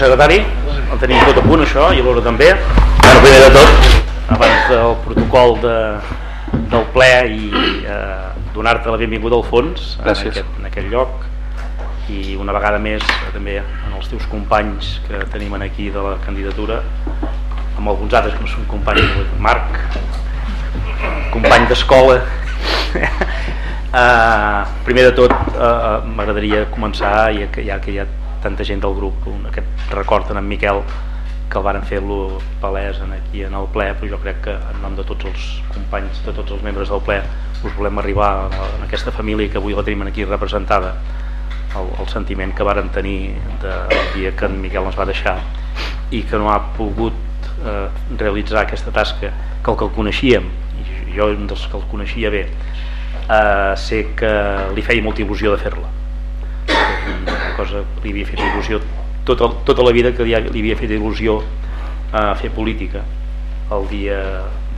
secretari, el tenim tot a punt això i l'hora també. Bueno, primer de tot, abans del protocol de, del ple i eh, donar-te la benvinguda al fons en aquest, en aquest lloc. I una vegada més també en els teus companys que tenim aquí de la candidatura amb alguns altres que no són companys Marc company d'escola. Uh, primer de tot uh, m'agradaria començar ja que, ja que ha tanta gent del grup aquest record en Miquel que el varen fer-lo palès en aquí en el ple però jo crec que en nom de tots els companys de tots els membres del ple us volem arribar en aquesta família que avui la tenim aquí representada el, el sentiment que varen tenir del dia que en Miquel ens va deixar i que no ha pogut eh, realitzar aquesta tasca que el que el coneixíem i jo un dels que el coneixia bé eh, sé que li feia molta il·lusió de fer-la una cosa que li havia fet il·lusió tota, tota la vida que li, li havia fet il·lusió a fer política. El dia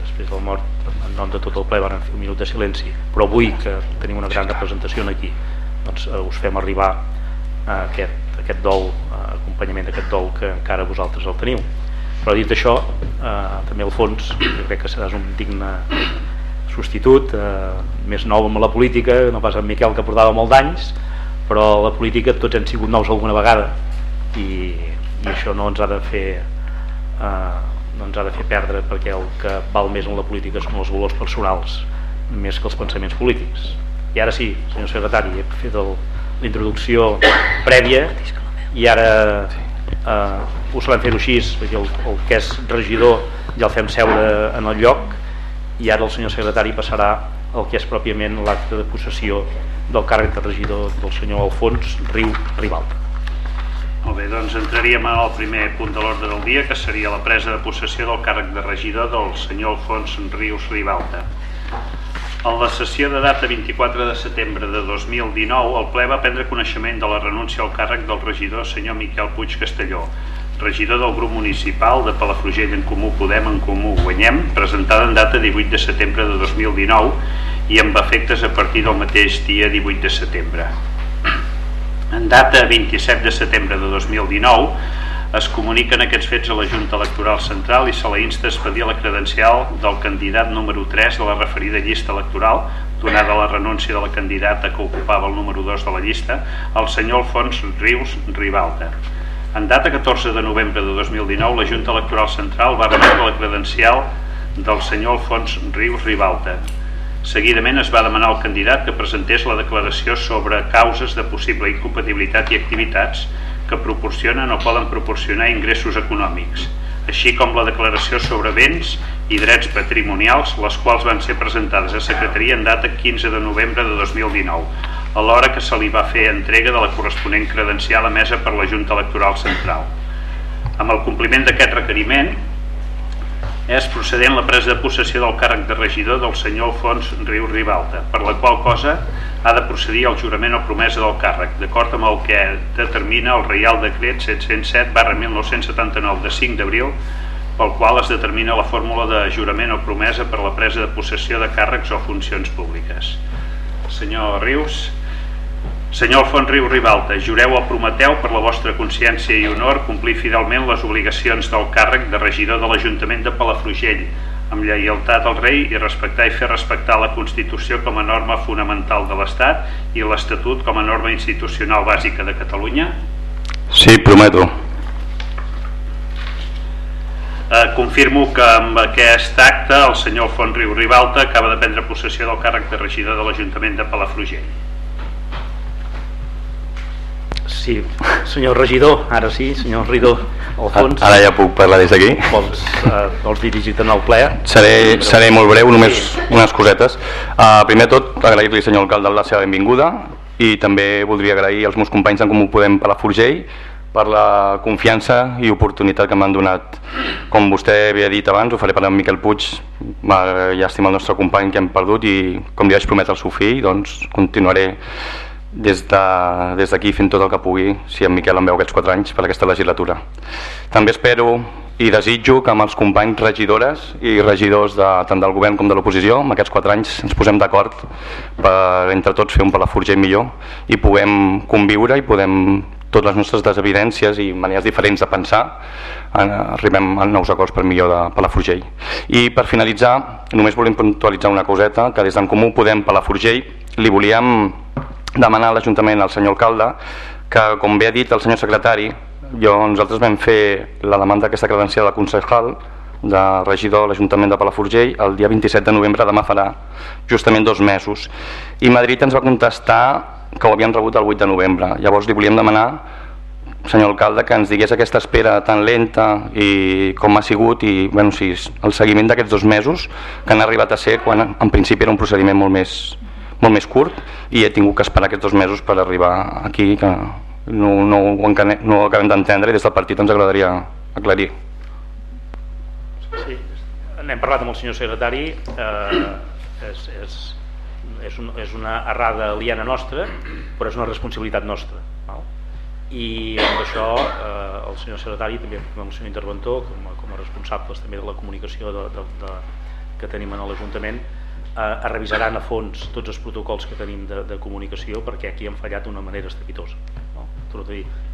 després del mort en nom de tot el ple van fer un minut de silenci. Però avui que tenim una gran representació aquí doncs eh, us fem arribar a aquest, aquest dol, acompanyament d'aquest dol que encara vosaltres el teniu. Però dit això eh, també al fons jo crec que seràs un digne substitut eh, més nou amb la política no pas en Miquel que portava molt d'anys però la política tots hem sigut nous alguna vegada i, i això no ens ha de fer eh, no ens ha de fer perdre perquè el que val més en la política són els valors personals més que els pensaments polítics. I ara sí, senyor secretari he fet l'introducció prèvia i ara eh, ho sabem fer-ho així perquè el, el que és regidor ja el fem seure en el lloc i ara el senyor secretari passarà el que és pròpiament l'acte de possessió del càrrec de regidor del senyor Alfons Riu Ribalta. Molt bé, doncs entraríem al primer punt de l'ordre del dia, que seria la presa de possessió del càrrec de regidor del senyor Alfons Rius Ribalta. En la sessió de data 24 de setembre de 2019, el ple va prendre coneixement de la renúncia al càrrec del regidor senyor Miquel Puig Castelló, regidor del grup municipal de Palafrugell en Comú Podem en Comú Guanyem, presentada en data 18 de setembre de 2019 i amb efectes a partir del mateix dia 18 de setembre. En data 27 de setembre de 2019, es comuniquen aquests fets a la Junta Electoral Central i se la insta a expedir la credencial del candidat número 3 de la referida llista electoral, donada la renúncia de la candidata que ocupava el número 2 de la llista, el senyor Alfons Rius Ribalta. En data 14 de novembre de 2019, la Junta Electoral Central va remetre la credencial del senyor Alfons Rius Ribalta. Seguidament es va demanar al candidat que presentés la declaració sobre causes de possible incompatibilitat i activitats que proporcionen o poden proporcionar ingressos econòmics, així com la declaració sobre béns i drets patrimonials, les quals van ser presentades a Secretaria en data 15 de novembre de 2019, alhora que se li va fer entrega de la corresponent credencial emesa per la Junta Electoral Central. Amb el compliment d'aquest requeriment, és procedent la presa de possessió del càrrec de regidor del senyor Alfons Riu Ribalta, per la qual cosa ha de procedir al jurament o promesa del càrrec, d'acord amb el que determina el Reial Decret 707 barra 1979 de 5 d'abril, pel qual es determina la fórmula de jurament o promesa per la presa de possessió de càrrecs o funcions públiques. Senyor Rius, Senyor Alfons Riu Ribalta, jureu o prometeu per la vostra consciència i honor complir fidelment les obligacions del càrrec de regidor de l'Ajuntament de Palafrugell, amb lleialtat al rei i respectar i fer respectar la Constitució com a norma fonamental de l'Estat i l'Estatut com a norma institucional bàsica de Catalunya? Sí, prometo. Eh, confirmo que amb aquest acte el senyor Alfons Riu Ribalta acaba de prendre possessió del càrrec de regidor de l'Ajuntament de Palafrugell. Sí, senyor regidor, ara sí, senyor regidor Alfons. Ara ja puc parlar des d'aquí. Vols, uh, vols dirigir-te al ple? Seré, seré molt breu, només unes cosetes. Uh, primer tot, agrair-li, senyor alcalde, la seva benvinguda i també voldria agrair als meus companys en Comú Podem per la Forgell per la confiança i oportunitat que m'han donat. Com vostè havia dit abans, ho faré parlar amb Miquel Puig, llàstima el nostre company que hem perdut i com li vaig prometre al seu fill, doncs continuaré des d'aquí de, fent tot el que pugui si en Miquel em veu aquests 4 anys per aquesta legislatura. També espero i desitjo que amb els companys regidores i regidors de, tant del govern com de l'oposició en aquests 4 anys ens posem d'acord per entre tots fer un Palafrugell millor i puguem conviure i podem totes les nostres desevidències i maneres diferents de pensar arribem a nous acords per millor de Palafrugell. I per finalitzar, només volem puntualitzar una coseta, que des d'en Comú Podem Palafrugell li volíem demanar a l'Ajuntament al senyor alcalde que, com bé ha dit el senyor secretari, jo, nosaltres vam fer la demanda d'aquesta credencial de concejal de regidor a l'Ajuntament de Palafrugell el dia 27 de novembre, demà farà justament dos mesos. I Madrid ens va contestar que ho havien rebut el 8 de novembre. Llavors li volíem demanar, senyor alcalde, que ens digués aquesta espera tan lenta i com ha sigut i bueno, si el seguiment d'aquests dos mesos que han arribat a ser quan en principi era un procediment molt més, molt més curt i he tingut que esperar aquests dos mesos per arribar aquí que no, no, no ho acabem d'entendre i des del partit ens agradaria aclarir. Sí, n'hem parlat amb el senyor secretari, eh, és, és, és, un, és una errada aliena nostra, però és una responsabilitat nostra. Val? I amb això eh, el senyor secretari, també com el senyor interventor, com, a, com a responsables també de la comunicació de, de, de, que tenim en l'Ajuntament, eh, revisaran a fons tots els protocols que tenim de, de comunicació perquè aquí han fallat d'una manera estrepitosa. No?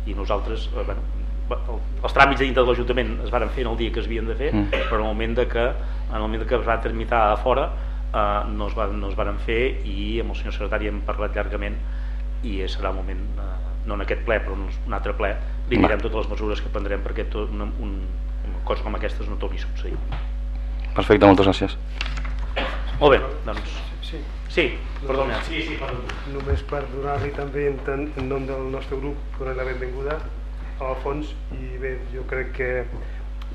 I nosaltres, eh, bueno, els tràmits dintre de l'Ajuntament es van fer en el dia que es havien de fer, mm. però en el moment de que, en el moment de que es va tramitar a fora eh, no, es van, no es van fer i amb el senyor secretari hem parlat llargament i serà el moment, eh, no en aquest ple però en un altre ple, li direm totes les mesures que prendrem perquè tot una, un, una cosa com aquestes no torni a succeir. Perfecte, moltes gràcies. Molt bé, doncs... Sí. Sí, perdona. Sí, sí, perdona. Només per donar-li també en, en nom del nostre grup donar la benvinguda al fons i bé, jo crec que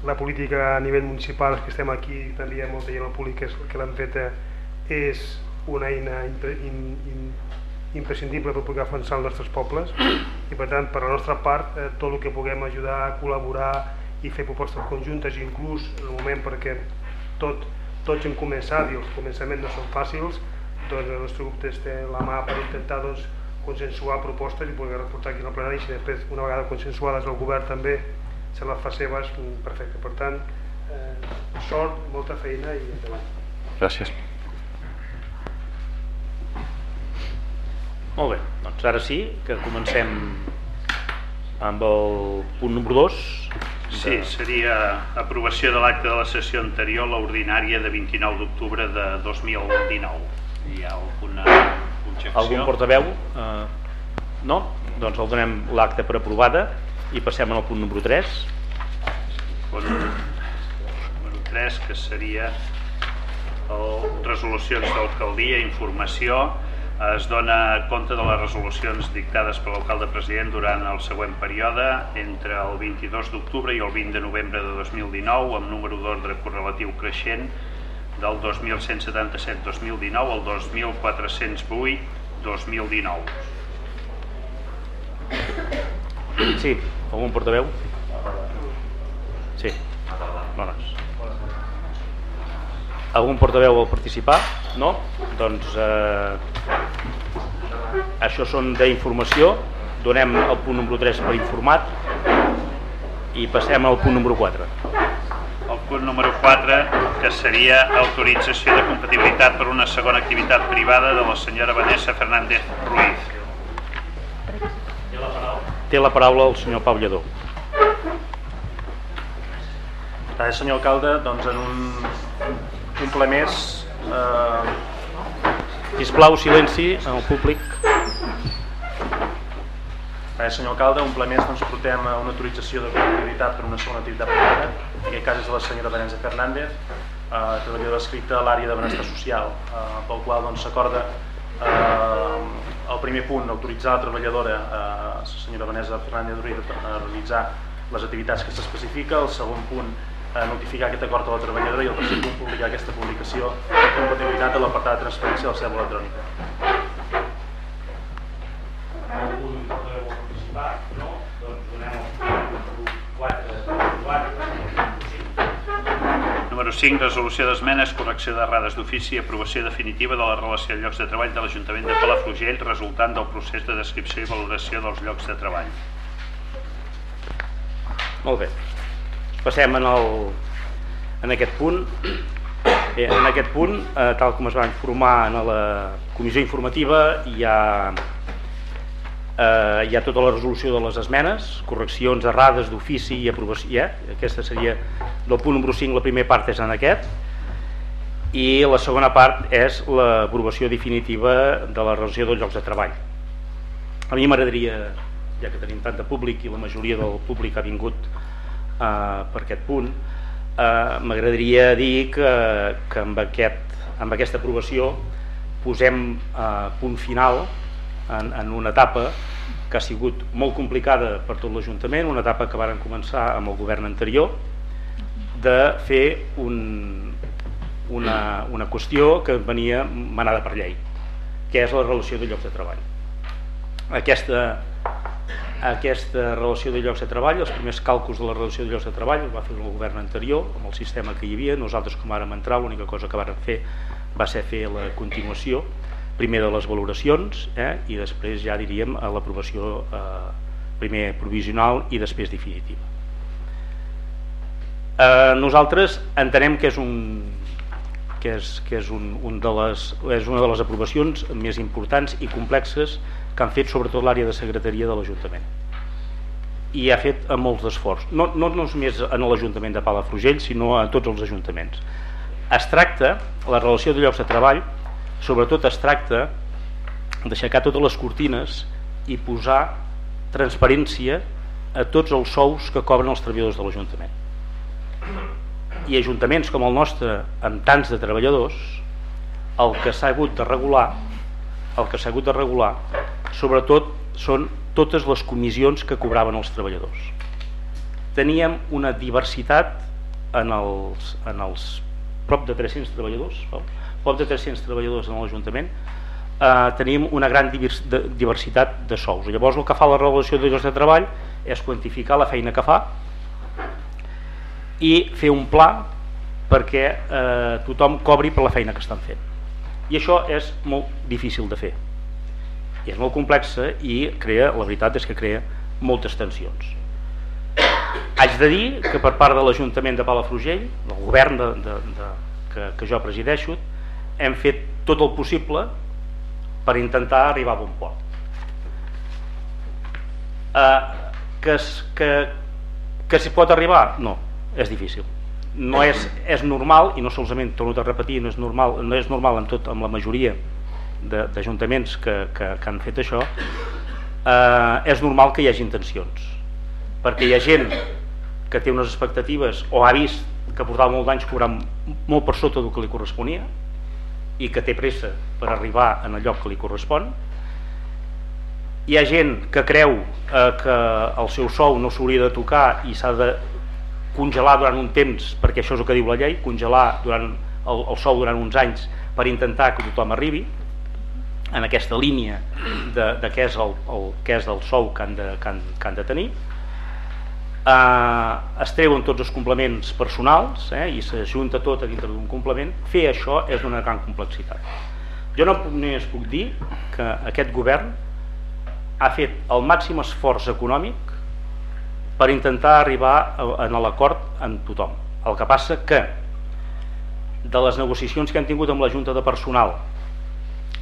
la política a nivell municipal que estem aquí també hi ha molta gent al públic que, que l'han feta és una eina impre, in, in, imprescindible per poder defensar els nostres pobles i per tant per la nostra part eh, tot el que puguem ajudar a col·laborar i fer propostes conjuntes inclús en el moment perquè tot, tots hem començat i els començaments no són fàcils doncs el nostre grup té la mà per intentar doncs, consensuar propostes i poder reportar aquí al plenari i si després una vegada consensuades el govern també se les fa seves, mm, perfecte. Per tant, eh, sort, molta feina i endavant. Gràcies. Molt bé, doncs ara sí que comencem amb el punt número 2. De... Sí, seria aprovació de l'acte de la sessió anterior, l'ordinària de 29 d'octubre de 2019. Hi ha alguna objecció? Algun portaveu? Eh, no? Doncs el donem l'acte per aprovada i passem al punt número 3. Punt número 3, que seria el, resolucions d'alcaldia, informació, es dona compte de les resolucions dictades per l'alcalde president durant el següent període entre el 22 d'octubre i el 20 de novembre de 2019 amb número d'ordre correlatiu creixent del 2177-2019 al 2408-2019. Sí, algun portaveu? Sí. Bones. Algun portaveu vol participar? No? Doncs eh, això són d'informació. Donem el punt número 3 per informat i passem al punt número 4 el punt número 4, que seria autorització de compatibilitat per una segona activitat privada de la senyora Vanessa Fernández Ruiz. Té la paraula el senyor Pau Lledó. Eh, senyor alcalde, doncs en un, un ple més... Eh... Sisplau, silenci en el públic. Eh, senyor alcalde, un ple més doncs, portem una autorització de compatibilitat per una segona activitat privada en aquest cas és de la senyora Vanessa Fernández, eh, treballadora escrita a l'àrea de benestar social, eh, pel qual doncs, s'acorda doncs, eh, el primer punt, autoritzar la treballadora, eh, la senyora Vanessa Fernández a realitzar les activitats que s'especifica, el segon punt, eh, notificar aquest acord a la treballadora i el tercer punt, publicar aquesta publicació de compatibilitat de l'apartat de transferència del cèl·lula electrònica. El punt de participar, no? Doncs donem el 4, 4, Número 5, resolució d'esmenes, correcció d'errades d'ofici i aprovació definitiva de la relació de llocs de treball de l'Ajuntament de Palafrugell resultant del procés de descripció i valoració dels llocs de treball. Molt bé. Passem en, el, en aquest punt. Bé, en aquest punt, eh, tal com es va informar en la comissió informativa, hi ha eh, hi ha tota la resolució de les esmenes, correccions errades d'ofici i aprovació. Ja? Aquesta seria del punt número 5, la primera part és en aquest, i la segona part és l'aprovació definitiva de la resolució dels llocs de treball. A mi m'agradaria, ja que tenim tant de públic i la majoria del públic ha vingut eh, per aquest punt, eh, m'agradaria dir que, que amb, aquest, amb aquesta aprovació posem eh, punt final en, en una etapa que ha sigut molt complicada per tot l'Ajuntament, una etapa que varen començar amb el govern anterior, de fer un, una, una qüestió que venia manada per llei, que és la relació de llocs de treball. Aquesta, aquesta relació de llocs de treball, els primers càlculs de la relació de llocs de treball va fer el govern anterior, amb el sistema que hi havia, nosaltres com vàrem entrar l'única cosa que vàrem fer va ser fer la continuació primer de les valoracions eh, i després ja diríem a l'aprovació eh, primer provisional i després definitiva. Eh, nosaltres entenem que és un que és, que és, un, un de les, és una de les aprovacions més importants i complexes que han fet sobretot l'àrea de secretaria de l'Ajuntament. I ha fet amb molts d'esforç no, no només en l'Ajuntament de Palafrugell sinó a tots els ajuntaments. Es tracta, la relació de llocs de treball sobretot es tracta d'aixecar totes les cortines i posar transparència a tots els sous que cobren els treballadors de l'Ajuntament. I ajuntaments com el nostre, amb tants de treballadors, el que s'ha hagut de regular, el que s'ha hagut de regular, sobretot són totes les comissions que cobraven els treballadors. Teníem una diversitat en els, en els prop de 300 treballadors, prop de 300 treballadors en l'Ajuntament, eh, tenim una gran diversitat de sous. Llavors el que fa la relació de llocs de treball és quantificar la feina que fa i fer un pla perquè eh, tothom cobri per la feina que estan fent. I això és molt difícil de fer. I és molt complexa i crea, la veritat és que crea moltes tensions. Haig de dir que per part de l'Ajuntament de Palafrugell, del govern de, de, de, que, que jo presideixo, hem fet tot el possible per intentar arribar a bon port. Uh, que, que, que s'hi pot arribar? No, és difícil. No és, és normal, i no solament, torno a repetir, no és normal, no és normal en, tot, amb la majoria d'ajuntaments que, que, que han fet això, eh, és normal que hi hagi intencions. Perquè hi ha gent que té unes expectatives o ha vist que portava molt d'anys cobrant molt per sota del que li corresponia i que té pressa per arribar en el lloc que li correspon hi ha gent que creu eh, que el seu sou no s'hauria de tocar i s'ha de congelar durant un temps perquè això és el que diu la llei congelar durant el, el sou durant uns anys per intentar que tothom arribi en aquesta línia de, de què, és el, el, què és el sou que han de, que han, que han de tenir eh, es treuen tots els complements personals eh, i s'ajunta tot a dintre d'un complement, fer això és una gran complexitat. Jo no només puc dir que aquest govern ha fet el màxim esforç econòmic per intentar arribar a, a l'acord amb tothom. El que passa que de les negociacions que hem tingut amb la Junta de Personal,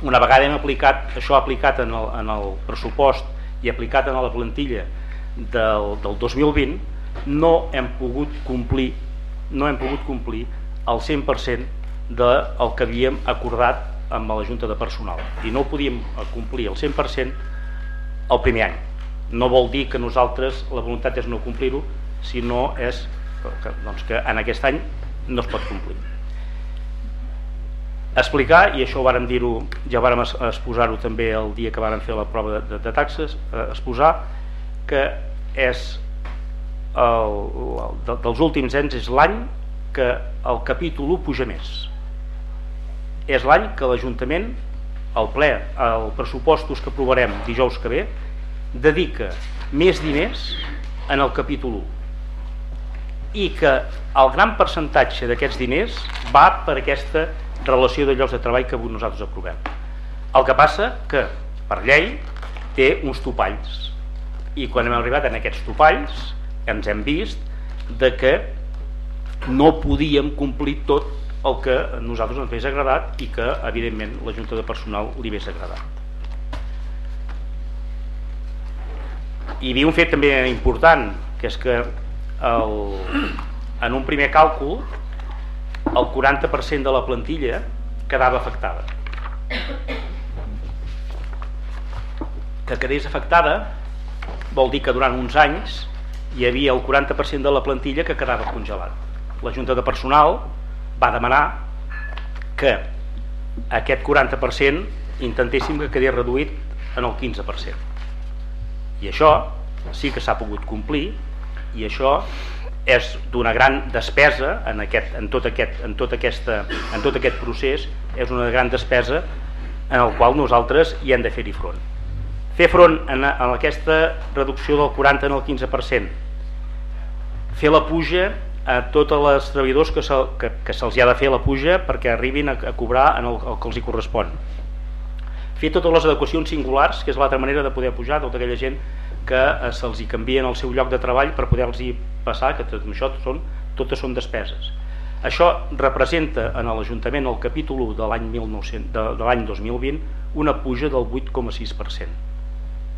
una vegada hem aplicat això aplicat en el, en el pressupost i aplicat en la plantilla del, del 2020 no hem pogut complir no hem pogut complir el 100% del que havíem acordat amb la Junta de Personal. I no podíem complir el 100% el primer any. No vol dir que nosaltres la voluntat és no complir-ho sinó és que, doncs que en aquest any no es pot complir explicar, i això vàrem dir-ho ja vàrem exposar-ho també el dia que vàrem fer la prova de, de, de taxes eh, exposar que és el, el, dels últims anys és l'any que el capítol 1 puja més. És l'any que l'Ajuntament el ple, el pressupostos que aprovarem dijous que ve dedica més diners en el capítol 1 i que el gran percentatge d'aquests diners va per aquesta relació de llocs de treball que nosaltres aprovem. El que passa que per llei té uns topalls. I quan hem arribat en aquests topalls ens hem vist de que no podíem complir tot el que a nosaltres ens hagués agradat i que evidentment la Junta de Personal li hagués agradat. Hi havia un fet també important, que és que el, en un primer càlcul el 40% de la plantilla quedava afectada. Que quedés afectada vol dir que durant uns anys hi havia el 40% de la plantilla que quedava congelat. La Junta de Personal va demanar que aquest 40% intentéssim que quedés reduït en el 15%. I això sí que s'ha pogut complir i això és d'una gran despesa en, aquest, en, tot aquest, en, tot aquesta, en tot aquest procés, és una gran despesa en el qual nosaltres hi hem de fer-hi front. Fer front en, en aquesta reducció del 40 en el 15%, fer la puja a tots els treballadors que, se, que, que se'ls ha de fer la puja perquè arribin a, a cobrar en el, el que els hi correspon fer totes les adequacions singulars, que és l'altra manera de poder pujar tota aquella gent que eh, se'ls hi canvien el seu lloc de treball per poder-los passar, que tot això són, totes són despeses. Això representa en l'Ajuntament el capítol 1 de l'any de, de l'any 2020 una puja del 8,6%.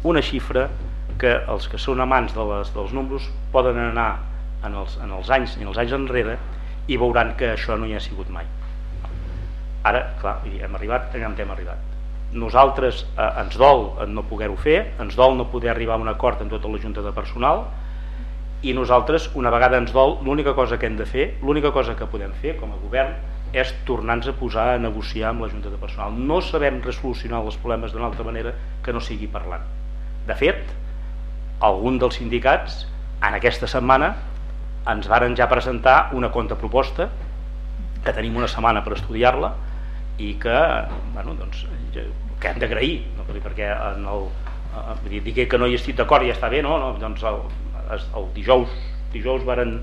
Una xifra que els que són amants de les, dels números poden anar en els, en els anys en els anys enrere i veuran que això no hi ha sigut mai. Ara, clar, hem arribat allà hem arribat nosaltres eh, ens dol no poder-ho fer, ens dol no poder arribar a un acord amb tota la Junta de Personal i nosaltres, una vegada ens dol, l'única cosa que hem de fer, l'única cosa que podem fer com a govern és tornar-nos a posar a negociar amb la Junta de Personal. No sabem resolucionar els problemes d'una altra manera que no sigui parlant. De fet, algun dels sindicats en aquesta setmana ens varen ja presentar una contraproposta que tenim una setmana per estudiar-la i que, bueno, doncs, que hem d'agrair no? perquè en el, eh, dir que no hi estic d'acord i ja està bé no? no doncs el, el dijous dijous varen,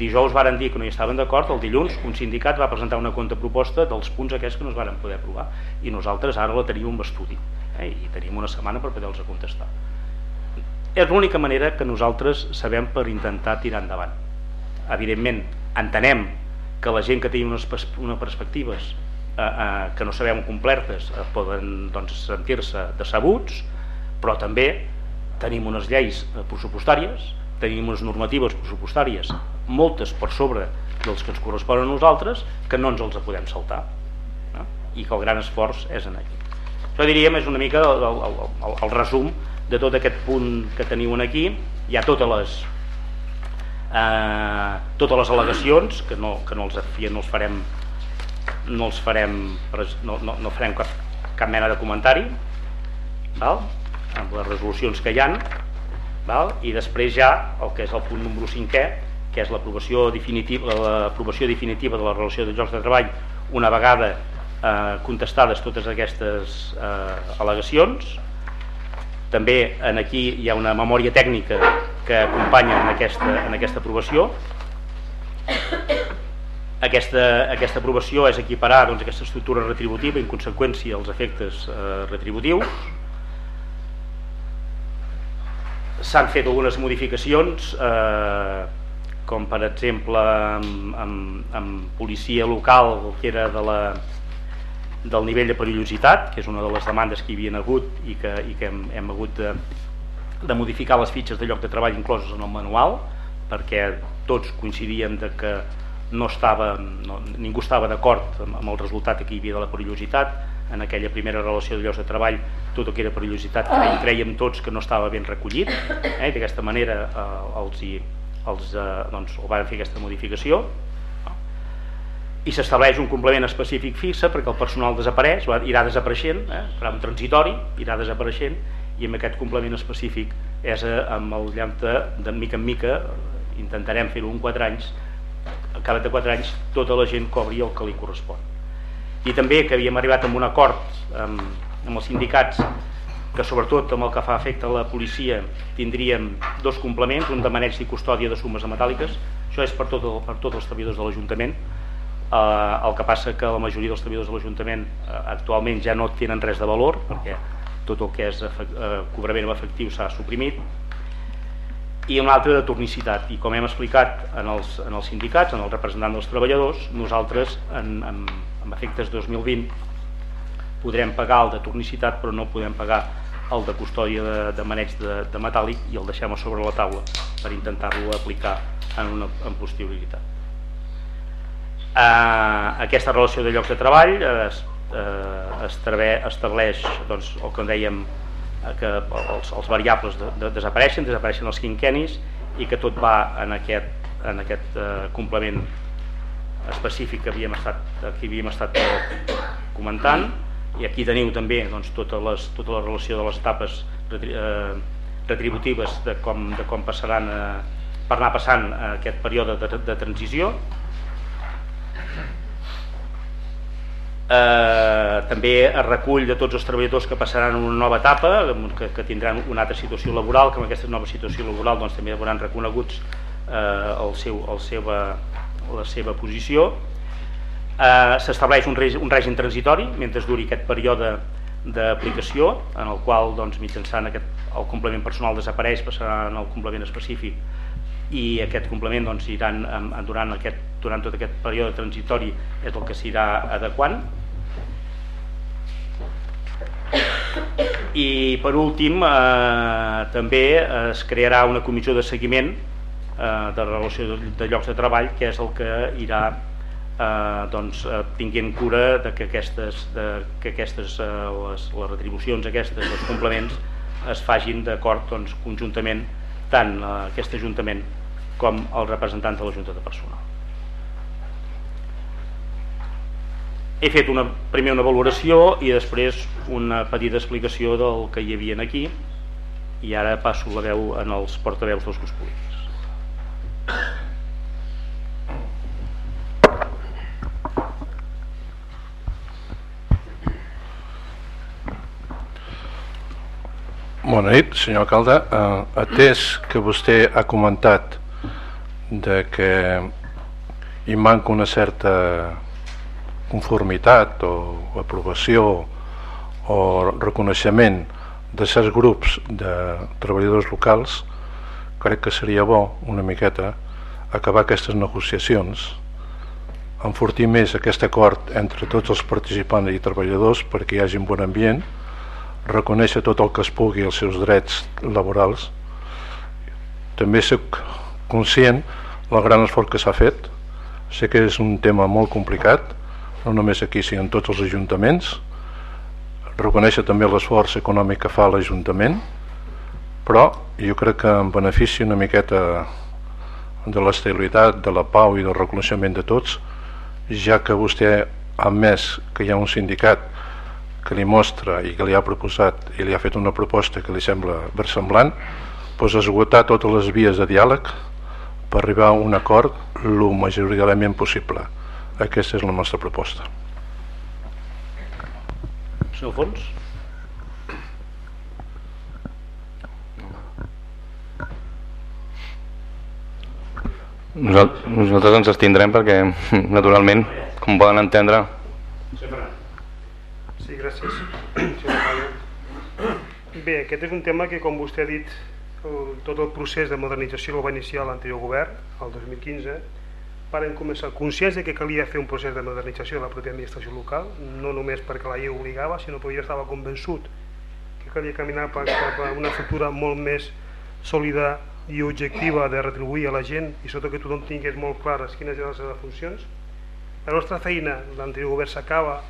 dijous varen dir que no hi estaven d'acord, el dilluns un sindicat va presentar una contraproposta dels punts aquests que no es varen poder aprovar i nosaltres ara la tenim en estudi eh? i tenim una setmana per poder-los contestar és l'única manera que nosaltres sabem per intentar tirar endavant evidentment entenem que la gent que té unes, unes perspectives eh, que no sabem complertes eh, poden doncs, sentir-se decebuts però també tenim unes lleis eh, pressupostàries tenim unes normatives pressupostàries moltes per sobre dels que ens corresponen a nosaltres que no ens els podem saltar no? i que el gran esforç és en aquí això diríem és una mica el, el, el, el resum de tot aquest punt que teniu aquí hi ha totes les eh, totes les al·legacions que no, que no, els, no els farem no els farem no, no, no farem cap, cap mena de comentari val? amb les resolucions que hi han val? i després ja el que és el punt número 5è que és l'aprovació definitiva, definitiva de la relació de llocs de treball una vegada eh, contestades totes aquestes eh, al·legacions també en aquí hi ha una memòria tècnica que acompanya en aquesta, en aquesta aprovació aquesta, aquesta aprovació és equiparar doncs, aquesta estructura retributiva en conseqüència als efectes eh, retributius. S'han fet algunes modificacions, eh, com per exemple amb, amb, amb policia local, que era de la, del nivell de perillositat, que és una de les demandes que hi havia hagut i que, i que hem, hem hagut de, de modificar les fitxes de lloc de treball incloses en el manual, perquè tots coincidíem de que no estava, no, ningú estava d'acord amb, amb el resultat que hi havia de la perillositat. En aquella primera relació de llocs de treball tot el que era perillositat que creiem tots que no estava ben recollit eh, d'aquesta manera eh, els, hi, els eh, doncs, el van fer aquesta modificació. No? i s'estableix un complement específic fixe perquè el personal desapareix, irà desapareixent eh, serà un transitori, irà desapareixent i amb aquest complement específic és eh, amb el llante de mica en mica intentarem fer-ho en 4 anys al cap de 4 anys tota la gent cobri el que li correspon. I també que havíem arribat amb un acord amb, amb els sindicats que sobretot amb el que fa efecte a la policia tindríem dos complements, un de maneig i custòdia de sumes metàl·liques, això és per, tot el, per tots els treballadors de l'Ajuntament, eh, el que passa que la majoria dels treballadors de l'Ajuntament eh, actualment ja no tenen res de valor, perquè tot el que és eh, cobrament efectiu s'ha suprimit, i un altre de tornicitat i com hem explicat en els, en els sindicats, en el representant dels treballadors nosaltres en, en, en efectes 2020 podrem pagar el de tornicitat però no podem pagar el de custòdia de, de maneig de, de metàl·lic i el deixem sobre la taula per intentar-lo aplicar en una en posterioritat. Eh, aquesta relació de llocs de treball es, eh, estableix doncs, el que dèiem eh, que els, els variables de, de, desapareixen, desapareixen els quinquenis i que tot va en aquest, en aquest eh, complement específic que havíem estat, que havíem estat eh, comentant. I aquí teniu també doncs, tota, les, tota la relació de les etapes eh, retributives de com, de com passaran a, per anar passant aquest període de, de transició eh, també es recull de tots els treballadors que passaran una nova etapa que, que tindran una altra situació laboral que amb aquesta nova situació laboral doncs, també hauran reconeguts eh, el seu, el seva, la seva posició. Eh, s'estableix un, règim, un règim transitori mentre duri aquest període d'aplicació en el qual doncs, mitjançant aquest, el complement personal desapareix passarà en el complement específic i aquest complement doncs, iran, durant, aquest, durant tot aquest període transitori és el que s'irà adequant i per últim eh, també es crearà una comissió de seguiment eh, de relació de llocs de treball que és el que irà eh, doncs, eh, tinguent cura de que aquestes, de, que aquestes eh, les, les retribucions aquestes, els complements es fagin d'acord doncs, conjuntament tant eh, aquest Ajuntament com els representants de la Junta de Personal. He fet una, primer una valoració i després una petita explicació del que hi havia aquí i ara passo la veu en els portaveus dels grups polítics. Bona nit, senyor alcalde. Uh, atès que vostè ha comentat de que hi manca una certa conformitat o aprovació o reconeixement de certs grups de treballadors locals, crec que seria bo una miqueta acabar aquestes negociacions, enfortir més aquest acord entre tots els participants i treballadors perquè hi hagi un bon ambient, reconèixer tot el que es pugui els seus drets laborals. També soc conscient del gran esforç que s'ha fet. Sé que és un tema molt complicat no només aquí sinó en tots els ajuntaments. Reconèixer també l'esforç econòmic que fa l'Ajuntament però jo crec que en benefici una miqueta de l'estabilitat, de la pau i del reconeixement de tots ja que vostè ha admès que hi ha un sindicat que li mostra i que li ha proposat i li ha fet una proposta que li sembla versemblant doncs esgotar totes les vies de diàleg per arribar a un acord el majoritàriament possible aquesta és la nostra proposta Senyor Fons Nosaltres ens estindrem perquè naturalment com poden entendre Sí, gràcies. Bé, aquest és un tema que, com vostè ha dit, el, tot el procés de modernització el va iniciar l'anterior govern, el 2015, varen començar conscients de que calia fer un procés de modernització de la pròpia administració local, no només perquè la llei obligava, sinó perquè jo estava convençut que calia caminar cap a una futura molt més sòlida i objectiva de retribuir a la gent i sobretot que tothom tingués molt clares quines eren les seves funcions. La nostra feina, l'anterior govern s'acaba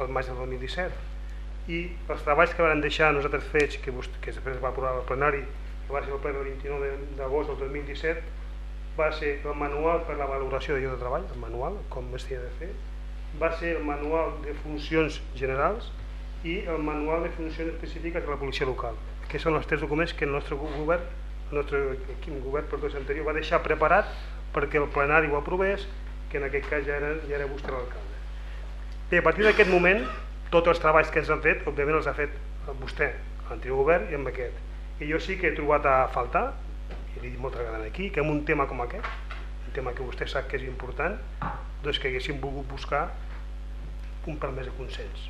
al maig del 2017 i els treballs que van deixar nosaltres fets que, que després va aprovar el plenari que va ser el ple del 29 d'agost del 2017 va ser el manual per la valoració de lloc de treball el manual, com es de fer va ser el manual de funcions generals i el manual de funcions específiques de la policia local que són els tres documents que el nostre govern el nostre equip, govern per dos anterior va deixar preparat perquè el plenari ho aprovés que en aquest cas ja era, ja era vostè l'alcalde Bé, a partir d'aquest moment, tots els treballs que ens han fet, òbviament els ha fet vostè, l'anterior govern i amb aquest. I jo sí que he trobat a faltar, l'he dit moltes vegades aquí, que en un tema com aquest, un tema que vostè sap que és important, doncs que haguéssim volgut buscar un per més de consens.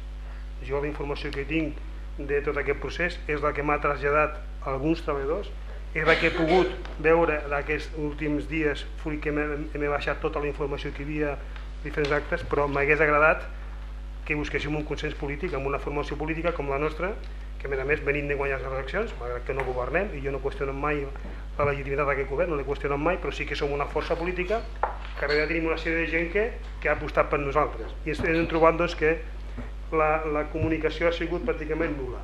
Jo la informació que tinc de tot aquest procés és la que m'ha traslladat alguns treballadors, és la que he pogut veure d'aquests últims dies, fruit que m'he baixat tota la informació que hi havia diferents actes, però m'hagués agradat que busquéssim un consens polític amb una formació política com la nostra que a més a més venim de guanyar les eleccions, malgrat que no governem, i jo no qüestiono mai la legitimitat d'aquest govern, no l'he qüestionat mai, però sí que som una força política que darrere tenim una sèrie de gent que, que ha apostat per nosaltres. I hem trobat doncs, que la, la comunicació ha sigut pràcticament nula.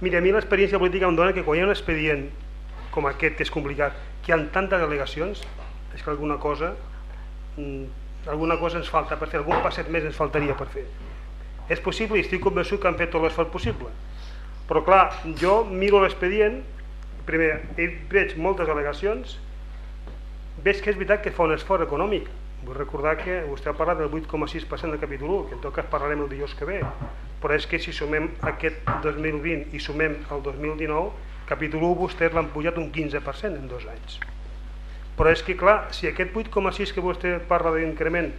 Mira, a mi l'experiència política em dona que quan hi ha un expedient com aquest, que és complicat, que hi ha tantes delegacions, és que alguna cosa mm, alguna cosa ens falta per fer, algun passet més ens faltaria per fer. És possible i estic convençut que han fet tot l'esforç possible. Però clar, jo miro l'expedient, primer, veig moltes al·legacions, veig que és veritat que fa un esforç econòmic. Vull recordar que vostè ha parlat del 8,6% del capítol 1, que en tot cas parlarem el dijous que ve, però és que si sumem aquest 2020 i sumem el 2019, capítol 1 vostès l'han pujat un 15% en dos anys. Però és que clar, si aquest 8,6 que vostè parla d'increment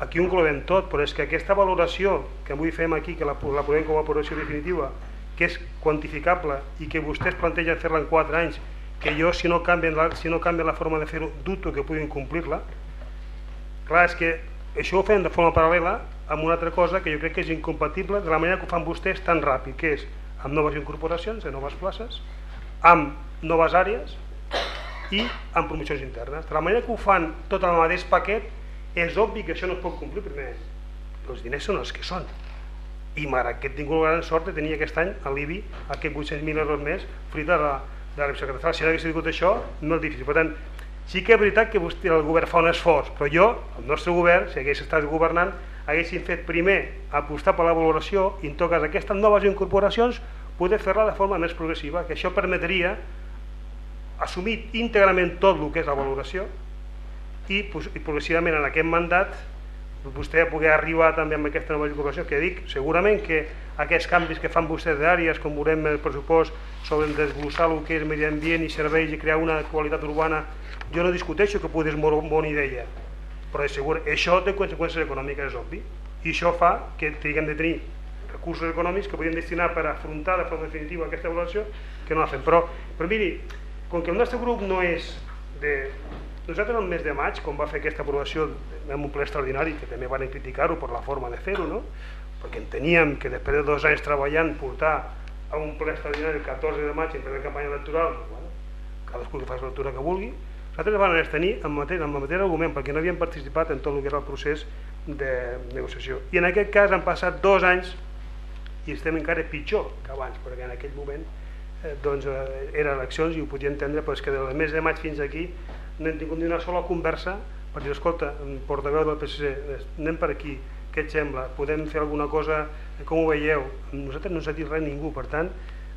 aquí ho incloem tot, però és que aquesta valoració que avui fem aquí, que la, la podem com a valoració definitiva, que és quantificable i que vostès plantegen fer-la en 4 anys, que jo si no canvien la, si no canvien la forma de fer-ho dubto que puguin complir-la, clar, és que això ho fem de forma paral·lela amb una altra cosa que jo crec que és incompatible de la manera que ho fan vostès tan ràpid, que és amb noves incorporacions, de noves places, amb noves àrees i amb promocions internes. De la manera que ho fan tot el mateix paquet, és obvi que això no es pot complir primer. Els diners són els que són. I malgrat que he tingut gran sort de tenir aquest any a l'IBI aquest 800.000 euros més fruit de la, de la vicecatastal. Si no hagués tingut això, no és difícil. Per tant, sí que és veritat que vostè, el govern fa un esforç, però jo, el nostre govern, si hagués estat governant, haguessin fet primer apostar per la valoració i en tot cas aquestes noves incorporacions poder fer-la de forma més progressiva, que això permetria assumir íntegrament tot el que és la valoració i, i progressivament en aquest mandat vostè poder arribar també amb aquesta nova incorporació que dic, segurament que aquests canvis que fan vostès d'àrees, com veurem el pressupost sobre desglossar el que és medi ambient i serveis i crear una qualitat urbana, jo no discuteixo que pugui ser molt bona idea, però és segur, això té conseqüències econòmiques, és obvi, i això fa que tinguem de tenir recursos econòmics que podem destinar per afrontar de forma definitiva aquesta evaluació que no la fem. Però, però miri, com que el nostre grup no és de nosaltres el mes de maig, quan va fer aquesta aprovació en un ple extraordinari, que també van criticar-ho per la forma de fer-ho, no? perquè enteníem que després de dos anys treballant portar a un ple extraordinari el 14 de maig en plena campanya electoral, bueno, cadascú que faci la lectura que vulgui, nosaltres vam tenir en mateix, en mateix argument perquè no havíem participat en tot el que era el procés de negociació. I en aquest cas han passat dos anys i estem encara pitjor que abans, perquè en aquell moment eh, doncs, eh, eren eleccions i ho podia entendre, però és que del mes de maig fins aquí no hem tingut ni una sola conversa per dir, escolta, portaveu del PSC, anem per aquí, què et sembla? Podem fer alguna cosa, com ho veieu? Nosaltres no ens ha dit res ningú, per tant,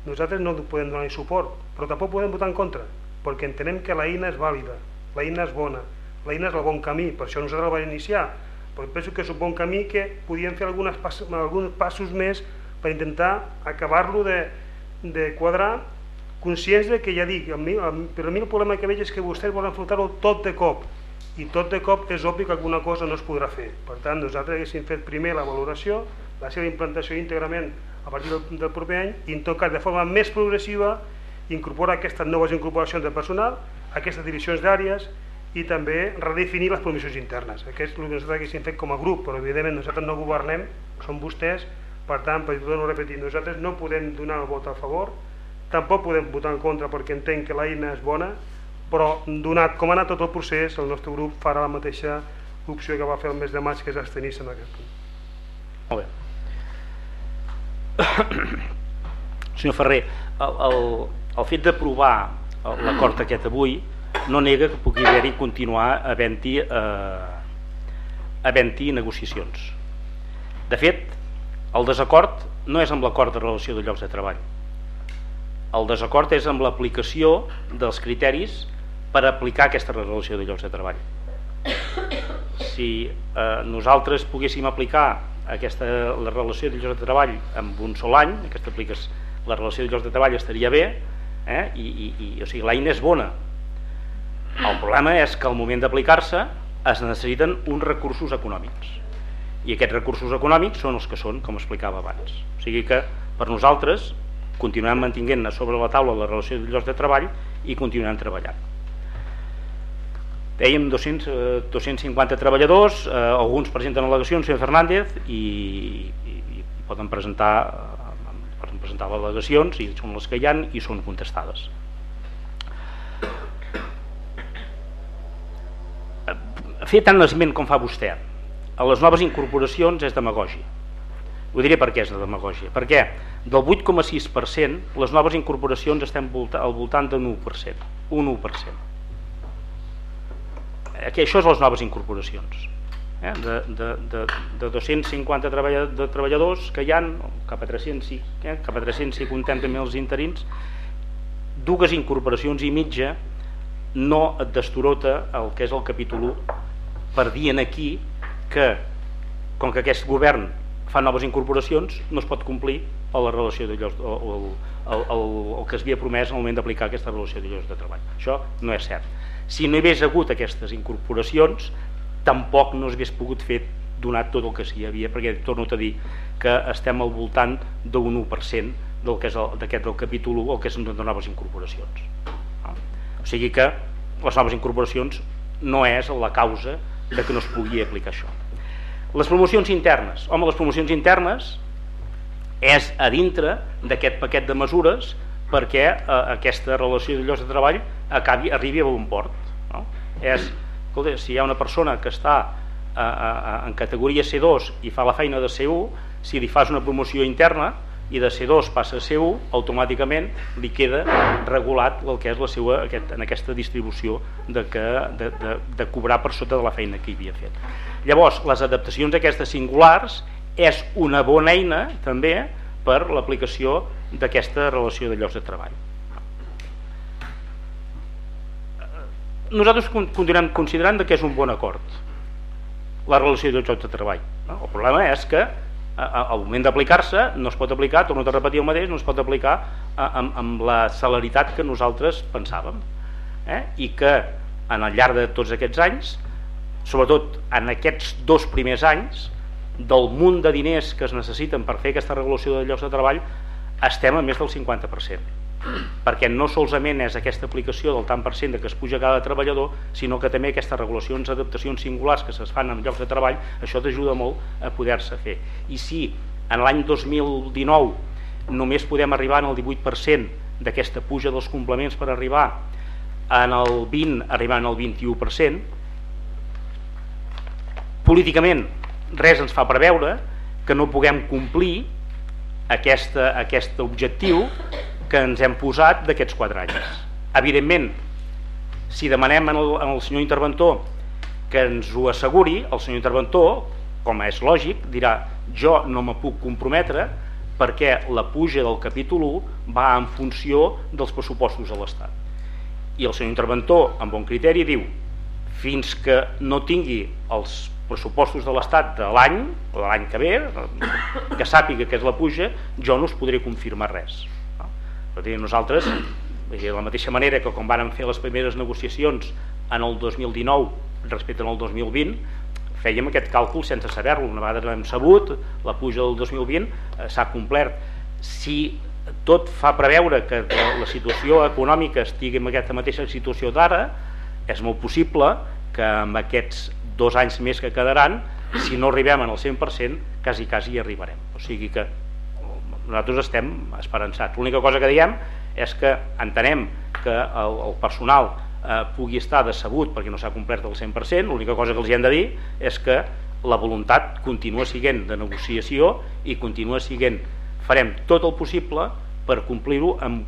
nosaltres no podem donar suport, però tampoc podem votar en contra, perquè entenem que l'eina és vàlida, l'eina és bona, l'eina és el bon camí, per això nosaltres la vam iniciar, però penso que és un bon camí que podíem fer algunes pas, alguns passos més per intentar acabar-lo de, de quadrar conscients de que ja dic, mi, a, però a mi el problema que veig és que vostès volen enfrontar-ho tot de cop i tot de cop és obvi que alguna cosa no es podrà fer. Per tant, nosaltres haguéssim fet primer la valoració, la seva implantació íntegrament a partir del, del proper any i en tot cas de forma més progressiva incorporar aquestes noves incorporacions de personal, aquestes divisions d'àrees i també redefinir les promissions internes. Aquest és el que nosaltres haguéssim fet com a grup, però evidentment nosaltres no governem, són vostès, per tant, per no repetir, nosaltres no podem donar el vot a favor, Tampoc podem votar en contra perquè entenc que l'eina és bona, però donat com ha anat tot el procés, el nostre grup farà la mateixa opció que va fer el mes de maig, que és abstenir-se en aquest punt. Molt bé. Senyor Ferrer, el, el, el fet d'aprovar l'acord aquest avui no nega que pugui haver-hi continuar havent-hi eh, havent negociacions. De fet, el desacord no és amb l'acord de relació de llocs de treball, el desacord és amb l'aplicació dels criteris per aplicar aquesta relació de llocs de treball. Si eh, nosaltres poguéssim aplicar aquesta, la relació de llocs de treball amb un sol any, aquesta apliques, la relació de llocs de treball estaria bé, eh? I, i, i, o sigui, l'eina és bona. El problema és que al moment d'aplicar-se es necessiten uns recursos econòmics. I aquests recursos econòmics són els que són, com explicava abans. O sigui que per nosaltres continuem mantinguent a sobre la taula la relació de llocs de treball i continuem treballant. Dèiem 200, eh, 250 treballadors, eh, alguns presenten al·legacions, senyor Fernández, i, i, i poden presentar presentar al·legacions i són les que hi han i són contestades. Fer tant esment com fa vostè. A les noves incorporacions és demagògia ho diré per què és de demagògia perquè del 8,6% les noves incorporacions estem al voltant d'un 1% un 1% Aquí, això és les noves incorporacions eh? de, de, de, de 250 de treballadors que hi han cap a 300 sí, eh? cap a 300 si contem també els interins dues incorporacions i mitja no et destorota el que és el capítol 1 per dir aquí que com que aquest govern fa noves incorporacions no es pot complir a la relació de llocs o, o, el, el, el que es havia promès en el moment d'aplicar aquesta relació de llocs de treball. Això no és cert. Si no hi hagués hagut aquestes incorporacions tampoc no s'hagués pogut fer donat tot el que s'hi havia perquè torno a dir que estem al voltant d'un 1% del que és d'aquest del capítol 1 el que són de noves incorporacions. O sigui que les noves incorporacions no és la causa de que no es pugui aplicar això les promocions internes home, les promocions internes és a dintre d'aquest paquet de mesures perquè eh, aquesta relació de llocs de treball acabi, arribi a bon port. No? És, escolta, si hi ha una persona que està a, a, a, en categoria C2 i fa la feina de C1, si li fas una promoció interna i de C2 passa a C1, automàticament li queda regulat el que és la seva, aquest, en aquesta distribució de, que, de, de, de cobrar per sota de la feina que hi havia fet. Llavors, les adaptacions aquestes singulars és una bona eina també per l'aplicació d'aquesta relació de llocs de treball. Nosaltres continuem considerant que és un bon acord la relació de llocs de treball. El problema és que al moment d'aplicar-se no es pot aplicar, torno a repetir el mateix, no es pot aplicar amb, amb la celeritat que nosaltres pensàvem eh? i que en el llarg de tots aquests anys sobretot en aquests dos primers anys del munt de diners que es necessiten per fer aquesta regulació de llocs de treball estem a més del 50% perquè no solament és aquesta aplicació del tant per cent de que es puja cada treballador sinó que també aquestes regulacions, adaptacions singulars que es fan en llocs de treball això t'ajuda molt a poder-se fer. I si en l'any 2019 només podem arribar en el 18% d'aquesta puja dels complements per arribar en el 20 arribant al 21% políticament res ens fa preveure que no puguem complir aquesta, aquest objectiu que ens hem posat d'aquests quatre anys. Evidentment, si demanem al, al senyor interventor que ens ho asseguri, el senyor interventor, com és lògic, dirà jo no me puc comprometre perquè la puja del capítol 1 va en funció dels pressupostos de l'Estat. I el senyor interventor, amb bon criteri, diu fins que no tingui els pressupostos de l'Estat de l'any, o de l'any que ve, que sàpiga que és la puja, jo no us podré confirmar res. No? Dir, nosaltres, de la mateixa manera que quan vàrem fer les primeres negociacions en el 2019 respecte al 2020, fèiem aquest càlcul sense saber-lo. Una vegada hem sabut, la puja del 2020 eh, s'ha complert. Si tot fa preveure que la situació econòmica estigui en aquesta mateixa situació d'ara, és molt possible que amb aquests dos anys més que quedaran, si no arribem el 100%, quasi, quasi hi arribarem. O sigui que nosaltres estem esperançats. L'única cosa que diem és que entenem que el, el personal eh, pugui estar decebut perquè no s'ha complert el 100%, l'única cosa que els hem de dir és que la voluntat continua siguent de negociació i continua siguent, farem tot el possible per complir-ho amb,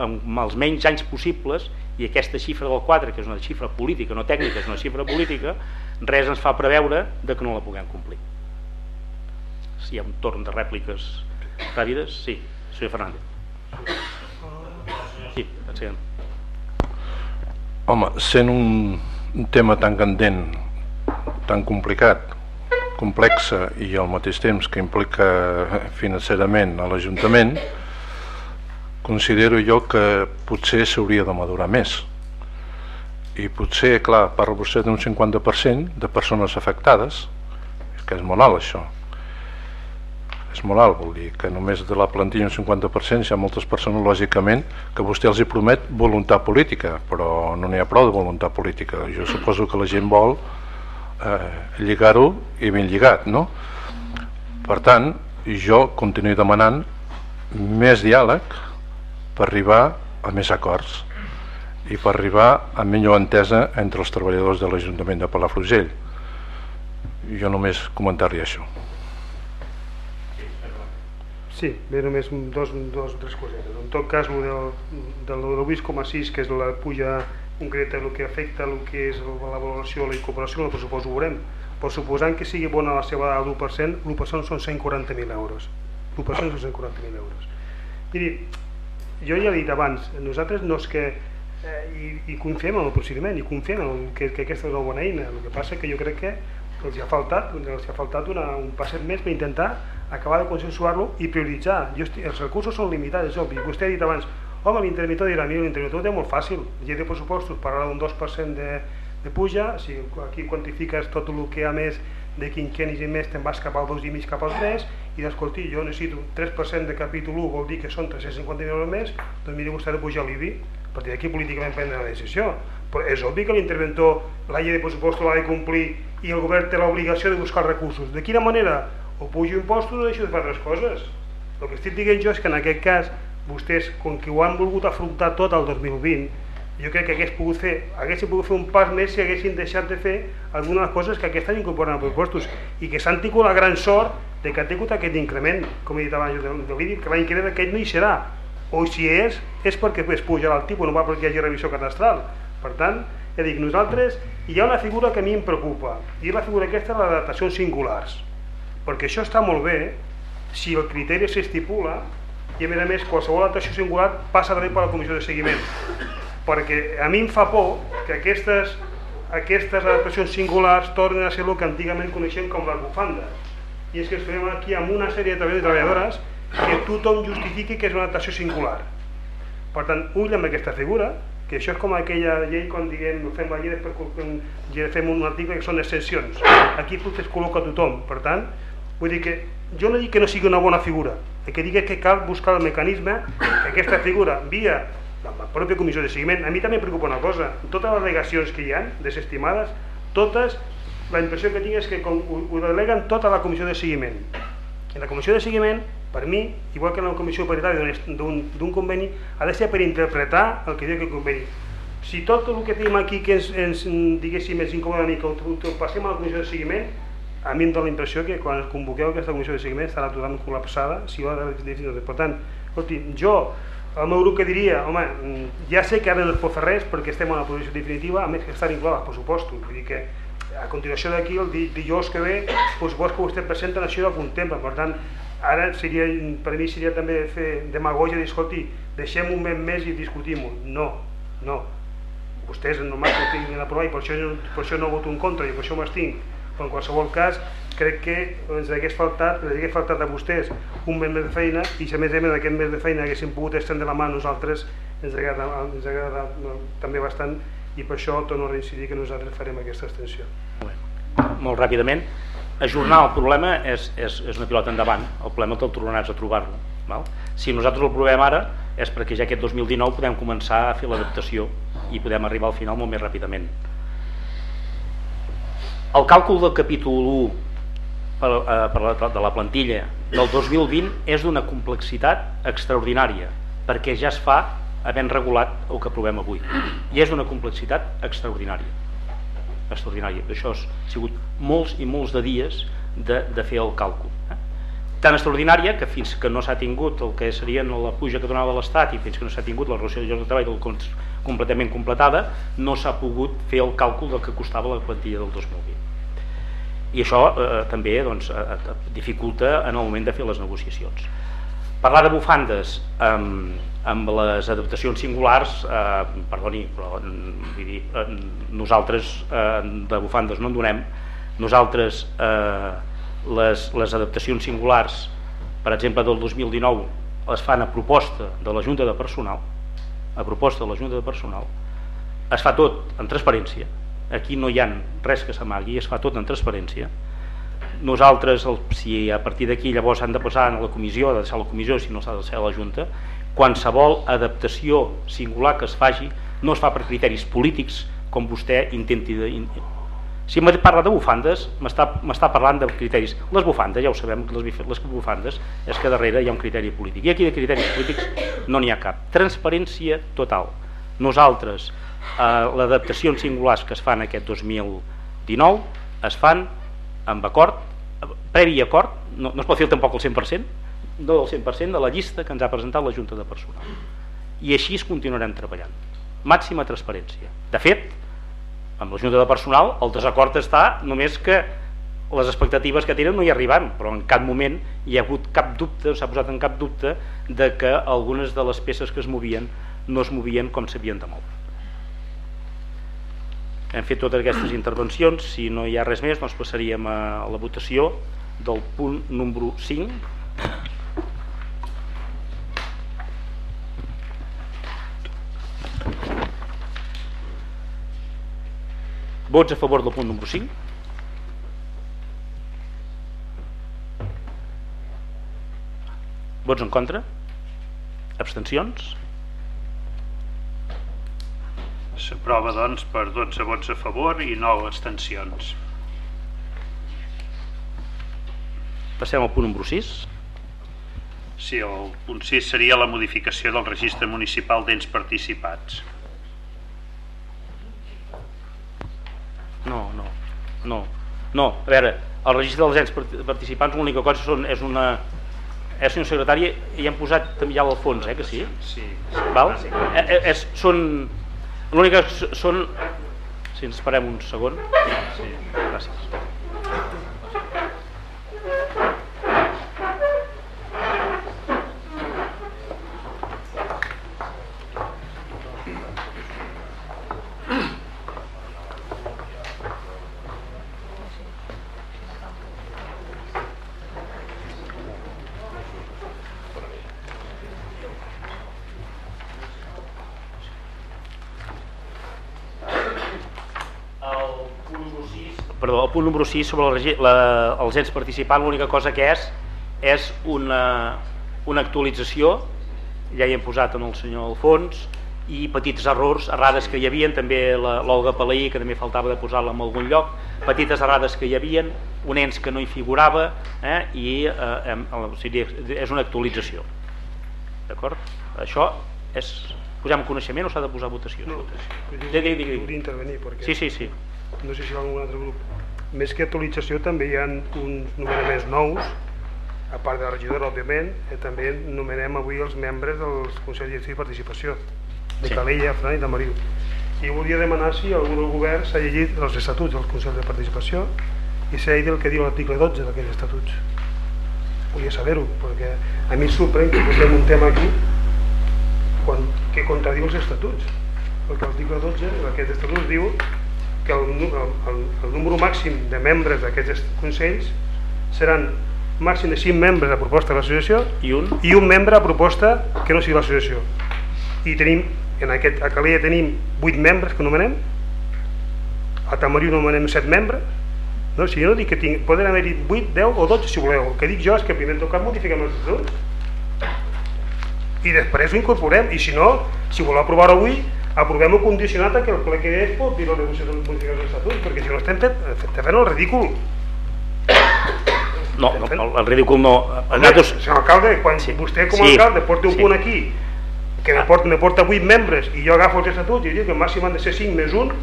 amb els menys anys possibles i aquesta xifra del 4, que és una xifra política, no tècnica, és una xifra política, res ens fa preveure de que no la puguem complir. Si hi ha un torn de rèpliques ràpides, sí, senyor Fernández. Sí, pensem. Home, sent un, un tema tan candent, tan complicat, complexa i al mateix temps que implica financerament a l'Ajuntament, considero jo que potser s'hauria de madurar més. I potser, clar, parla vostè d'un 50% de persones afectades que és molt alt això. És molt alt, vol dir que només de la plantilla un 50% hi ha moltes persones lògicament que vostè els hi promet voluntat política però no n'hi ha prou de voluntat política. Jo suposo que la gent vol eh, lligar-ho i ben lligat no? per tant jo continuo demanant més diàleg per arribar a més acords i per arribar a millor entesa entre els treballadors de l'Ajuntament de Palafrugell. Jo només comentar-li això. Sí, bé, només dos, dos o tres cosetes. En tot cas, el del, del 8,6, que és la puja concreta, el que afecta el que és la valoració, la incorporació, el pressupost ho veurem. Però suposant que sigui bona la seva dada l'1%, l'1% són 140.000 euros. L'1% són 140.000 euros. Miri, jo ja he dit abans, nosaltres no és que eh, i, i confiem en el procediment i confiem en que, que aquesta és una bona eina el que passa que jo crec que els ha faltat, els ha faltat una, un passet més per intentar acabar de consensuar-lo i prioritzar. Jo estic, els recursos són limitats, és obvi. Vostè ha dit abans, home, l'interventor dirà, mira, l'interventor ho té molt fàcil, llei de pressupostos parlarà d'un 2% de, de puja, si aquí quantifiques tot el que hi ha més de quinquenis i més te'n vas cap al 2 i mig cap al 3 i d'escolti, jo necessito 3% de capítol 1 vol dir que són 350 euros més doncs miri vostè ha de pujar l'IBI a partir d'aquí políticament prendre la decisió. Però és obvi que l'interventor la llei de pressupostos l'ha de complir i el govern té l'obligació de buscar recursos. De quina manera? o pujo impostos o deixo de fer altres coses. El que estic dient jo és que en aquest cas vostès, com que ho han volgut afrontar tot el 2020 jo crec que hagués pogut fer, haguessin pogut fer un pas més si haguessin deixat de fer algunes coses que aquest any incorporen als pressupostos i que s'han tingut la gran sort de que ha tingut aquest increment, com he dit abans de, l'IDI, que l'any que ve aquest no hi serà. O si és, és perquè es pujarà el tipus, no va perquè hi hagi revisió catastral. Per tant, ja dic, nosaltres hi ha una figura que a mi em preocupa i la figura aquesta és la d'adaptacions singulars. Perquè això està molt bé si el criteri s'estipula i a més a més qualsevol adaptació singular passa també per la comissió de seguiment perquè a mi em fa por que aquestes, aquestes adaptacions singulars tornen a ser el que antigament coneixem com les bufandes i és que ens trobem aquí amb una sèrie de treballadors i treballadores que tothom justifiqui que és una adaptació singular. Per tant, ull amb aquesta figura que això és com aquella llei quan diguem fem la llei després fem un article que són excepcions aquí potser es col·loca tothom per tant, Vull dir que jo no dic que no sigui una bona figura, el que és que cal buscar el mecanisme que aquesta figura, via la pròpia comissió de seguiment, a mi també em preocupa una cosa, totes les delegacions que hi han, desestimades, totes, la impressió que tinc és que com, ho, ho deleguen tota la comissió de seguiment. En la comissió de seguiment, per mi, igual que en la comissió paritària d'un conveni, ha de ser per interpretar el que diu que conveni. Si tot el que tenim aquí que ens, ens diguéssim, ens incomoda una mica, ho, ho passem a la comissió de seguiment, a mi em dóna la impressió que quan convoqueu aquesta comissió de seguiment estarà totalment col·lapsada si ho ha de decidir. Per tant, escolti, jo, el meu grup que diria, home, ja sé que ara no es pot fer res perquè estem en una posició definitiva, a més que està vinculat als pressupostos, vull dir que a continuació d'aquí, el dijous que ve, el pressupost que vostè presenta això el contempla, per tant, ara seria, per mi seria també fer demagogia dir, escolti, deixem un mes més i discutim-ho. No, no. Vostès normal que ho tinguin aprovat i per això, per això no voto en contra i per això m'estinc però en qualsevol cas crec que ens hagués faltat, ens hagués faltat a vostès un mes més de feina i si a més a més aquest mes de feina haguéssim pogut estendre la mà nosaltres ens agrada, ens agrada també bastant i per això torno a reincidir que nosaltres farem aquesta extensió. Molt ràpidament, ajornar el problema és, és, és una pilota endavant, el problema te'l tornaràs a trobar-lo. Si nosaltres el provem ara és perquè ja aquest 2019 podem començar a fer l'adaptació i podem arribar al final molt més ràpidament. El càlcul del capítol 1 per, eh, per la, de la plantilla del 2020 és d'una complexitat extraordinària perquè ja es fa havent regulat el que provem avui. I és d'una complexitat extraordinària. Extraordinària. Això ha sigut molts i molts de dies de, de fer el càlcul eh? tan extraordinària que fins que no s'ha tingut el que seria la puja que donava l'Estat i fins que no s'ha tingut la relació de llocs de treball del completament completada no s'ha pogut fer el càlcul del que costava la plantilla del 2020 i això eh, també doncs, eh, eh, dificulta en el moment de fer les negociacions. Parlar de bufandes amb, amb les adaptacions singulars, eh, perdoni, però vull dir, eh, nosaltres eh, de bufandes no en donem, nosaltres eh, les, les adaptacions singulars, per exemple del 2019, es fan a proposta de la Junta de Personal, a proposta de la Junta de Personal, es fa tot en transparència, aquí no hi ha res que s'amagui, es fa tot en transparència nosaltres, el, si a partir d'aquí llavors han de passar a la comissió, ha de a la comissió si no s'ha de ser a la Junta, qualsevol adaptació singular que es faci no es fa per criteris polítics com vostè intenti de, si em parla de bufandes, m'està parlant de criteris. Les bufandes, ja ho sabem, les, les bufandes és que darrere hi ha un criteri polític. I aquí de criteris polítics no n'hi ha cap. Transparència total. Nosaltres, eh, les adaptacions singulars que es fan aquest 2019 es fan amb acord, previ acord, no, no es pot fer tampoc el 100%, no del 100% de la llista que ens ha presentat la Junta de Personal. I així es continuarem treballant. Màxima transparència. De fet, amb la Junta de Personal el desacord està només que les expectatives que tenen no hi arriben però en cap moment hi ha hagut cap dubte s'ha posat en cap dubte de que algunes de les peces que es movien no es movien com s'havien de moure hem fet totes aquestes intervencions si no hi ha res més doncs passaríem a la votació del punt número 5 Vots a favor del punt número 5? Vots en contra? Abstencions? S'aprova doncs per 12 vots a favor i 9 abstencions. Passem al punt número 6. Sí, el punt 6 seria la modificació del registre municipal d'ens participats. No, no, no. No, a veure, el registre dels ens participants l'única cosa són, és una... És senyor secretari i hem posat també ja al fons, eh, que sí? Sí. Val? Eh, eh, és, són... L'única són... Si ens esperem un segon. Sí. Gràcies. Perdó, el punt número 6 sobre la, la, els ens participants l'única cosa que és és una, una actualització ja hi hem posat en el senyor Alfons i petits errors, errades que hi havien també l'Olga Palaí que també faltava de posar-la en algun lloc petites errades que hi havien un ens que no hi figurava eh, i eh, o sigui, és una actualització d'acord? això és posem coneixement o s'ha de posar votació? No, votació. Digui, digui. intervenir perquè sí, sí, sí. No sé si hi ha algun altre grup. Més que actualització també hi ha uns nomenaments nous a part de la regidora òbviament eh, també nomenem avui els membres dels Consells de Gestió i Participació de sí. Calella, Fran i de Mariu i volia demanar si algú del govern s'ha llegit els estatuts del Consell de Participació i s'ha llegit el que diu l'article 12 d'aquests estatuts. Volia saber-ho perquè a mi sorprèn que posem un tema aquí quan, que contradiu els estatuts perquè l'article 12 d'aquests estatuts diu que el, el, el número màxim de membres d'aquests consells seran màxim de 5 membres a proposta de l'associació i, un? i un membre a proposta que no sigui l'associació i tenim en aquest, a Calella tenim 8 membres que nomenem a Tamariu nomenem 7 membres no? si jo no dic que tinc, poden haver-hi 8, 10 o 12 si voleu, el que dic jo és que primer en tot cas modifiquem els estatuts i després ho incorporem i si no, si voleu aprovar avui aprovem-ho condicionat a que el ple que és pot dir la negociació de modificació de l'Estatut, perquè si no estem fent, estem fent el ridícul. No, no el, el ridícul no. Home, nosaltres... senyor alcalde, quan sí. vostè com a sí. alcalde porta un sí. punt aquí que me porta, me porta 8 membres i jo agafo els estatuts i dic que màxim han de ser 5 més 1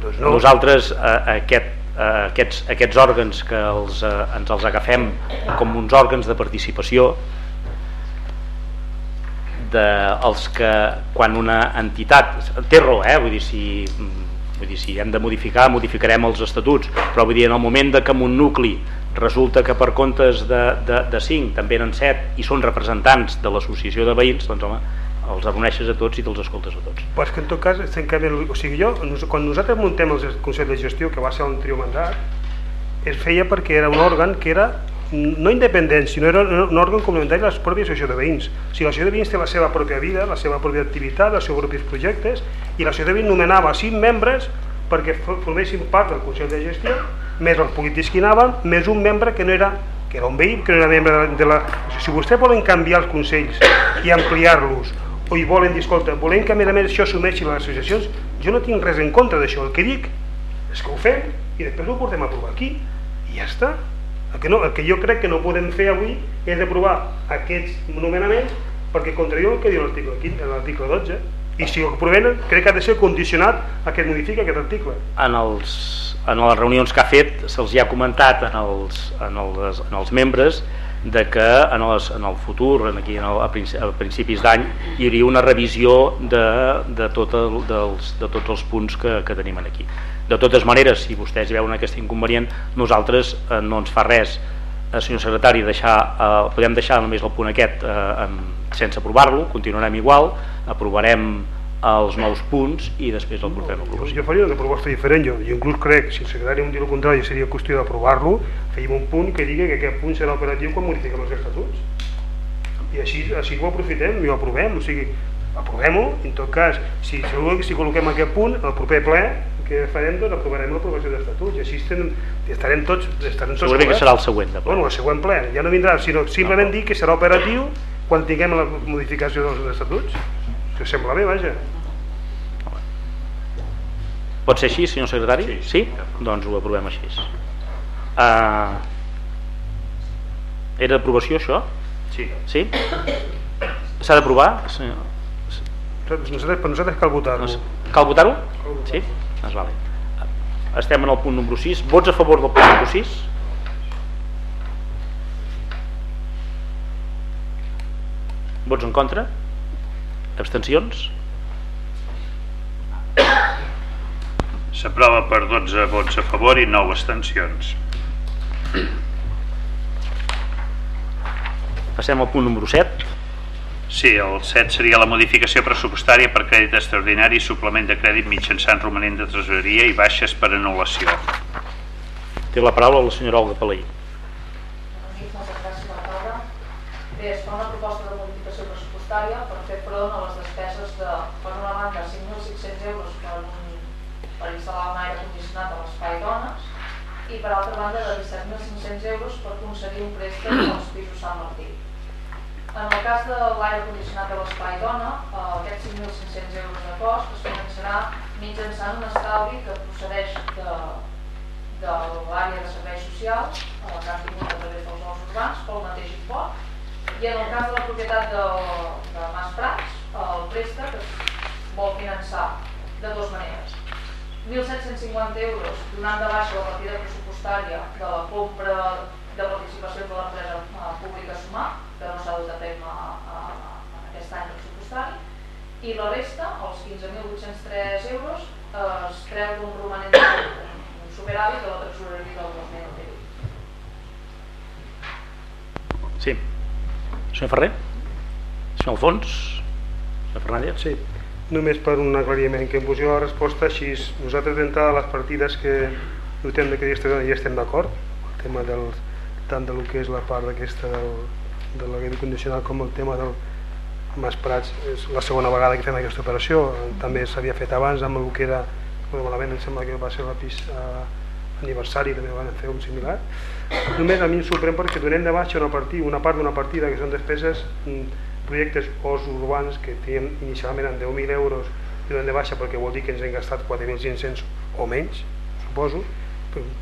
doncs no. nosaltres eh, aquest, eh, aquests, aquests òrgans que els, eh, ens els agafem com uns òrgans de participació de els que quan una entitat té raó, eh? vull dir, si vull dir, si hem de modificar, modificarem els estatuts però vull dir, en el moment de que en un nucli resulta que per comptes de, de, de 5 també eren 7 i són representants de l'associació de veïns doncs home, els reuneixes a tots i te'ls escoltes a tots Però és que en tot cas, o sigui, jo, quan nosaltres muntem el Consell de Gestió que va ser un trio mandat es feia perquè era un òrgan que era no independent, sinó era un òrgan complementari de la pròpia associació de veïns. O sigui, l'associació de veïns té la seva pròpia vida, la seva pròpia activitat, els seus propis projectes, i l'associació de veïns nomenava cinc membres perquè formessin part del Consell de Gestió, més els polítics que anaven, més un membre que no era que era un veí, que no era membre de la... De la... Si vostès volen canviar els consells i ampliar-los, o hi volen dir, escolta, volem que a més a més això assumeixi les associacions, jo no tinc res en contra d'això. El que dic és que ho fem i després ho portem a provar aquí i ja està. El que, no, el que jo crec que no podem fer avui és aprovar aquests nomenaments perquè contradiu el que diu l'article 12 i si ho aprovem crec que ha de ser condicionat a que es modifiqui aquest article. En, els, en les reunions que ha fet se'ls ha comentat en els, en els, en els membres de que en, les, en el futur, en aquí en el, a, principis d'any, hi hauria una revisió de, de, tot el, dels, de tots els punts que, que tenim aquí. De totes maneres, si vostès veuen aquest inconvenient, nosaltres eh, no ens fa res, eh, senyor secretari, deixar, eh, podem deixar només el punt aquest eh, sense aprovar-lo, continuarem igual, aprovarem els nous punts i després el portem a aprovació. Jo, jo faria una proposta diferent, jo, jo inclús crec, si el secretari em diu el contrari, seria qüestió d'aprovar-lo, fèiem un punt que digui que aquest punt serà operatiu quan modifiquem els estatuts. I així, així ho aprofitem i ho aprovem, o sigui, aprovem-ho, en tot cas, si, si col·loquem aquest punt, el proper ple que farem, doncs aprovarem l'aprovació d'estatuts i així estem, estarem tots estarem tots Segurament que serà el següent de ple. Bueno, el següent ple, ja no vindrà, sinó simplement dir que serà operatiu quan tinguem la modificació dels estatuts que sembla bé, vaja. Pot ser així, senyor secretari? Sí? sí? Doncs ho aprovem així. Uh, era d'aprovació, això? Sí. Sí? S'ha d'aprovar? Senyor... Nosaltres, per nosaltres cal votar-ho. Cal votar-ho? Sí? Doncs vale. Estem en el punt número 6. Vots a favor del punt número 6? Vots en contra? Abstencions? S'aprova per 12 vots a favor i 9 abstencions. Passem al punt número 7. Sí, el 7 seria la modificació pressupostària per crèdit extraordinari i suplement de crèdit mitjançant romanent de tresoreria i baixes per anul·lació. Té la paraula la senyora Olga Palai. Bé, es fa una proposta de modificació pressupostària per fer front a les despeses de, per una banda, 5.500 euros per, un, per instal·lar un aire condicionat a l'espai dones i per altra banda de 17.500 euros per concedir un préstec als pisos Sant Martí. En el cas de l'aire condicionat a l'espai dona, eh, aquests 5.500 euros de cost es finançarà mitjançant un estalvi que procedeix de, de l'àrea de serveis socials, que han tingut a través dels nous urbans, pel mateix import, i en el cas de la propietat de, de Mas Prats, el préstec es vol finançar de dues maneres. 1.750 euros donant de baixa la partida pressupostària de la compra de participacions de l'empresa eh, pública Sumar, que no s'ha dut a terme en aquest any pressupostari, i la resta, els 15.803 euros, eh, es treu d'un romanent un superàvit de la tresoreria del 2008. Sí. Senyor Ferrer? Senyor Alfons? Senyor Fernández? Sí, només per un aclariment, que funció de la resposta, així nosaltres d'entrada les partides que lluitem de que ja estem d'acord, el tema del, tant de lo que és la part d'aquesta del, de la llei condicional com el tema del Mas Prats, és la segona vegada que fem aquesta operació, també s'havia fet abans amb el que era, malament em sembla que va ser la pista eh, aniversari també van fer un similar. Només a mi em sorprèn perquè donem de baixa una, partida, una part d'una partida que són despeses mm, projectes os urbans que tenien inicialment en 10.000 euros i donem de baixa perquè vol dir que ens hem gastat 4.500 o menys suposo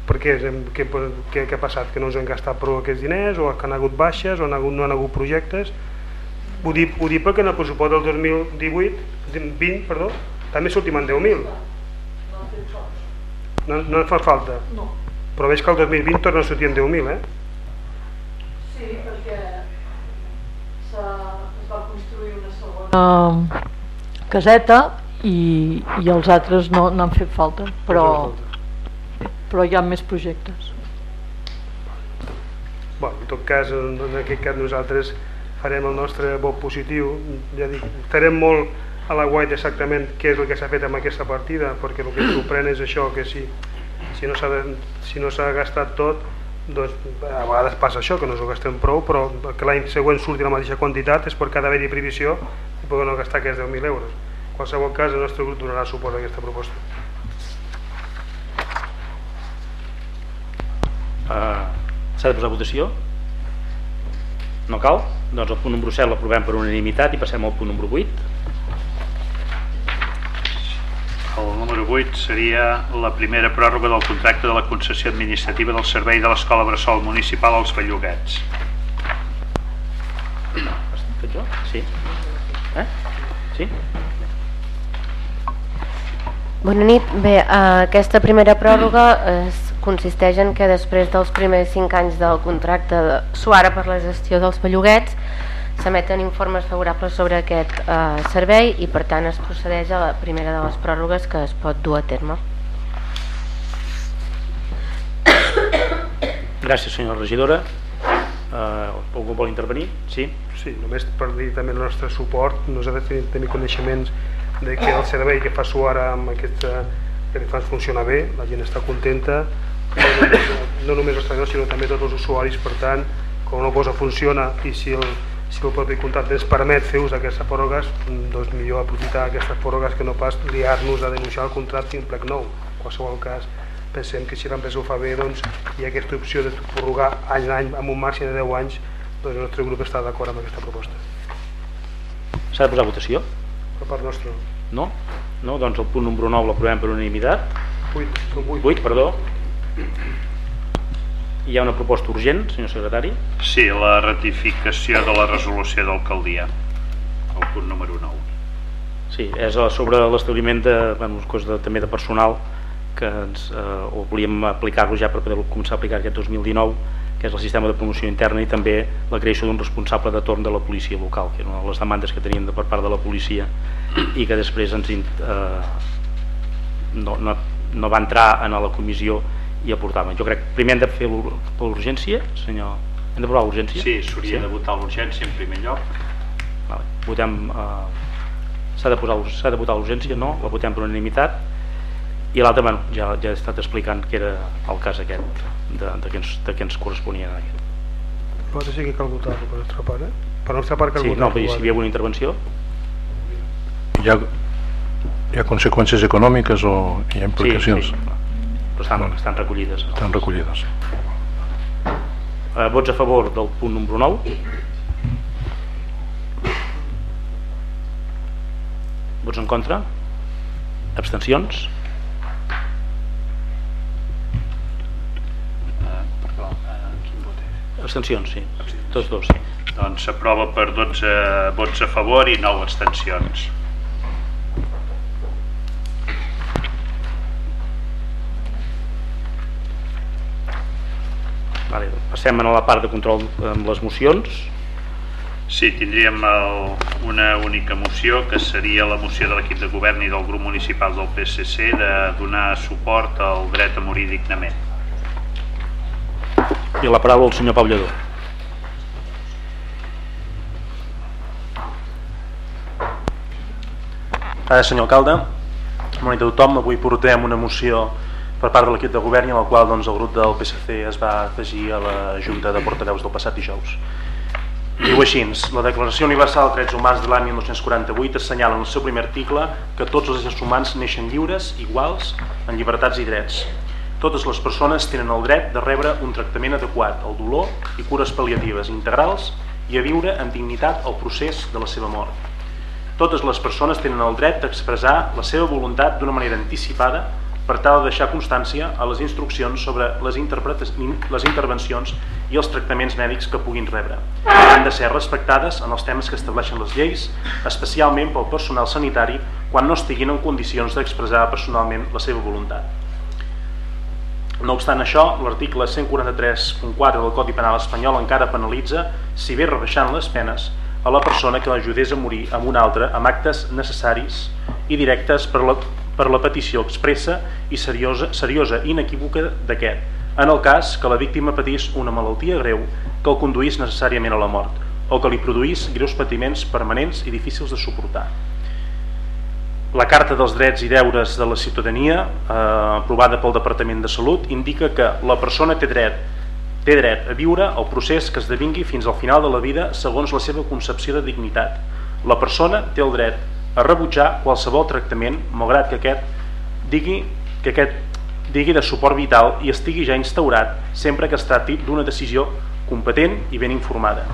per què, què, què, què ha passat? Que no ens hem gastat prou aquests diners o que han hagut baixes o han hagut, no han hagut projectes ho dic, ho dic perquè en el pressupost del 2018 20, perdó, també sortim en 10.000 no, no et fa falta? No. Però veig que el 2020 torna a sortir en 10.000, eh? Sí, perquè es va construir una segona caseta i, i els altres no n'han fet falta, però, però hi ha més projectes. Bon, en tot cas, en, aquest cas nosaltres farem el nostre vot positiu, ja dic, estarem molt a la guai exactament què és el que s'ha fet amb aquesta partida perquè el que sorprèn és això que si, si no s'ha si no gastat tot doncs a vegades passa això, que no s'ho gastem prou però que l'any següent surti la mateixa quantitat és perquè ha d'haver-hi previsió i poder no gastar aquests 10.000 euros. En qualsevol cas el nostre grup donarà suport a aquesta proposta uh, s'ha de posar votació? no cal? doncs el punt número 7 l'aprovem per unanimitat i passem al punt número 8 el número 8 seria la primera pròrroga del contracte de la concessió administrativa del servei de l'Escola Bressol Municipal als Belluguets. Fet jo? Sí. Eh? Sí? Bona nit. Bé, eh, aquesta primera pròrroga es consisteix en que després dels primers 5 anys del contracte de Suara per la gestió dels belluguets s'emeten informes favorables sobre aquest eh, servei i per tant es procedeix a la primera de les pròrrogues que es pot dur a terme. Gràcies, senyora regidora. Uh, algú vol intervenir? Sí? Sí, només per dir també el nostre suport, nosaltres tenim també coneixements de que el servei que fa Suara amb aquesta que fa funciona bé, la gent està contenta, no només, no només els treballadors sinó també tots els usuaris, per tant, quan una cosa funciona i si el, si el propi contracte ens permet fer ús d'aquestes pròrrogues, doncs millor aprofitar aquestes pròrrogues que no pas liar-nos a denunciar el contracte en plec nou. En qualsevol cas, pensem que si l'empresa ho fa bé, doncs hi ha aquesta opció de prorrogar any a any amb un màxim de 10 anys, doncs el nostre grup està d'acord amb aquesta proposta. S'ha de posar votació? Per part nostra. No? No? Doncs el punt número 9 l'aprovem per unanimitat. 8, són 8. 8, perdó. Hi ha una proposta urgent, senyor secretari. Sí, la ratificació de la resolució d'alcaldia, el punt número 9. Sí, és sobre l'establiment de, bueno, de, també de personal que ens, eh, o volíem aplicar-lo ja per poder començar a aplicar aquest 2019 que és el sistema de promoció interna i també la creació d'un responsable de torn de la policia local, que era una de les demandes que teníem de per part de la policia i que després ens eh, no, no, no va entrar en la comissió i aportàvem. Jo crec que primer hem de fer l'urgència, senyor... Hem de provar l'urgència? Sí, s'hauria sí? de votar l'urgència en primer lloc. Vale. Votem... Eh, S'ha de, posar, de votar l'urgència? No, la votem per unanimitat i l'altre bueno, ja, ja he estat explicant que era el cas aquest de, de, que, ens, de que ens corresponia. Però sí que cal votar per nostra part, eh? Per nostra part cal sí, votar. No, però si hi havia alguna intervenció? Hi ha, hi ha conseqüències econòmiques o hi ha implicacions? Sí, sí. Però estan, bueno, estan recollides. Estan recollides. Eh, vots a favor del punt número 9? Vots en contra? Abstencions? Abstencions, sí. Tots dos, sí. Doncs s'aprova per 12 vots a favor i 9 abstencions. Vale, passem a la part de control amb les mocions. Sí, tindríem el, una única moció que seria la moció de l'equip de govern i del grup municipal del PSC de donar suport al dret a morir dignament i la paraula al senyor Pau Lledó. Gràcies, senyor alcalde. Bona nit a tothom. Avui portem una moció per part de l'equip de govern i en la qual doncs, el grup del PSC es va afegir a la Junta de Portaveus del passat dijous. Diu així, la Declaració Universal de Drets Humans de l'any 1948 assenyala en el seu primer article que tots els éssers humans neixen lliures, iguals, en llibertats i drets, totes les persones tenen el dret de rebre un tractament adequat al dolor i cures pal·liatives integrals i a viure amb dignitat el procés de la seva mort. Totes les persones tenen el dret d'expressar la seva voluntat d'una manera anticipada per tal de deixar constància a les instruccions sobre les, les intervencions i els tractaments mèdics que puguin rebre. Han de ser respectades en els temes que estableixen les lleis, especialment pel personal sanitari quan no estiguin en condicions d'expressar personalment la seva voluntat. No obstant això, l'article 143.4 del Codi Penal espanyol encara penalitza, si bé rebaixant les penes, a la persona que l'ajudés a morir amb un altre amb actes necessaris i directes per la, per la petició expressa i seriosa, seriosa inequívoca d'aquest, en el cas que la víctima patís una malaltia greu que el conduís necessàriament a la mort o que li produís greus patiments permanents i difícils de suportar. La Carta dels Drets i Deures de la Ciutadania, eh, aprovada pel Departament de Salut, indica que la persona té dret, té dret a viure el procés que esdevingui fins al final de la vida segons la seva concepció de dignitat. La persona té el dret a rebutjar qualsevol tractament, malgrat que aquest digui que aquest digui de suport vital i estigui ja instaurat sempre que es tracti d'una decisió competent i ben informada.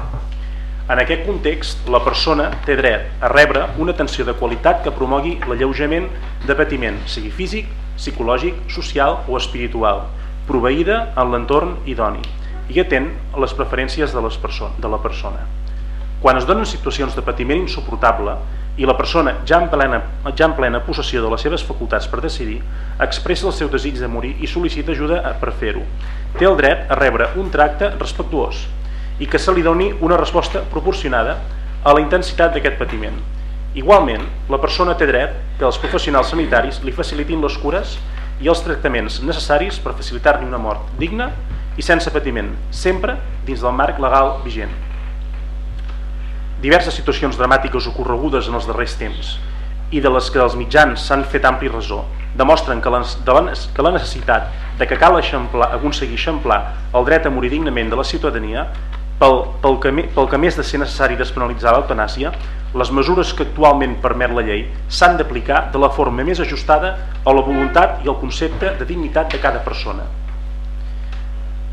En aquest context, la persona té dret a rebre una atenció de qualitat que promogui l'alleujament de patiment, sigui físic, psicològic, social o espiritual, proveïda en l'entorn idoni i atén a les preferències de, les de la persona. Quan es donen situacions de patiment insuportable i la persona, ja en, plena, ja en plena possessió de les seves facultats per decidir, expressa el seu desig de morir i sol·licita ajuda per fer-ho. Té el dret a rebre un tracte respectuós, i que se li doni una resposta proporcionada a la intensitat d'aquest patiment. Igualment, la persona té dret que els professionals sanitaris li facilitin les cures i els tractaments necessaris per facilitar-li una mort digna i sense patiment, sempre dins del marc legal vigent. Diverses situacions dramàtiques ocorregudes en els darrers temps i de les que els mitjans s'han fet ampli resó demostren que la, de la, que la necessitat de que cal eixamplar, aconseguir eixamplar el dret a morir dignament de la ciutadania pel, pel, que, pel que més de ser necessari despenalitzar l'eutanàsia, les mesures que actualment permet la llei s'han d'aplicar de la forma més ajustada a la voluntat i al concepte de dignitat de cada persona.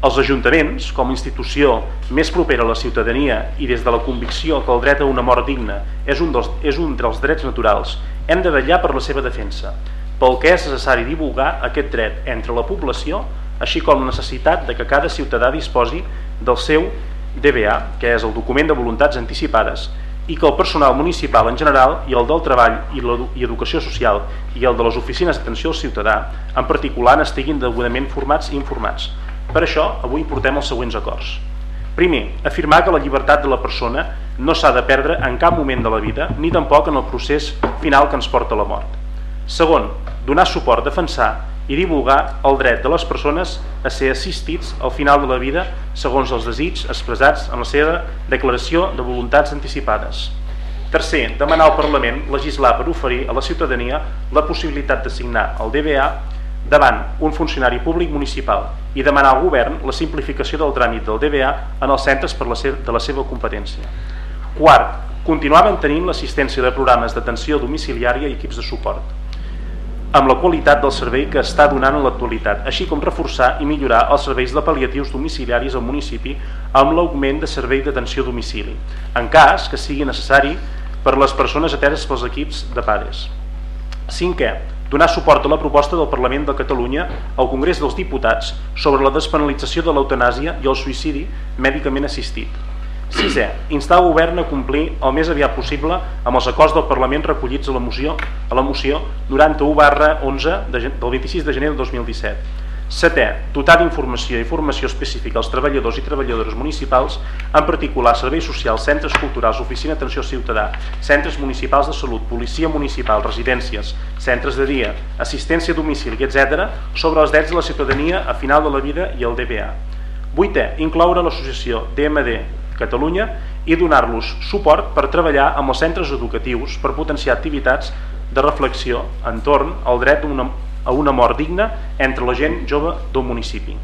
Els ajuntaments, com a institució més propera a la ciutadania i des de la convicció que el dret a una mort digna és un dels, és un dels drets naturals, hem de vetllar per la seva defensa, pel que és necessari divulgar aquest dret entre la població, així com la necessitat de que cada ciutadà disposi del seu DBA, que és el document de voluntats anticipades, i que el personal municipal en general i el del treball i, i educació social i el de les oficines d'atenció al ciutadà en particular estiguin degudament formats i informats. Per això, avui portem els següents acords. Primer, afirmar que la llibertat de la persona no s'ha de perdre en cap moment de la vida ni tampoc en el procés final que ens porta a la mort. Segon, donar suport, defensar i divulgar el dret de les persones a ser assistits al final de la vida segons els desig expressats en la seva declaració de voluntats anticipades. Tercer, demanar al Parlament legislar per oferir a la ciutadania la possibilitat de signar el DBA davant un funcionari públic municipal i demanar al govern la simplificació del tràmit del DBA en els centres per la seva, de la seva competència. Quart, continuar mantenint l'assistència de programes d'atenció domiciliària i equips de suport amb la qualitat del servei que està donant en l'actualitat, així com reforçar i millorar els serveis de pal·liatius domiciliaris al municipi amb l'augment de servei d'atenció a domicili, en cas que sigui necessari per les persones ateses pels equips de pares. Cinquè, donar suport a la proposta del Parlament de Catalunya al Congrés dels Diputats sobre la despenalització de l'eutanàsia i el suïcidi mèdicament assistit, Sisè, instar el govern a complir el més aviat possible amb els acords del Parlament recollits a la moció, a la moció 91 barra 11 de, del 26 de gener del 2017. Setè, dotar d'informació i formació específica als treballadors i treballadores municipals, en particular serveis socials, centres culturals, oficina d'atenció ciutadà, centres municipals de salut, policia municipal, residències, centres de dia, assistència a domicili, etc., sobre els drets de la ciutadania a final de la vida i el DBA. Vuitè, incloure l'associació DMD Catalunya i donar-los suport per treballar amb els centres educatius per potenciar activitats de reflexió entorn al dret una, a una mort digna entre la gent jove del municipi.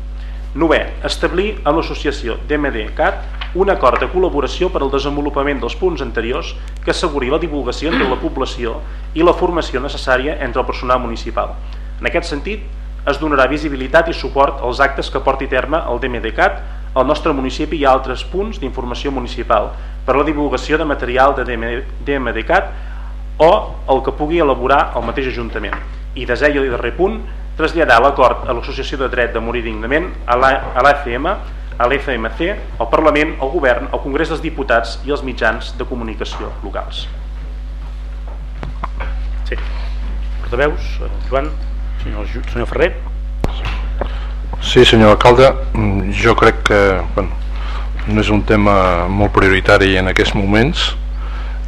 Novè, establir amb l'associació DMD-CAT un acord de col·laboració per al desenvolupament dels punts anteriors que asseguri la divulgació entre la població i la formació necessària entre el personal municipal. En aquest sentit, es donarà visibilitat i suport als actes que porti terme el DMD-CAT al nostre municipi ha altres punts d'informació municipal per a la divulgació de material de DMDCAT o el que pugui elaborar el mateix Ajuntament. I desè i darrer punt, traslladar l'acord a l'Associació de Dret de Morir Dignament, a l'AFM, a l'FMC, al Parlament, al Govern, al Congrés dels Diputats i als mitjans de comunicació locals. Sí. Portaveus, Joan, senyor, senyor Ferrer. Sí, senyor alcalde, jo crec que bueno, no és un tema molt prioritari en aquests moments,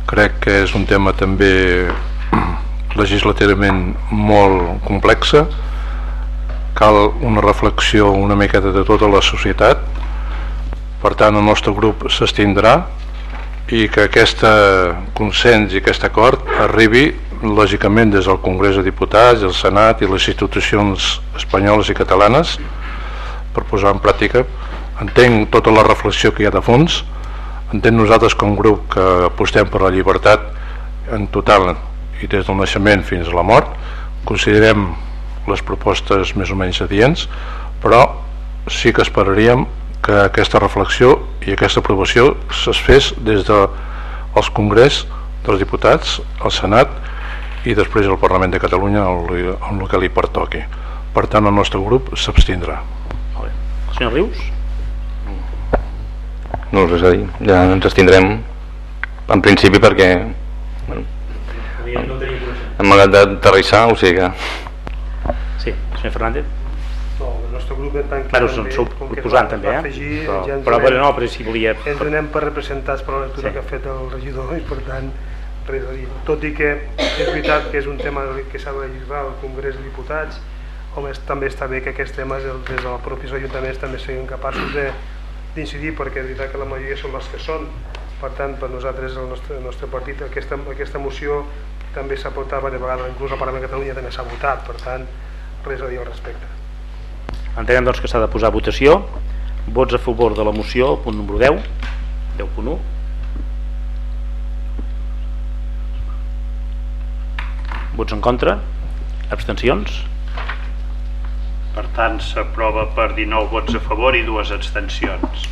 crec que és un tema també legislativament molt complexa, cal una reflexió una miqueta de tota la societat, per tant el nostre grup s'estindrà i que aquest consens i aquest acord arribi lògicament des del Congrés de Diputats, el Senat i les institucions espanyoles i catalanes per posar en pràctica. Entenc tota la reflexió que hi ha de fons. Entenc nosaltres com grup que apostem per la llibertat en total i des del naixement fins a la mort considerem les propostes més o menys adients però sí que esperaríem que aquesta reflexió i aquesta aprovació es fes des del de, Congrés dels Diputats, al Senat i després al Parlament de Catalunya en el que li pertoqui. Per tant, el nostre grup s'abstindrà. Senyor Rius? No, res a dir. Ja ens abstindrem en principi perquè bueno, hem acabat d'aterrissar, o sigui que... Sí, senyor Fernández? No, el nostre grup en tant que... Bueno, som, sou proposant també, eh? Afegir, però, ja però, però no, però si volia... Ens anem per representats per la lectura sí. que ha fet el regidor i per tant res a dir. Tot i que és veritat que és un tema que s'ha de legislar al Congrés de Diputats, home, també està bé que aquests temes des dels propis ajuntaments també siguin capaços d'incidir perquè és veritat que la majoria són les que són per tant per nosaltres el nostre, el nostre partit aquesta, aquesta moció també s'ha portat diverses vegades inclús al Parlament de Catalunya també s'ha votat per tant res a dir al respecte. Entenem doncs que s'ha de posar a votació. Vots a favor de la moció punt número 10 10.1 vots en contra? Abstencions? Per tant, s'aprova per 19 vots a favor i dues abstencions.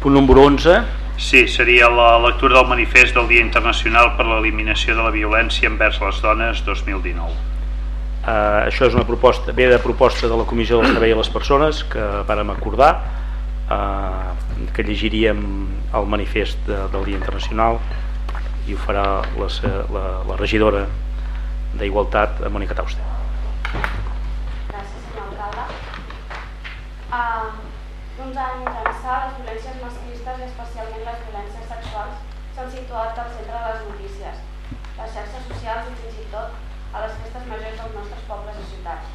Punt número 11. Sí, seria la lectura del manifest del Dia Internacional per l'Eliminació de la Violència envers les Dones 2019. Uh, eh, això és una proposta, ve de proposta de la Comissió del Servei a les Persones que vàrem acordar uh, que llegiríem el manifest de, del Dia Internacional i ho farà la, la, la regidora d'Igualtat, a Mònica Tauste. Gràcies, senyor alcalde. Uh, uns anys ençà, les violències masclistes i especialment les violències sexuals s'han situat al centre de les notícies, les xarxes socials i fins i tot a les festes majors dels nostres pobles i ciutats.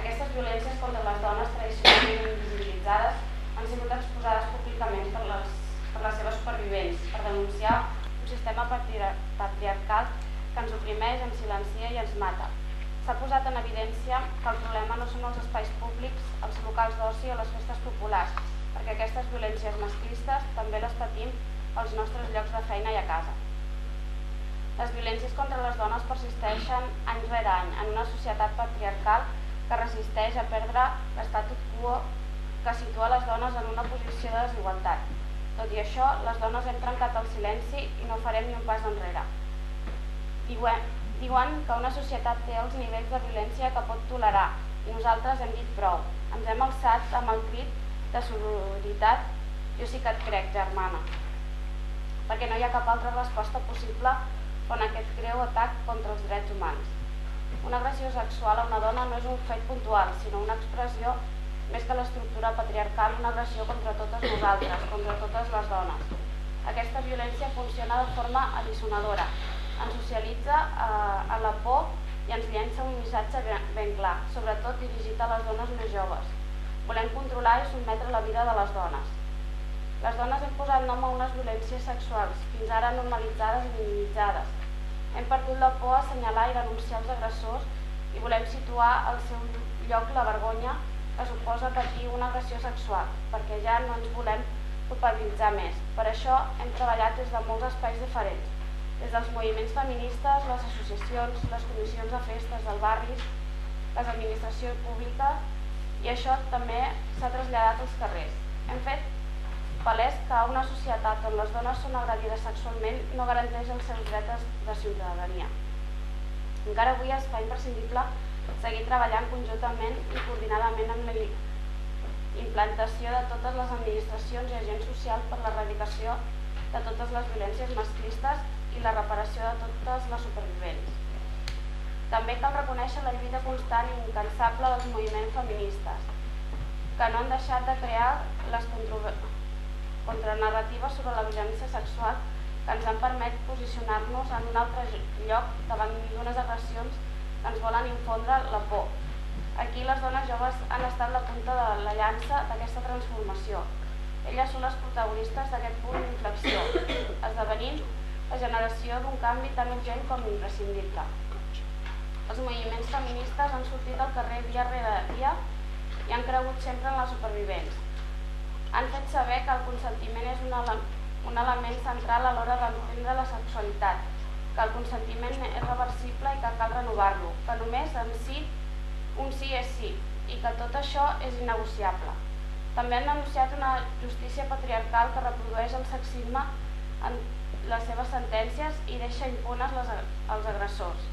Aquestes violències contra les dones tradicionalment invisibilitzades han sigut exposades públicament per les, per les seves supervivents per denunciar un sistema patriarcal que ens oprimeix, ens silencia i ens mata. S'ha posat en evidència que el problema no són els espais públics, els locals d'oci o les festes populars, perquè aquestes violències masclistes també les patim als nostres llocs de feina i a casa. Les violències contra les dones persisteixen any rere any en una societat patriarcal que resisteix a perdre l'estatut quo que situa les dones en una posició de desigualtat. Tot i això, les dones hem trencat el silenci i no farem ni un pas enrere. Diuen, diuen que una societat té els nivells de violència que pot tolerar i nosaltres hem dit prou. Ens hem alçat amb el crit de sororitat jo sí que et crec, germana. Perquè no hi ha cap altra resposta possible quan aquest greu atac contra els drets humans. Una agressió sexual a una dona no és un fet puntual, sinó una expressió més que l'estructura patriarcal, una agressió contra totes nosaltres, contra totes les dones. Aquesta violència funciona de forma allisonadora, ens socialitza eh, a la por i ens llença un missatge ben, ben clar, sobretot dirigit a les dones més joves. Volem controlar i sotmetre la vida de les dones. Les dones hem posat nom a unes violències sexuals, fins ara normalitzades i minimitzades. Hem perdut la por a assenyalar i denunciar els agressors i volem situar al seu lloc la vergonya que suposa patir una agressió sexual, perquè ja no ens volem culpabilitzar més. Per això hem treballat des de molts espais diferents, des dels moviments feministes, les associacions, les comissions de festes del barri, les administracions públiques i això també s'ha traslladat als carrers. Hem fet palès que una societat on les dones són agredides sexualment no garanteix els seus drets de ciutadania. Encara avui es fa imprescindible seguir treballant conjuntament i coordinadament amb la implantació de totes les administracions i agents socials per l'erradicació de totes les violències masclistes i la reparació de totes les supervivents. També cal reconèixer la lluita constant i incansable dels moviments feministes, que no han deixat de crear les contranarratives sobre la violència sexual que ens han permet posicionar-nos en un altre lloc davant d'unes agressions que ens volen infondre la por. Aquí les dones joves han estat la punta de la llança d'aquesta transformació. Elles són les protagonistes d'aquest punt d'inflexió, esdevenint la generació d'un canvi tan urgent com imprescindible. Els moviments feministes han sortit al carrer dia rere dia i han cregut sempre en les supervivents. Han fet saber que el consentiment és un, ele un element central a l'hora d'entendre la sexualitat, que el consentiment és reversible i que cal renovar-lo, que només en sí un sí és sí, i que tot això és innegociable. També han denunciat una justícia patriarcal que reprodueix el sexisme en les seves sentències i deixa impunes les, els agressors.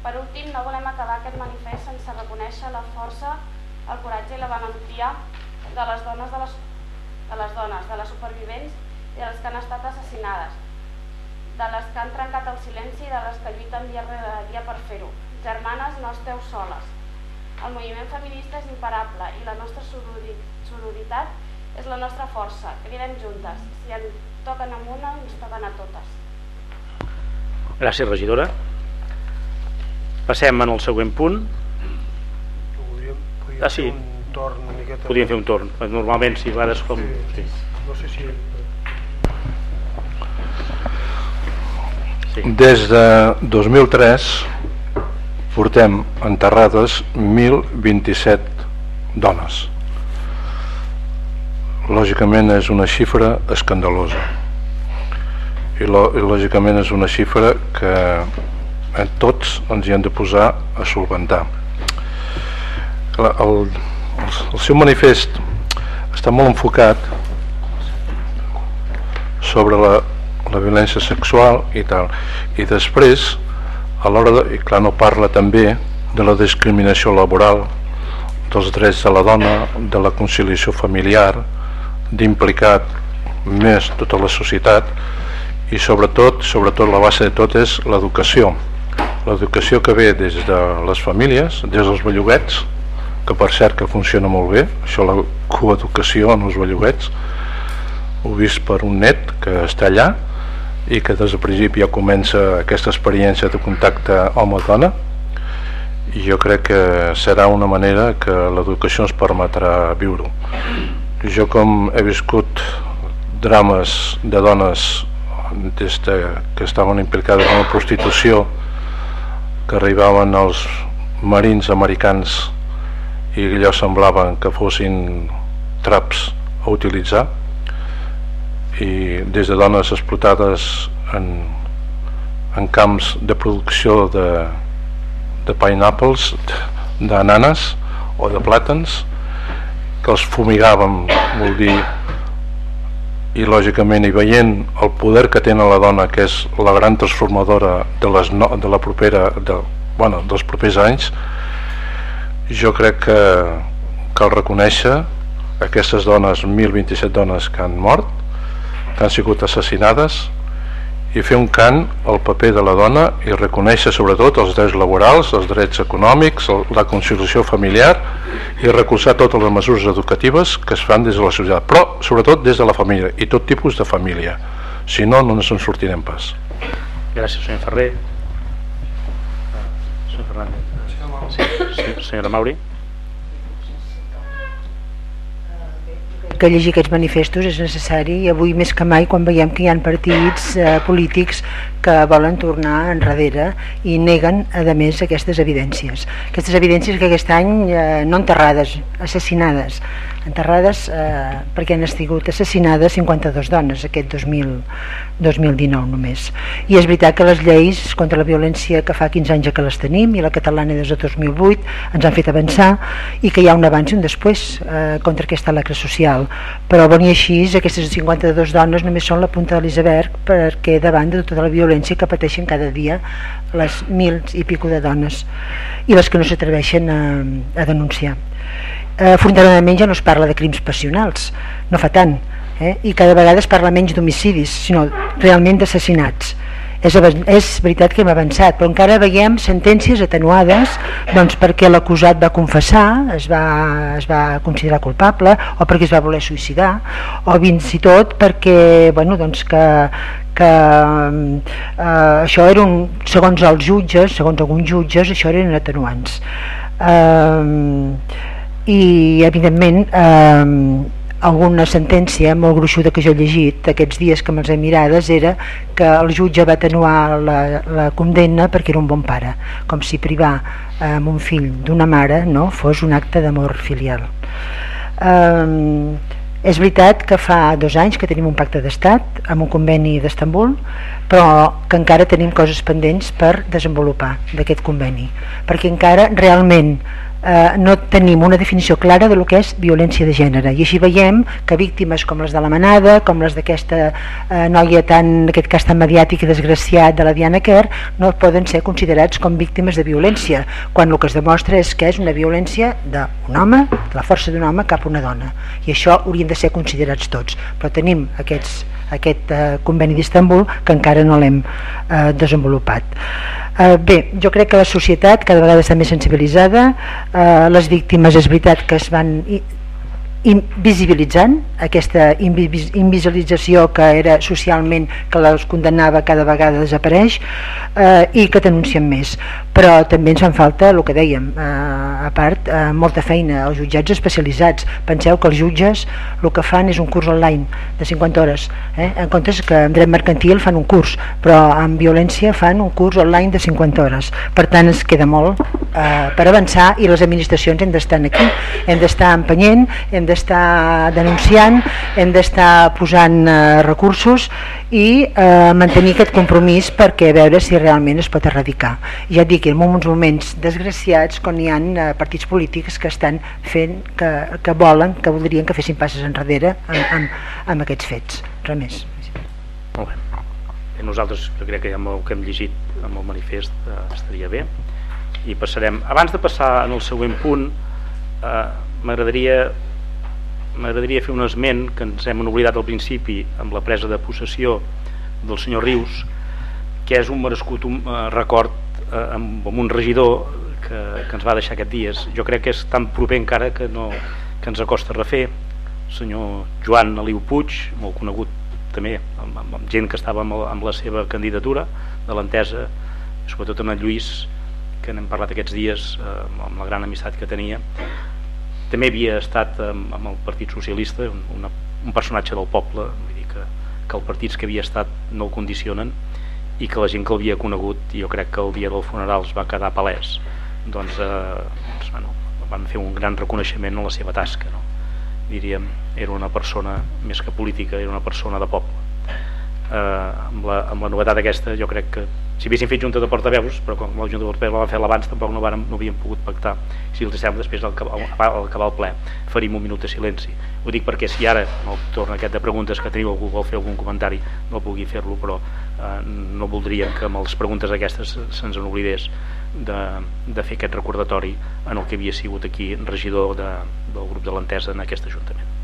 Per últim, no volem acabar aquest manifest sense reconèixer la força, el coratge i la valentia de les dones, de les, de les, dones, de les supervivents i de les que han estat assassinades, de les que han trencat el silenci i de les que lluiten dia rere dia per fer-ho. Germanes, no esteu soles. El moviment feminista és imparable i la nostra sororitat és la nostra força. Cridem juntes. Si en toquen amb una, ens toquen a totes. Gràcies, regidora. Passem en el següent punt. Podríem, podríem Ah, sí. fer un torn una miqueta. Podríem fer un torn. Normalment, si va des com... Sí. Sí. No sé si... Sí. Des de 2003 portem enterrades 1.027 dones. Lògicament és una xifra escandalosa i, lo, i lògicament és una xifra que a tots ens hi hem de posar a solventar. El, el, el seu manifest està molt enfocat sobre la, la violència sexual i tal. I després, a l'hora de... Clar, no parla també de la discriminació laboral, dels drets de la dona, de la conciliació familiar, d'implicar més tota la societat i sobretot, sobretot la base de tot és l'educació. L'educació que ve des de les famílies, des dels belluguets, que per cert que funciona molt bé, això la coeducació en els belluguets, ho vist per un net que està allà i que des del principi ja comença aquesta experiència de contacte home-dona i jo crec que serà una manera que l'educació ens permetrà viure-ho. Jo com he viscut drames de dones des de, que estaven implicades en la prostitució que arribaven als marins americans i allò semblaven que fossin traps a utilitzar. I des de dones explotades en, en camps de producció de, de pineapples, d'ananes o de plàtans que els fumigàvem, vol dir i lògicament i veient el poder que té la dona que és la gran transformadora de, les no, de la propera de, bueno, dels propers anys jo crec que cal reconèixer aquestes dones 1.027 dones que han mort que han sigut assassinades i fer un cant al paper de la dona i reconèixer sobretot els drets laborals, els drets econòmics, la conciliació familiar i recolzar totes les mesures educatives que es fan des de la societat, però sobretot des de la família i tot tipus de família. Si no, no ens en sortirem pas. Gràcies, senyor Ferrer. Ah, Senyor Fernández. Sí, senyora Mauri. Que llegir aquests manifestos és necessari. I avui més que mai quan veiem que hi ha partits eh, polítics que volen tornar enrere i neguen a més aquestes evidències. Aquestes evidències que aquest any eh, no enterrades, assassinades enterrades eh, perquè han estigut assassinades 52 dones aquest 2000, 2019 només. I és veritat que les lleis contra la violència que fa 15 anys que les tenim i la catalana des de 2008 ens han fet avançar i que hi ha un abans i un després eh, contra aquesta lacra social. Però bon i així aquestes 52 dones només són la punta de l'iceberg perquè davant de tota la violència que pateixen cada dia les mil i pico de dones i les que no s'atreveixen a, a denunciar eh, afortunadament ja no es parla de crims passionals no fa tant eh? i cada vegada es parla menys d'homicidis sinó realment d'assassinats és, és veritat que hem avançat però encara veiem sentències atenuades doncs perquè l'acusat va confessar es va, es va considerar culpable o perquè es va voler suïcidar o fins i tot perquè bueno, doncs que, que eh, això era un, segons els jutges segons alguns jutges això eren atenuants eh, i evidentment eh, alguna sentència molt gruixuda que jo he llegit aquests dies que me'ls he mirades era que el jutge va atenuar la, la condemna perquè era un bon pare com si privar eh, un fill d'una mare no fos un acte d'amor filial. Eh, és veritat que fa dos anys que tenim un pacte d'estat amb un conveni d'Estambul però que encara tenim coses pendents per desenvolupar d'aquest conveni perquè encara realment eh, no tenim una definició clara de lo que és violència de gènere. I així veiem que víctimes com les de la Manada, com les d'aquesta eh, noia tan, en aquest cas tan mediàtic i desgraciat de la Diana Kerr no poden ser considerats com víctimes de violència quan el que es demostra és que és una violència d'un home, de la força d'un home cap a una dona. I això haurien de ser considerats tots. Però tenim aquests, aquest eh, conveni d'Istanbul que encara no l'hem eh, desenvolupat. Eh, bé, jo crec que la societat cada vegada està més sensibilitzada, eh, les víctimes és veritat que es van invisibilitzant aquesta invisibilització que era socialment que les condemnava cada vegada desapareix eh, i que denuncien més. Però també ens fan falta el que dèiem eh, a part eh, molta feina. Els jutjats especialitzats. Penseu que els jutges el que fan és un curs online de 50 hores eh? en comptes que en dret mercantil fan un curs però en violència fan un curs online de 50 hores. Per tant es queda molt eh, per avançar i les administracions hem d'estar aquí hem d'estar empenyent hem d'estar denunciant, hem d'estar posant eh, recursos i eh, mantenir aquest compromís perquè veure si realment es pot erradicar. Ja et dic, en uns moments desgraciats quan hi ha eh, partits polítics que estan fent, que, que volen, que voldrien que fessin passes enrere amb, amb, amb aquests fets. Res més. Molt bé. I nosaltres, crec que amb el que hem llegit amb el manifest eh, estaria bé i passarem, abans de passar en el següent punt eh, m'agradaria m'agradaria fer un esment que ens hem oblidat al principi amb la presa de possessió del senyor Rius que és un merescut un, uh, record uh, amb, amb un regidor que, que ens va deixar aquests dies. Jo crec que és tan proper encara que, no, que ens acosta a refer. El senyor Joan Aliu Puig molt conegut també amb, amb, amb gent que estava amb, amb la seva candidatura de l'entesa sobretot amb en Lluís que n'hem parlat aquests dies eh, amb la gran amistat que tenia també havia estat amb, amb el Partit Socialista un, una, un personatge del poble vull dir que, que els partits que havia estat no el condicionen i que la gent que l'havia conegut jo crec que el dia del funeral es va quedar palès doncs, eh, doncs bueno, van fer un gran reconeixement a la seva tasca no? diríem, era una persona més que política, era una persona de poble eh, amb, la, amb la novetat aquesta jo crec que si haguéssim fet junta de portaveus però com la junta de portaveus va fer l'abans tampoc no, vàrem, no havíem pogut pactar si els sembla després al acabar, el ple farim un minut de silenci ho dic perquè si ara no torna aquest de preguntes que teniu algú vol fer algun comentari no pugui fer-lo però eh, no voldríem que amb les preguntes aquestes se'ns oblidés de, de fer aquest recordatori en el que havia sigut aquí regidor de, del grup de l'entesa en aquest Ajuntament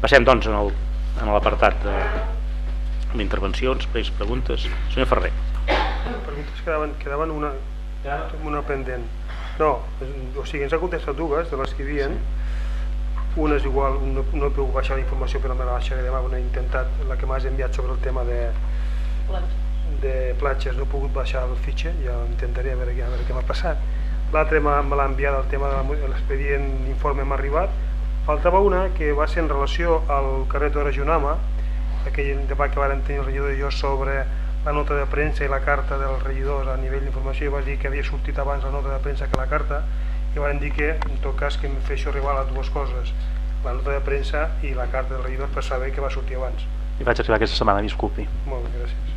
passem doncs en l'apartat de intervencions, preguntes. Senyor Ferrer. Preguntes quedaven, quedaven una, una pendent. No, o sigui, ens ha contestat dues de les que hi havia. Una és igual, no, no he pogut baixar la informació però me la baixaré demà, una he intentat, la que m'has enviat sobre el tema de, de platges, no he pogut baixar el fitxa, ja intentaré a veure, a veure què m'ha passat. L'altre me l'ha enviat el tema de l'expedient informe m'ha arribat. Faltava una que va ser en relació al carrer de Regionama, aquell debat que varen tenir el regidor i jo sobre la nota de premsa i la carta dels regidors a nivell d'informació i va dir que havia sortit abans la nota de premsa que la carta i van dir que en tot cas que em feixo arribar les dues coses la nota de premsa i la carta del regidor per saber que va sortir abans. I vaig arribar aquesta setmana, disculpi. Molt bé, gràcies.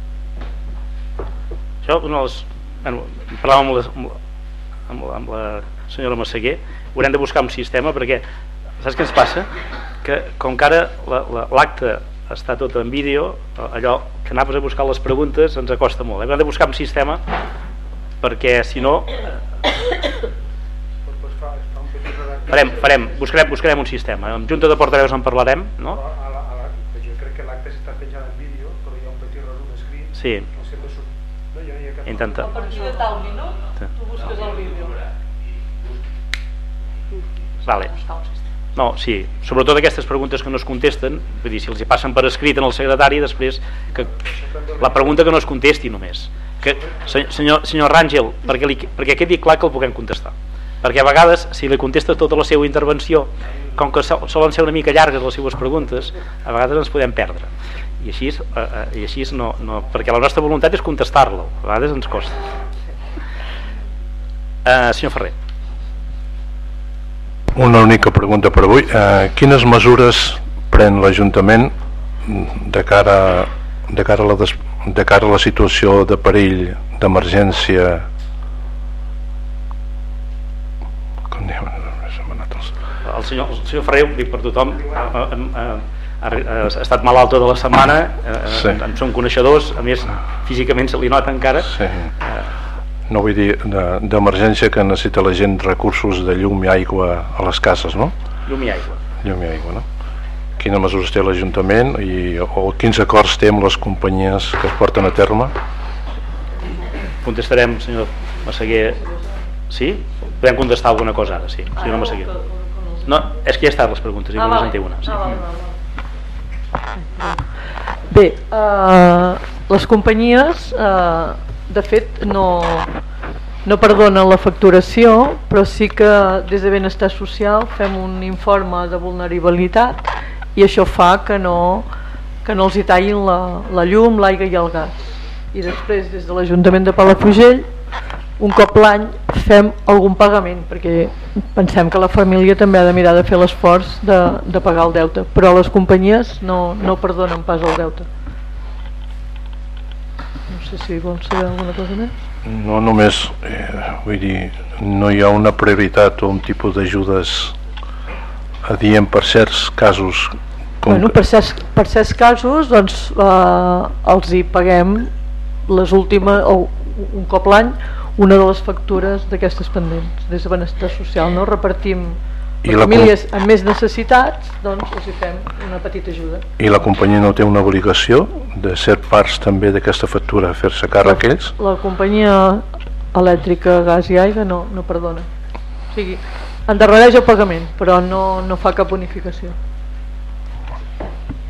Això una de les bueno, parlàvem amb la, amb la, amb la senyora Massaguer haurem de buscar un sistema perquè saps què ens passa? que com que ara l'acte la, està tot en vídeo, allò que anaves a buscar les preguntes ens acosta molt. Hem de buscar un sistema perquè si no farem, farem, buscarem, buscarem un sistema. Amb Junta de Portaveus en parlarem, no? A la, a la, jo crec que l'acte s'està penjant en vídeo, però hi ha un petit resum escrit. Sí. No, jo no hi ha Intenta. A partir de tal minut, tu busques el vídeo. Vale. No, sí, sobretot aquestes preguntes que no es contesten, vull dir, si els hi passen per escrit en el secretari, després que la pregunta que no es contesti només. Que, senyor, senyor Ràngel, perquè, li, perquè quedi clar que el puguem contestar. Perquè a vegades, si li contesta tota la seva intervenció, com que solen ser una mica llargues les seves preguntes, a vegades ens podem perdre. I així, eh, eh, i així no, no, perquè la nostra voluntat és contestar-lo, a vegades ens costa. Eh, senyor Ferrer. Una única pregunta per avui. Eh, quines mesures pren l'Ajuntament de cara, de, cara a la des, de cara a la situació de perill, d'emergència com diuen? el senyor, el senyor Ferrer, dic per tothom, ha, ha, ha, ha estat malalt tota la setmana, eh, Sí. en són coneixedors, a més físicament se li nota encara. Sí. No vull dir de- d'emergència que necessita la gent recursos de llum i aigua a les cases, no? Llum i aigua. Llum i aigua, no? Quines mesures té l'Ajuntament i, o quins acords té amb les companyies que es porten a terme? Contestarem, senyor Massaguer. Sí? Podem contestar alguna cosa ara, sí. Senyor Massaguer. No, és que ja estan les preguntes, i Ah, només vale. en té una. Sí. Bé, eh, les companyies, eh, de fet, no, no perdonen la facturació, però sí que des de Benestar Social fem un informe de vulnerabilitat i això fa que no, que no els hi tallin la, la llum, l'aigua i el gas. I després, des de l'Ajuntament de Palafrugell, un cop l'any fem algun pagament, perquè pensem que la família també ha de mirar de fer l'esforç de, de pagar el deute, però les companyies no, no perdonen pas el deute. Sé si vols saber alguna cosa més. No només, eh, vull dir, no hi ha una prioritat o un tipus d'ajudes adient per certs casos com Bueno, per certs, per certs casos doncs, eh, els hi paguem les últimes, o un cop l'any, una de les factures d'aquestes pendents, des de benestar social, no? Repartim I les la famílies amb més necessitats, doncs els hi fem una petita ajuda. i la companyia no té una obligació de ser parts també d'aquesta factura, fer-se càrrec ells? La companyia elèctrica, gas i aigua no, no perdona. O sigui, endarrereix el pagament, però no, no fa cap bonificació.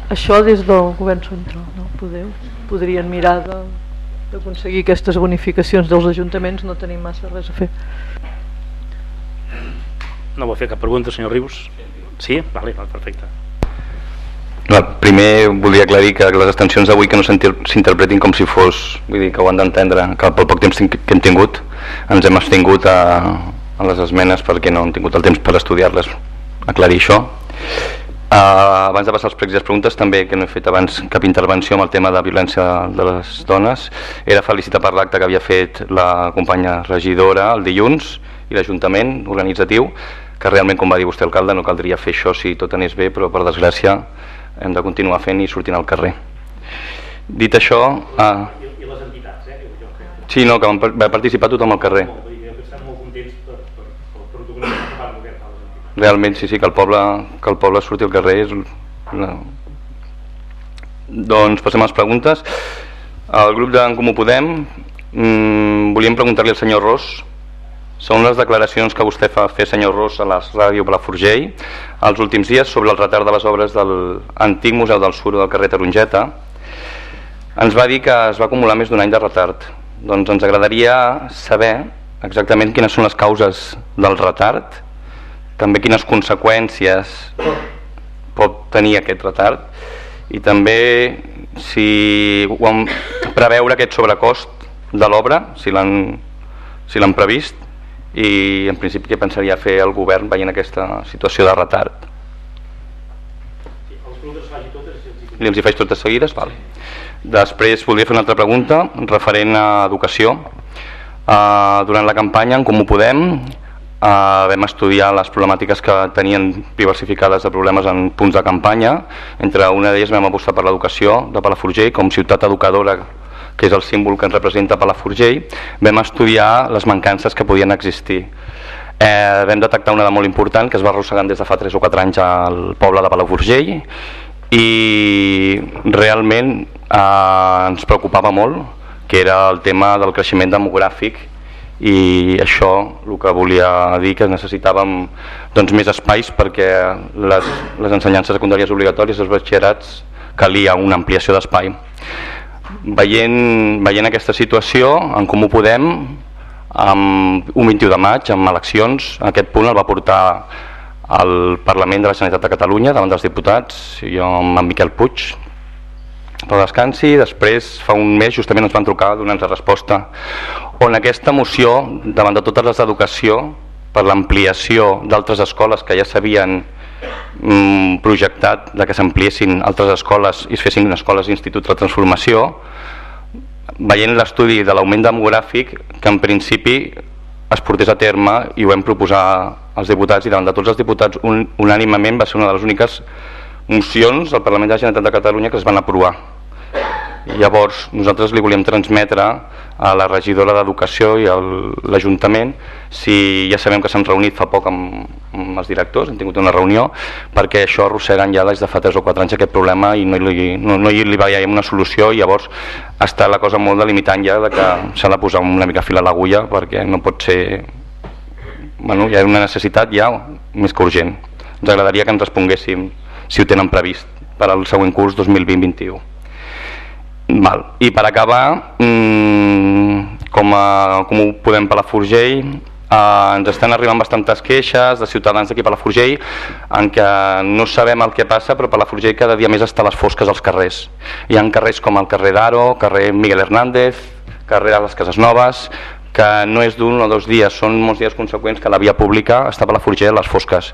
Això des del govern central, no? Podeu, podrien mirar d'aconseguir aquestes bonificacions dels ajuntaments, no tenim massa res a fer. No vol fer cap pregunta, senyor Rius? Sí? Vale, vale, perfecte. Primer voldria aclarir que les extensions d'avui que no s'inter- s'interpretin com si fos, vull dir que ho han d'entendre, que pel poc temps que hem tingut ens hem abstingut a, a les esmenes perquè no hem tingut el temps per estudiar-les, aclarir això. Uh, abans de passar als pregs i les preguntes, també que no he fet abans cap intervenció amb el tema de violència de les dones, era felicitar per l'acte que havia fet la companya regidora el dilluns i l'Ajuntament organitzatiu, que realment, com va dir vostè, alcalde, no caldria fer això si tot anés bé, però per desgràcia hem de continuar fent i sortint al carrer. Dit això... Uh, I, I les entitats, eh? Sí, no, que va participar tothom al carrer. Realment, sí, sí, que el poble, que el poble surti al carrer és... Una... Doncs passem a les preguntes. El grup d'en Comú Podem, mmm, volíem preguntar-li al senyor Ros, són les declaracions que vostè fa fer, senyor Ros, a la ràdio Palafrugell els últims dies sobre el retard de les obres del antic Museu del Suro del carrer Tarongeta. Ens va dir que es va acumular més d'un any de retard. Doncs ens agradaria saber exactament quines són les causes del retard, també quines conseqüències pot tenir aquest retard i també si preveure aquest sobrecost de l'obra, si l'han si previst i en principi què pensaria fer el govern veient aquesta situació de retard. Els preguntes faci totes i els els hi faig totes seguides? Val. Després voldria fer una altra pregunta referent a educació. Uh, durant la campanya en Comú Podem uh, vam estudiar les problemàtiques que tenien diversificades de problemes en punts de campanya. Entre una d'elles vam apostar per l'educació de Palafrugell com ciutat educadora que és el símbol que ens representa Palafrugell, vam estudiar les mancances que podien existir. Eh, vam detectar una de molt important que es va arrossegant des de fa 3 o 4 anys al poble de Palafrugell i realment eh, ens preocupava molt que era el tema del creixement demogràfic i això el que volia dir que necessitàvem doncs, més espais perquè les, les ensenyances secundàries obligatòries els batxillerats calia una ampliació d'espai veient, veient aquesta situació en Comú Podem amb un 21 de maig amb eleccions, aquest punt el va portar al Parlament de la Generalitat de Catalunya davant dels diputats, jo amb en Miquel Puig. Pel descansi, després fa un mes justament ens van trucar donant-nos resposta on aquesta moció davant de totes les d'educació per l'ampliació d'altres escoles que ja s'havien projectat de que s'ampliessin altres escoles i es fessin escoles i instituts de transformació veient l'estudi de l'augment demogràfic que en principi es portés a terme i ho vam proposar als diputats i davant de tots els diputats un, unànimament va ser una de les úniques mocions al Parlament de la Generalitat de Catalunya que es van aprovar Llavors, nosaltres li volíem transmetre a la regidora d'Educació i a l'Ajuntament si ja sabem que s'han reunit fa poc amb, amb els directors, han tingut una reunió perquè això arrosseguen ja des de fa 3 o 4 anys aquest problema i no li, no, no hi li veiem una solució. I llavors està la cosa molt delimitant ja de que s'ha de posar una mica fil a l'agulla perquè no pot ser bueno, hi ha una necessitat ja més que urgent. Ens agradaria que ens responguéssim si ho tenen previst per al següent curs 2020-21 Val. I per acabar, mmm, com, a, com ho podem Palafrugell, eh, ens estan arribant bastantes queixes de ciutadans d'aquí a Palafrugell en què no sabem el que passa però Palafrugell cada dia més està a les fosques als carrers. Hi ha carrers com el carrer d'Aro, carrer Miguel Hernández, carrer de les Cases Noves, que no és d'un o dos dies, són molts dies conseqüents que la via pública està a Palafrugell a les fosques.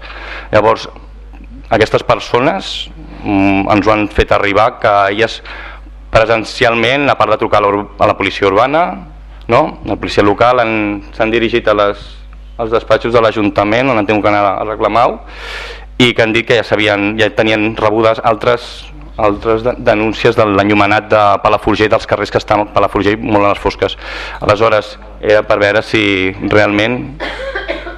Llavors, aquestes persones mm, ens ho han fet arribar que elles presencialment, a part de trucar a la policia urbana, no? la policia local, s'han dirigit a les, als despatxos de l'Ajuntament on han tingut que anar a reclamar-ho i que han dit que ja, sabien, ja tenien rebudes altres, altres denúncies de l'enllumenat de Palafrugell, dels carrers que estan a Palafrugell molt a les fosques. Aleshores, era per veure si realment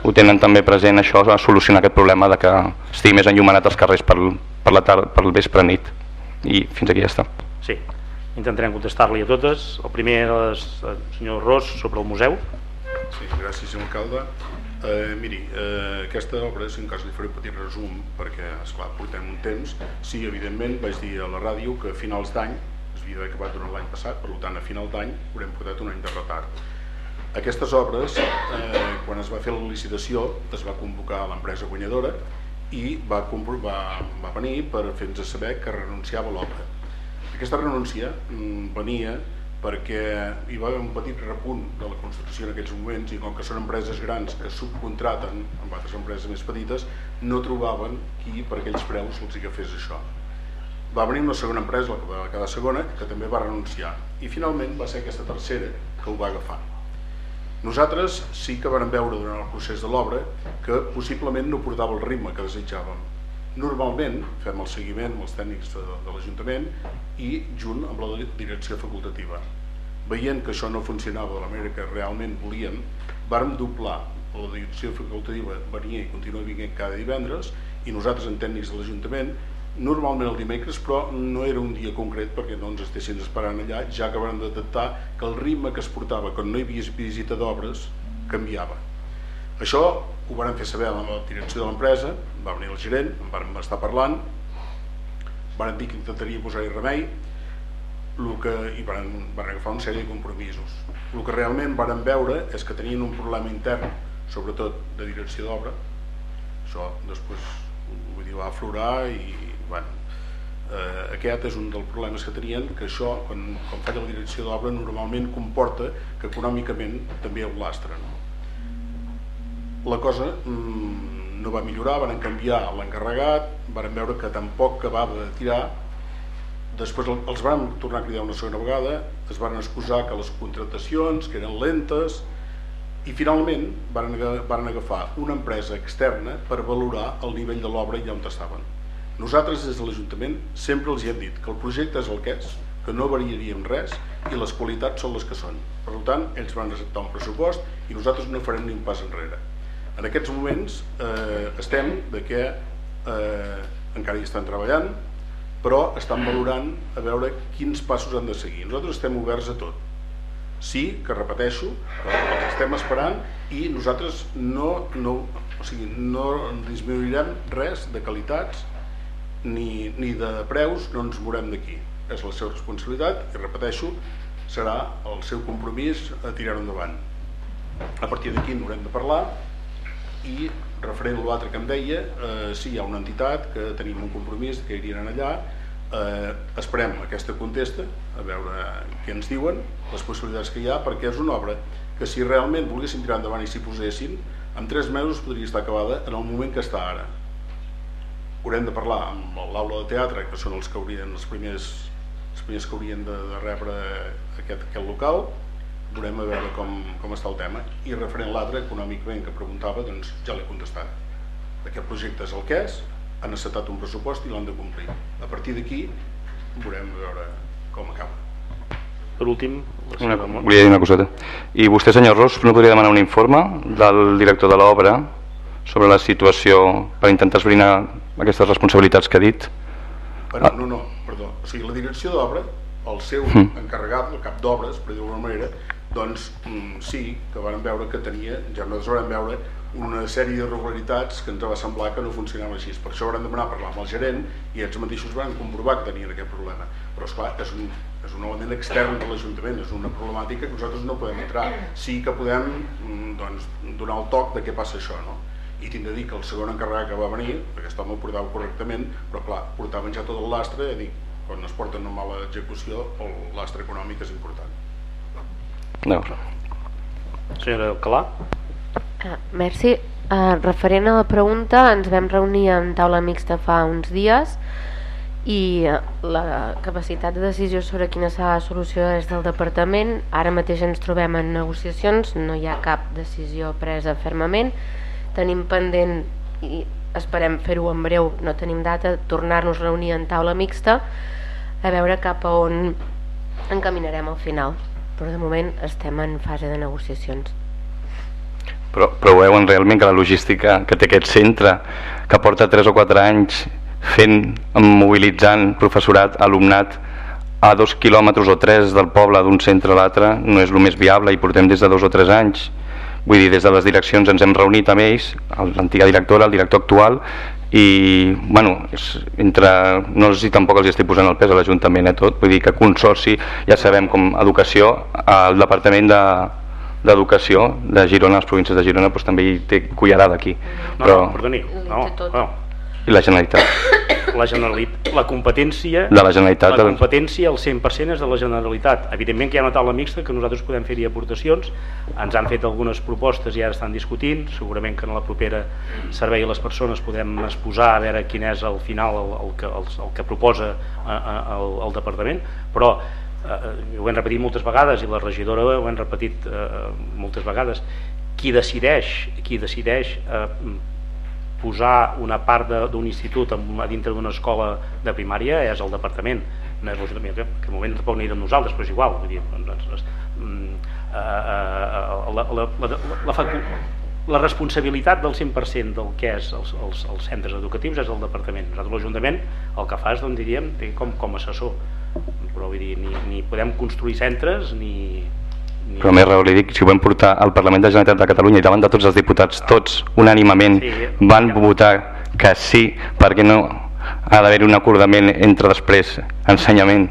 ho tenen també present això, a solucionar aquest problema de que estigui més enllumenat els carrers per, per la tarda, per el vespre nit. I fins aquí ja està. Sí intentarem contestar-li a totes. El primer és el senyor Ros sobre el museu. Sí, gràcies, senyor alcalde. Eh, miri, eh, aquesta obra, si en cas li faré un petit resum, perquè, esclar, portem un temps. Sí, evidentment, vaig dir a la ràdio que a finals d'any, es havia acabat durant l'any passat, per tant, a final d'any haurem portat un any de retard. Aquestes obres, eh, quan es va fer la licitació, es va convocar l'empresa guanyadora i va, va, va venir per fer-nos saber que renunciava l'obra aquesta renúncia mm, venia perquè hi va haver un petit repunt de la Constitució en aquells moments i com que són empreses grans que subcontraten amb altres empreses més petites no trobaven qui per aquells preus els hi fes això. Va venir una segona empresa, la de cada segona, que també va renunciar i finalment va ser aquesta tercera que ho va agafar. Nosaltres sí que vam veure durant el procés de l'obra que possiblement no portava el ritme que desitjàvem Normalment fem el seguiment amb els tècnics de, de l'Ajuntament i junt amb la direcció facultativa. Veient que això no funcionava de la manera que realment volíem, vàrem doblar la direcció facultativa venia i continua vinguent cada divendres i nosaltres en tècnics de l'Ajuntament normalment el dimecres però no era un dia concret perquè no ens estessin esperant allà ja que vam detectar que el ritme que es portava quan no hi havia visita d'obres canviava això ho vam fer saber a la direcció de l'empresa, va venir el gerent, en vam estar parlant, van dir que intentaria posar-hi remei, el que, i van, van agafar una sèrie de compromisos. El que realment van veure és que tenien un problema intern, sobretot de direcció d'obra, això després vull dir, va aflorar i bueno, eh, aquest és un dels problemes que tenien, que això, quan, quan falla la direcció d'obra, normalment comporta que econòmicament també ho lastra. No? La cosa mmm, no va millorar, van canviar l'encarregat, van veure que tampoc acabava de tirar, després els van tornar a cridar una segona vegada, es van excusar que les contratacions, que eren lentes, i finalment van, van agafar una empresa externa per valorar el nivell de l'obra i on estaven. Nosaltres des de l'Ajuntament sempre els hi hem dit que el projecte és el que és, que no variaríem res i les qualitats són les que són. Per tant, ells van acceptar un pressupost i nosaltres no farem ni un pas enrere. En aquests moments eh, estem de que eh, encara hi estan treballant, però estan valorant a veure quins passos han de seguir. Nosaltres estem oberts a tot. Sí, que repeteixo, els estem esperant i nosaltres no, no, o sigui, no disminuirem res de qualitats ni, ni de preus, no ens morem d'aquí. És la seva responsabilitat i repeteixo, serà el seu compromís a tirar endavant. A partir d'aquí n'haurem de parlar i referent a l'altre que em deia, eh, sí, hi ha una entitat que tenim un compromís que irien allà, eh, esperem aquesta contesta, a veure què ens diuen, les possibilitats que hi ha, perquè és una obra que si realment volguéssim tirar endavant i s'hi posessin, en tres mesos podria estar acabada en el moment que està ara. Haurem de parlar amb l'aula de teatre, que són els que haurien, els primers, els primers que haurien de, de rebre aquest, aquest local, veurem a veure com, com està el tema. I referent l'altre, econòmicament, que preguntava doncs ja l'he contestat. Aquest projecte és el que és han acceptat un pressupost i l'han de complir. A partir d'aquí veurem a veure com acaba. Per últim una, volia dir una coseta. I vostè senyor Ros no podria demanar un informe del director de l'obra sobre la situació per intentar esbrinar aquestes responsabilitats que ha dit? Però, no, no, perdó. O sigui, la direcció d'obra el seu encarregat, el cap d'obres, per dir-ho d'alguna manera, doncs mm, sí, que van veure que tenia, ja nosaltres vam veure una sèrie d'irregularitats que ens va semblar que no funcionava així. Per això vam demanar parlar amb el gerent i ells mateixos van comprovar que tenien aquest problema. Però és clar, és un, és un element extern de l'Ajuntament, és una problemàtica que nosaltres no podem entrar. Sí que podem mm, doncs, donar el toc de què passa això, no? i tinc de dir que el segon encarregat que va venir, perquè aquest home ho portava correctament, però clar, portaven ja tot el lastre, i dic, quan es porta una mala execució el lastre econòmic és important. No. Senyora Alcalà? Ah, merci. Uh, referent a la pregunta, ens vam reunir en taula mixta fa uns dies i la capacitat de decisió sobre quina serà la solució és del departament. Ara mateix ens trobem en negociacions, no hi ha cap decisió presa fermament. Tenim pendent i esperem fer-ho en breu, no tenim data, tornar-nos a reunir en taula mixta a veure cap a on encaminarem al final però de moment estem en fase de negociacions. Però, però veuen realment que la logística que té aquest centre que porta 3 o 4 anys fent, mobilitzant professorat, alumnat a dos quilòmetres o tres del poble d'un centre a l'altre no és el més viable i portem des de dos o tres anys. Vull dir, des de les direccions ens hem reunit amb ells, l'antiga directora, el director actual i bueno, és entre, no sé si tampoc els estic posant el pes a l'Ajuntament eh, tot, vull dir que Consorci ja sabem com educació, el Departament de, d'Educació de Girona, les províncies de Girona doncs, també hi té cullerada aquí. No, però... no, perdoni, no, no, i la Generalitat la Generalitat, la competència de la Generalitat la competència al 100% és de la Generalitat. Evidentment que hi ha una taula mixta que nosaltres podem fer-hi aportacions. Ens han fet algunes propostes i ara estan discutint. Segurament que en la propera servei a les persones podem exposar a veure quin és al final el, el, que, el, el que proposa a, a, el, el Departament. Però eh, ho hem repetit moltes vegades i la regidora ho hem repetit eh, moltes vegades. Qui decideix, qui decideix eh, posar una part d'un institut a dintre d'una escola de primària és el departament. No és l'Ajuntament, que en moment tampoc no hi nosaltres però és igual vull dir, doncs, mm, eh, eh, la, la, la, la, la responsabilitat del 100% del que és els, els, els centres educatius és el departament. Nosaltres l'Ajuntament el que fa és doncs, diríem, com, com a assessor. Però vull dir, ni, ni podem construir centres ni, però més raó li dic, si ho vam portar al Parlament de la Generalitat de Catalunya i davant de tots els diputats, tots unànimament van votar que sí perquè no ha d'haver un acordament entre després ensenyament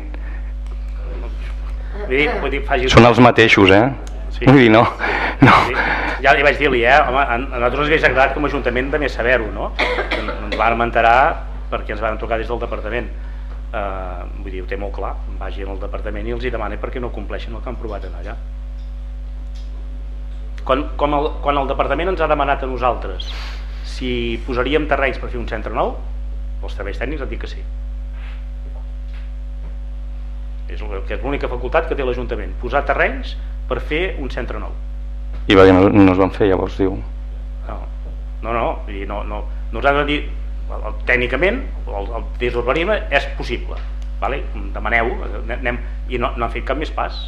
vull dir, vull dir, faci... són els mateixos eh? Sí. vull dir, no, no. Sí. ja li vaig dir-li eh? Home, a nosaltres ens hauria agradat com a Ajuntament més saber-ho no? ens van enterar perquè ens van trucar des del departament uh, vull dir, ho té molt clar vagi al departament i els hi demani perquè no compleixen el que han provat allà quan, quan, el, quan el departament ens ha demanat a nosaltres si posaríem terrenys per fer un centre nou, els serveis tècnics han dit que sí. És, és l'única facultat que té l'Ajuntament, posar terrenys per fer un centre nou. I va dir, no, no es van fer, llavors diu. No, no, no, i no, no, no ens han de dir, tècnicament, el, el, des d'urbanisme és possible, vale? demaneu, anem, i no, no han fet cap més pas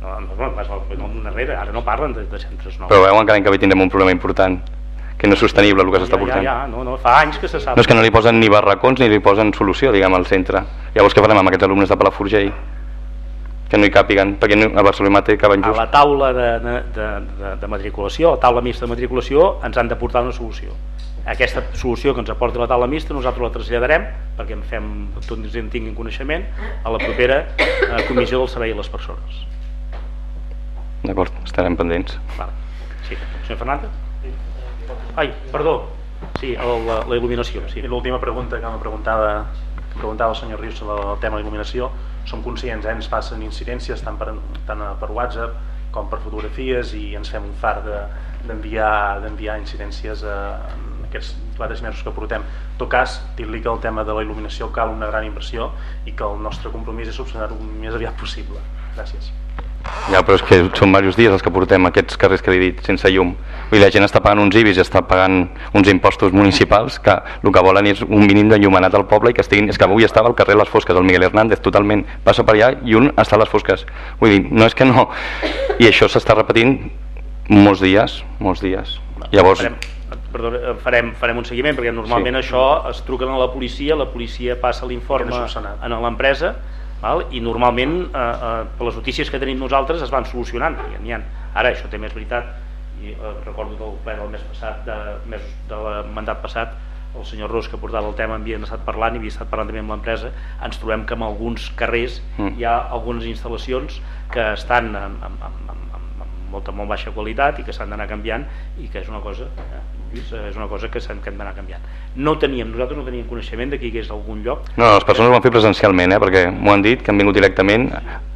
no, no, no, darrere, ara no parlen de, de centres nous. Però veuen que l'any que ve tindrem un problema important que no és sostenible el que s'està ja, portant. Ja, ja, no, no, fa anys que se sap. No és que no li posen ni barracons ni li posen solució, diguem, al centre. Llavors què farem amb aquests alumnes de Palafrugell? Que no hi càpiguen, perquè a Barcelona té que just. A la taula de, de, de, de matriculació, a la taula mixta de matriculació, ens han de portar una solució. Aquesta solució que ens aporta la taula mixta nosaltres la traslladarem, perquè en fem, tots en tinguin coneixement, a la propera eh, comissió del servei a les persones. D'acord, estarem pendents. Vale. Sí. Senyor Fernández? Ai, perdó. Sí, el, la, la il·luminació. Sí. L'última pregunta que me preguntava, que preguntava el senyor Rius sobre el tema de il·luminació. Som conscients, eh? ens passen incidències tant per, tant per WhatsApp com per fotografies i ens fem un far d'enviar de, d'enviar incidències a, en aquests quatre mesos que portem. En tot cas, dir-li que el tema de la il·luminació cal una gran inversió i que el nostre compromís és subsanar-ho el més aviat possible. Gràcies. Ja, però és que són diversos dies els que portem aquests carrers que he dit sense llum. Vull dir, la gent està pagant uns IBIs i està pagant uns impostos municipals que el que volen és un mínim d'enllumenat al poble i que estiguin... És que avui estava al carrer Les Fosques, el Miguel Hernández, totalment. Passa per allà i un està a Les Fosques. Vull dir, no és que no... I això s'està repetint molts dies, molts dies. Llavors... Farem, perdó, farem, farem un seguiment perquè normalment sí. això es truquen a la policia, la policia passa l'informe a l'empresa val? i normalment eh, eh, per les notícies que tenim nosaltres es van solucionant i ha. ara això té més veritat i eh, recordo del ple del mes passat de, mes, del mandat passat el senyor Ros que portava el tema havien estat parlant i havia estat parlant també amb l'empresa ens trobem que en alguns carrers mm. hi ha algunes instal·lacions que estan amb, amb, amb, amb, amb molta molt baixa qualitat i que s'han d'anar canviant i que és una cosa eh, és una cosa que, que hem d'anar canviant. No teníem, nosaltres no teníem coneixement de que hi hagués algun lloc. No, les persones ho van fer presencialment, eh, perquè m'ho han dit, que han vingut directament.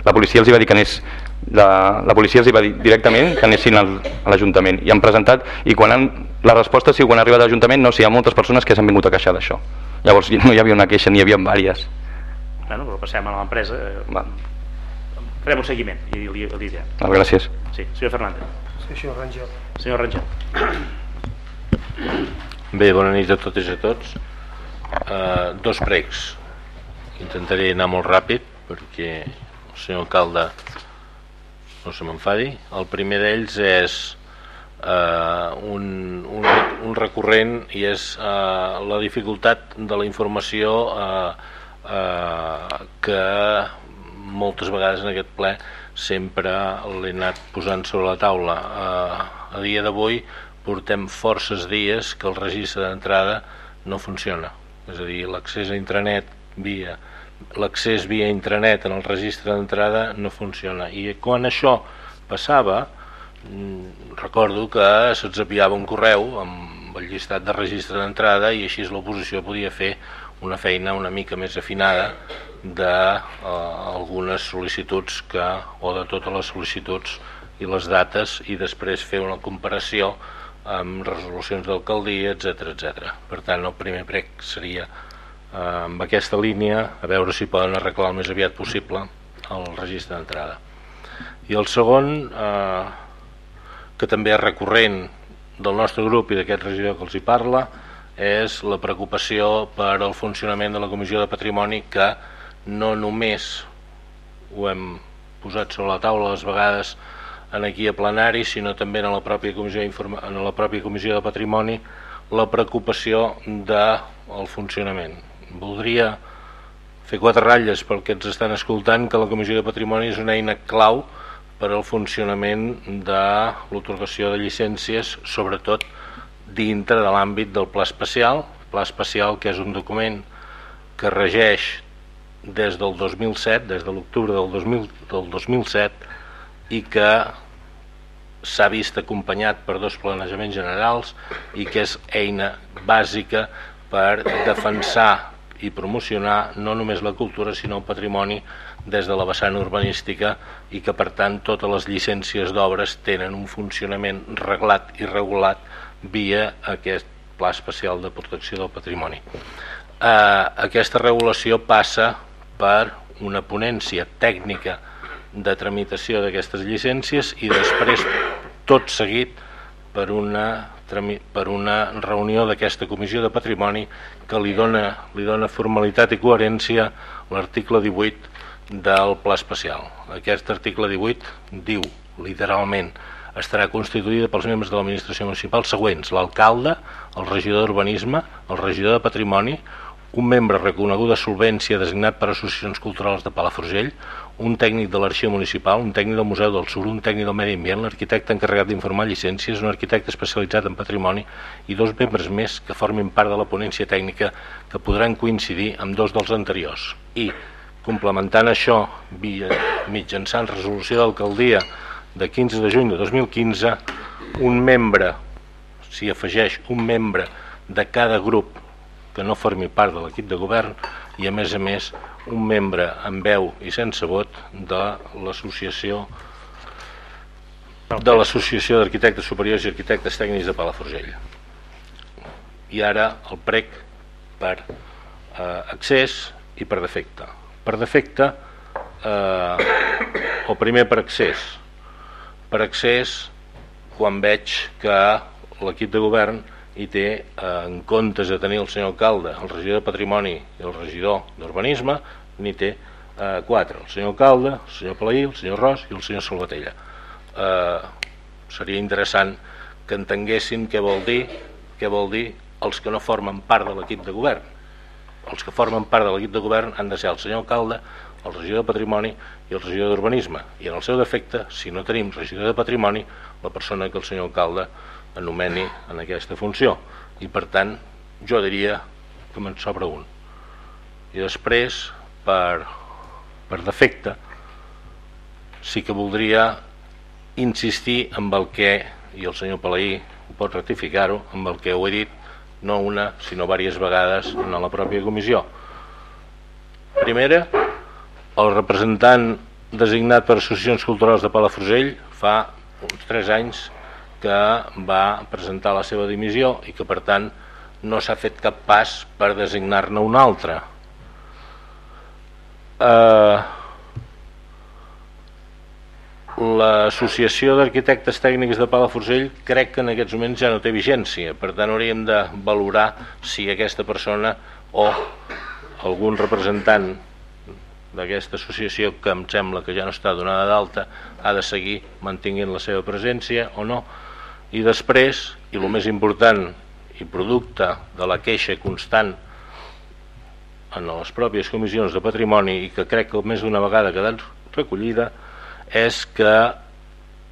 La policia els hi va dir que anés la, la policia els hi va dir directament que anessin al, a l'Ajuntament i han presentat, i quan han, la resposta sí, quan ha arribat a l'Ajuntament, no, sí, hi ha moltes persones que s'han vingut a queixar d'això. Llavors no hi havia una queixa, n'hi havia diverses. Bueno, però passem a l'empresa. Eh, farem un seguiment i li, li direm. Ah, gràcies. Sí, senyor Fernández. Sí, senyor Rangel. Senyor Rangel. Bé, bona nit a totes i a tots. Uh, dos pregs. Intentaré anar molt ràpid perquè el senyor alcalde no se m'enfadi. El primer d'ells és uh, un, un, un recurrent i és uh, la dificultat de la informació uh, uh, que moltes vegades en aquest ple sempre l'he anat posant sobre la taula. Uh, a dia d'avui portem forces dies que el registre d'entrada no funciona. És a dir, l'accés a intranet via l'accés via intranet en el registre d'entrada no funciona. I quan això passava, mm, recordo que se'ns enviava un correu amb el llistat de registre d'entrada i així l'oposició podia fer una feina una mica més afinada d'algunes eh, sol·licituds que, o de totes les sol·licituds i les dates i després fer una comparació amb resolucions d'alcaldia, etc etc. Per tant, el primer prec seria eh, amb aquesta línia a veure si poden arreglar el més aviat possible el registre d'entrada. I el segon, eh, que també és recurrent del nostre grup i d'aquest regidor que els hi parla, és la preocupació per al funcionament de la Comissió de Patrimoni que no només ho hem posat sobre la taula les vegades en aquí a plenari, sinó també en la pròpia Comissió, en la pròpia comissió de Patrimoni la preocupació del funcionament. Voldria fer quatre ratlles pel que ens estan escoltant que la Comissió de Patrimoni és una eina clau per al funcionament de l'otorgació de llicències, sobretot dintre de l'àmbit del pla especial, pla especial que és un document que regeix des del 2007, des de l'octubre del, 2000, del 2007, i que s'ha vist acompanyat per dos planejaments generals i que és eina bàsica per defensar i promocionar no només la cultura sinó el patrimoni des de la vessant urbanística i que per tant totes les llicències d'obres tenen un funcionament reglat i regulat via aquest pla especial de protecció del patrimoni. Eh, aquesta regulació passa per una ponència tècnica de tramitació d'aquestes llicències i després tot seguit per una, per una reunió d'aquesta comissió de patrimoni que li dona, li dona formalitat i coherència l'article 18 del pla especial. Aquest article 18 diu literalment estarà constituïda pels membres de l'administració municipal següents, l'alcalde, el regidor d'urbanisme, el regidor de patrimoni, un membre reconegut de solvència designat per associacions culturals de Palafrugell, un tècnic de l'arxiu municipal, un tècnic del Museu del Sur, un tècnic del Medi Ambient, l'arquitecte encarregat d'informar llicències, un arquitecte especialitzat en patrimoni i dos membres més que formin part de la ponència tècnica que podran coincidir amb dos dels anteriors. I, complementant això, via, mitjançant resolució d'alcaldia de 15 de juny de 2015, un membre, s'hi afegeix un membre de cada grup que no formi part de l'equip de govern i a més a més un membre amb veu i sense vot de l'associació de l'Associació d'Arquitectes Superiors i Arquitectes Tècnics de Palafrugell. I ara el prec per eh, accés i per defecte. Per defecte, eh, o primer per accés per accés quan veig que l'equip de govern hi té eh, en comptes de tenir el senyor alcalde, el regidor de Patrimoni i el regidor d'Urbanisme, n'hi té eh, quatre, el senyor alcalde, el senyor Palaí, el senyor Ros i el senyor Salvatella. Eh, seria interessant que entenguessin què vol dir què vol dir els que no formen part de l'equip de govern. Els que formen part de l'equip de govern han de ser el senyor alcalde, el regidor de Patrimoni i el regidor d'Urbanisme. I en el seu defecte, si no tenim regidor de Patrimoni, la persona que el senyor alcalde anomeni en aquesta funció. I per tant jo diria que me'n sobra un. I després per, per defecte sí que voldria insistir amb el que i el senyor Palaí pot ratificar-ho amb el que ho he dit no una sinó diverses vegades en la pròpia comissió. Primera el representant designat per associacions culturals de Palafrugell fa uns 3 anys que va presentar la seva dimissió i que per tant no s'ha fet cap pas per designar-ne un altre. Eh, L'Associació d'Arquitectes Tècnics de Palafrugell crec que en aquests moments ja no té vigència, per tant hauríem de valorar si aquesta persona o algun representant d'aquesta associació que em sembla que ja no està donada d'alta ha de seguir mantinguent la seva presència o no i després, i el més important i producte de la queixa constant en les pròpies comissions de patrimoni i que crec que més d'una vegada ha quedat recollida és que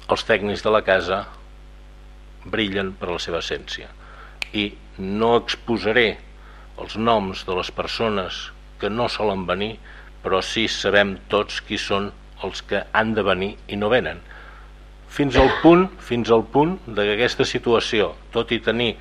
els tècnics de la casa brillen per la seva essència. I no exposaré els noms de les persones que no solen venir però sí sabem tots qui són els que han de venir i no venen fins al punt fins al punt de que aquesta situació, tot i tenir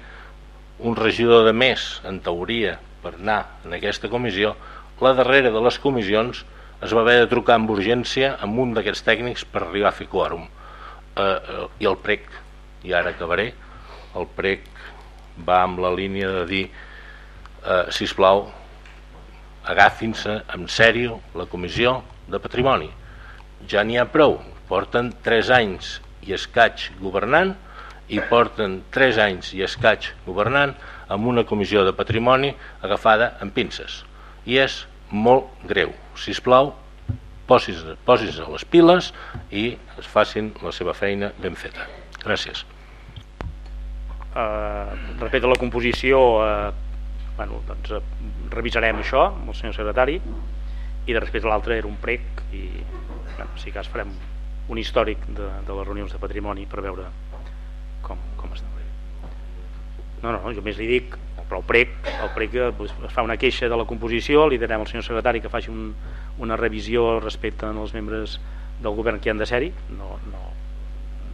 un regidor de més, en teoria, per anar en aquesta comissió, la darrera de les comissions es va haver de trucar amb urgència amb un d'aquests tècnics per arribar a fer quòrum. Eh, eh, I el prec, i ara acabaré, el prec va amb la línia de dir eh, plau, agafin-se en sèrio la comissió de patrimoni. Ja n'hi ha prou, porten 3 anys i escaig governant i porten 3 anys i escaig governant amb una comissió de patrimoni agafada en pinces. I és molt greu. Si us plau posis, posis a les piles i es facin la seva feina ben feta. Gràcies. Uh, respecte a la composició uh, bueno, doncs, uh, revisarem això amb el senyor secretari i de respecte a l'altre era un prec i bueno, si cas farem un històric de, de les reunions de patrimoni per veure com, com està. No, no, jo més li dic, però el prec, el prec pues, es fa una queixa de la composició, li direm al senyor secretari que faci un, una revisió respecte als membres del govern que han de ser-hi, no, no,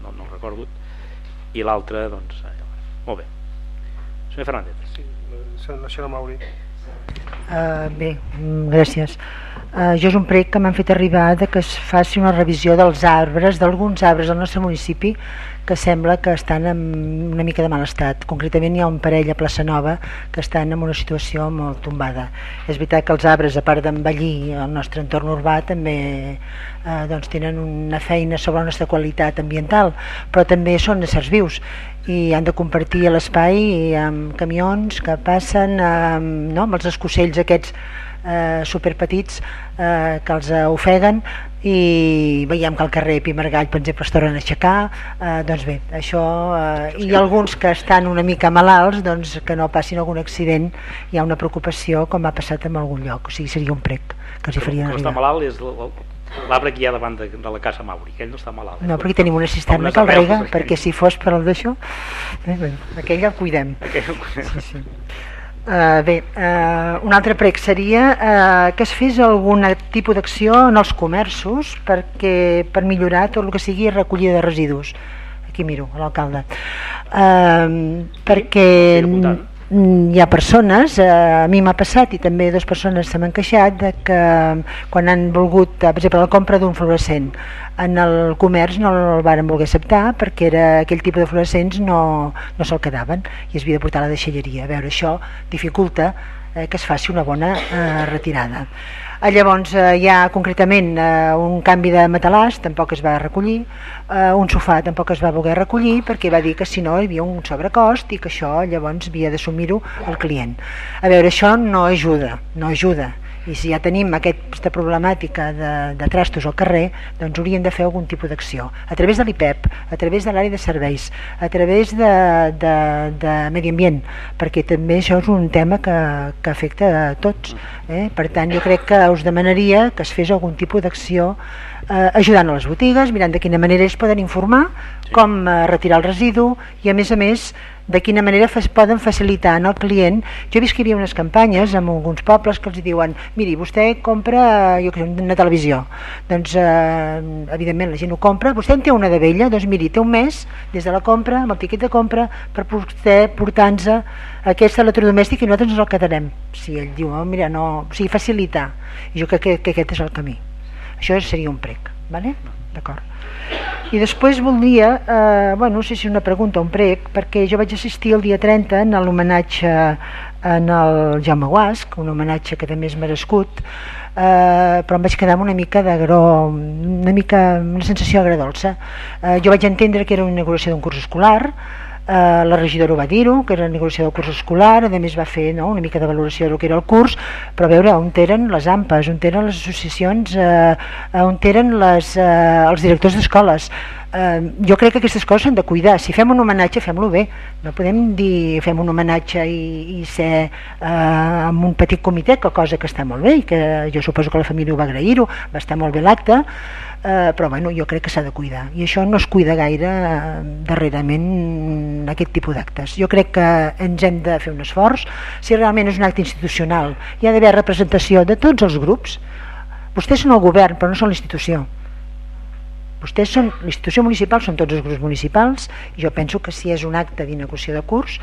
no, no el recordo, i l'altre, doncs, allà. molt bé. Senyor Fernández. Sí, la senyora Mauri. Uh, bé, mm, gràcies. Uh, jo és un prec que m'han fet arribar de que es faci una revisió dels arbres, d'alguns arbres del nostre municipi que sembla que estan en una mica de mal estat. Concretament hi ha un parell a Plaça Nova que estan en una situació molt tombada. És veritat que els arbres, a part d'envellir el nostre entorn urbà, també eh, doncs tenen una feina sobre la nostra qualitat ambiental, però també són éssers vius i han de compartir l'espai amb camions que passen amb, no, amb els escocells aquests eh, superpetits eh, que els ofeguen i veiem que al carrer Pimargall per exemple es tornen a aixecar eh, doncs bé, això eh, i alguns que estan una mica malalts doncs que no passin algun accident hi ha una preocupació com ha passat en algun lloc o sigui seria un prec que els hi farien arribar està malalt és l'arbre que hi ha davant de, de la casa Mauri, que ell no està malalt. No, perquè tenim una cisterna que el rega, perquè si fos per al d'això, eh, bé, aquell el cuidem. Aquell el cuidem. Sí, sí. Uh, bé, uh, un altre prec seria uh, que es fes algun tipus d'acció en els comerços perquè, per millorar tot el que sigui recollida de residus. Aquí miro, l'alcalde. Uh, perquè hi ha persones, uh, a mi m'ha passat i també dues persones se m'han queixat de que quan han volgut, per exemple la compra d'un fluorescent en el comerç no el varen voler acceptar perquè era aquell tipus de fluorescents no, no se'l quedaven i es havia de portar a la deixalleria. A veure, això dificulta eh, que es faci una bona eh, retirada. Eh, llavors eh, hi ha concretament eh, un canvi de matalàs, tampoc es va recollir, eh, un sofà tampoc es va voler recollir perquè va dir que si no hi havia un sobrecost i que això llavors havia d'assumir-ho el client. A veure, això no ajuda, no ajuda i si ja tenim aquesta problemàtica de, de trastos al carrer doncs hauríem de fer algun tipus d'acció a través de l'IPEP, a través de l'àrea de serveis a través de, de, de medi ambient perquè també això és un tema que, que afecta a tots eh? per tant jo crec que us demanaria que es fes algun tipus d'acció eh, ajudant a les botigues, mirant de quina manera es poden informar, sí. com eh, retirar el residu i a més a més de quina manera es poden facilitar al client. Jo he vist que hi havia unes campanyes en alguns pobles que els diuen miri, vostè compra jo que sé, una televisió. Doncs eh, evidentment la gent ho compra. Vostè en té una de vella, doncs miri, té un mes des de la compra, amb el tiquet de compra per vostè portar-nos aquest electrodomèstic i nosaltres ens el quedarem. Si ell diu, oh, mira, no, o sigui, facilitar. I jo crec que, que aquest és el camí això seria un prec, vale? d'acord i després voldria, eh, bueno, no sé si una pregunta o un prec, perquè jo vaig assistir el dia 30 en l'homenatge en el Jaume Guasc, un homenatge que també és merescut, eh, però em vaig quedar amb una mica d'agro, una mica, una sensació agradolça. Eh, jo vaig entendre que era una inauguració d'un curs escolar, eh, la regidora ho va dir-ho, que era la negociació del curs escolar, a més va fer no, una mica de valoració del que era el curs, però veure on eren les AMPAs, on eren les associacions, eh, on eren les, eh, els directors d'escoles. Eh, jo crec que aquestes coses s'han de cuidar. Si fem un homenatge, fem-lo bé. No podem dir fem un homenatge i, i ser eh, amb un petit comitè, que cosa que està molt bé i que jo suposo que la família ho va agrair-ho, va estar molt bé l'acte, eh, però bueno, jo crec que s'ha de cuidar. I això no es cuida gaire eh, darrerament aquest tipus d'actes. Jo crec que ens hem de fer un esforç. Si realment és un acte institucional hi ha d'haver representació de tots els grups. Vostès són el govern però no són l'institució vostès són, l'institució municipal són tots els grups municipals. I jo penso que si és un acte d'inauguració de curs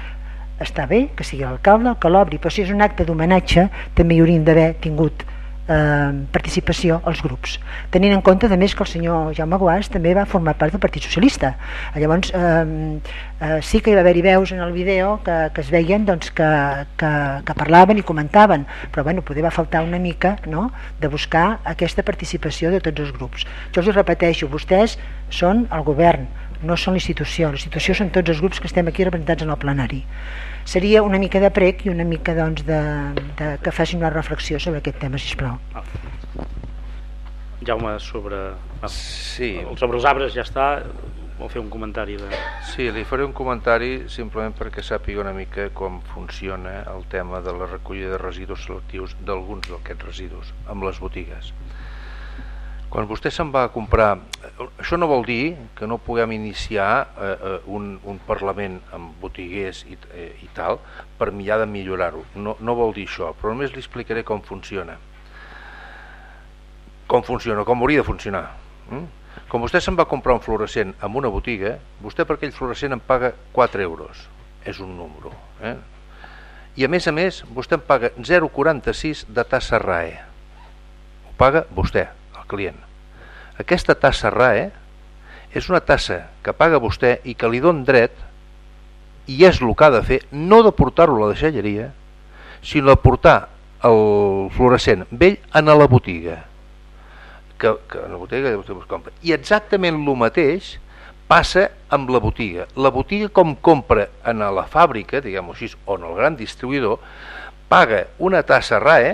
està bé que sigui l'alcalde el que l'obri, però si és un acte d'homenatge també hi haurien d'haver tingut eh, participació als grups tenint en compte a més que el senyor Jaume Guas també va formar part del Partit Socialista. Llavors eh, eh, sí que hi va haver-hi veus en el vídeo que, que es veien doncs, que, que, que parlaven i comentaven però bueno, poder va faltar una mica no? de buscar aquesta participació de tots els grups. Jo els repeteixo, vostès són el govern no són l'institució, l'institució són tots els grups que estem aquí representats en el plenari seria una mica de prec i una mica doncs, de, de, que facin una reflexió sobre aquest tema, sisplau. Jaume, sobre, sí. sobre els arbres ja està, vol fer un comentari de... Sí, li faré un comentari simplement perquè sàpiga una mica com funciona el tema de la recollida de residus selectius d'alguns d'aquests residus amb les botigues. Quan vostè se'n va a comprar, això no vol dir que no puguem iniciar eh, eh, un, un Parlament amb botiguers i, eh, i tal per millar de millorar-ho. No, no vol dir això, però només li explicaré com funciona. Com funciona, com hauria de funcionar. Mm? Com vostè se'n va comprar un fluorescent en una botiga, vostè per aquell fluorescent en paga 4 euros. És un número. Eh? I a més a més, vostè en paga 0,46 de tassa RAE. Ho paga vostè client. Aquesta tassa RAE és una tassa que paga vostè i que li don dret i és el que ha de fer, no de portar-lo a la deixalleria, sinó de portar el fluorescent vell a la botiga que, que en la botiga que vostè compra. I exactament el mateix passa amb la botiga. La botiga com compra en la fàbrica, diguem-ho així, o en el gran distribuïdor, paga una tassa RAE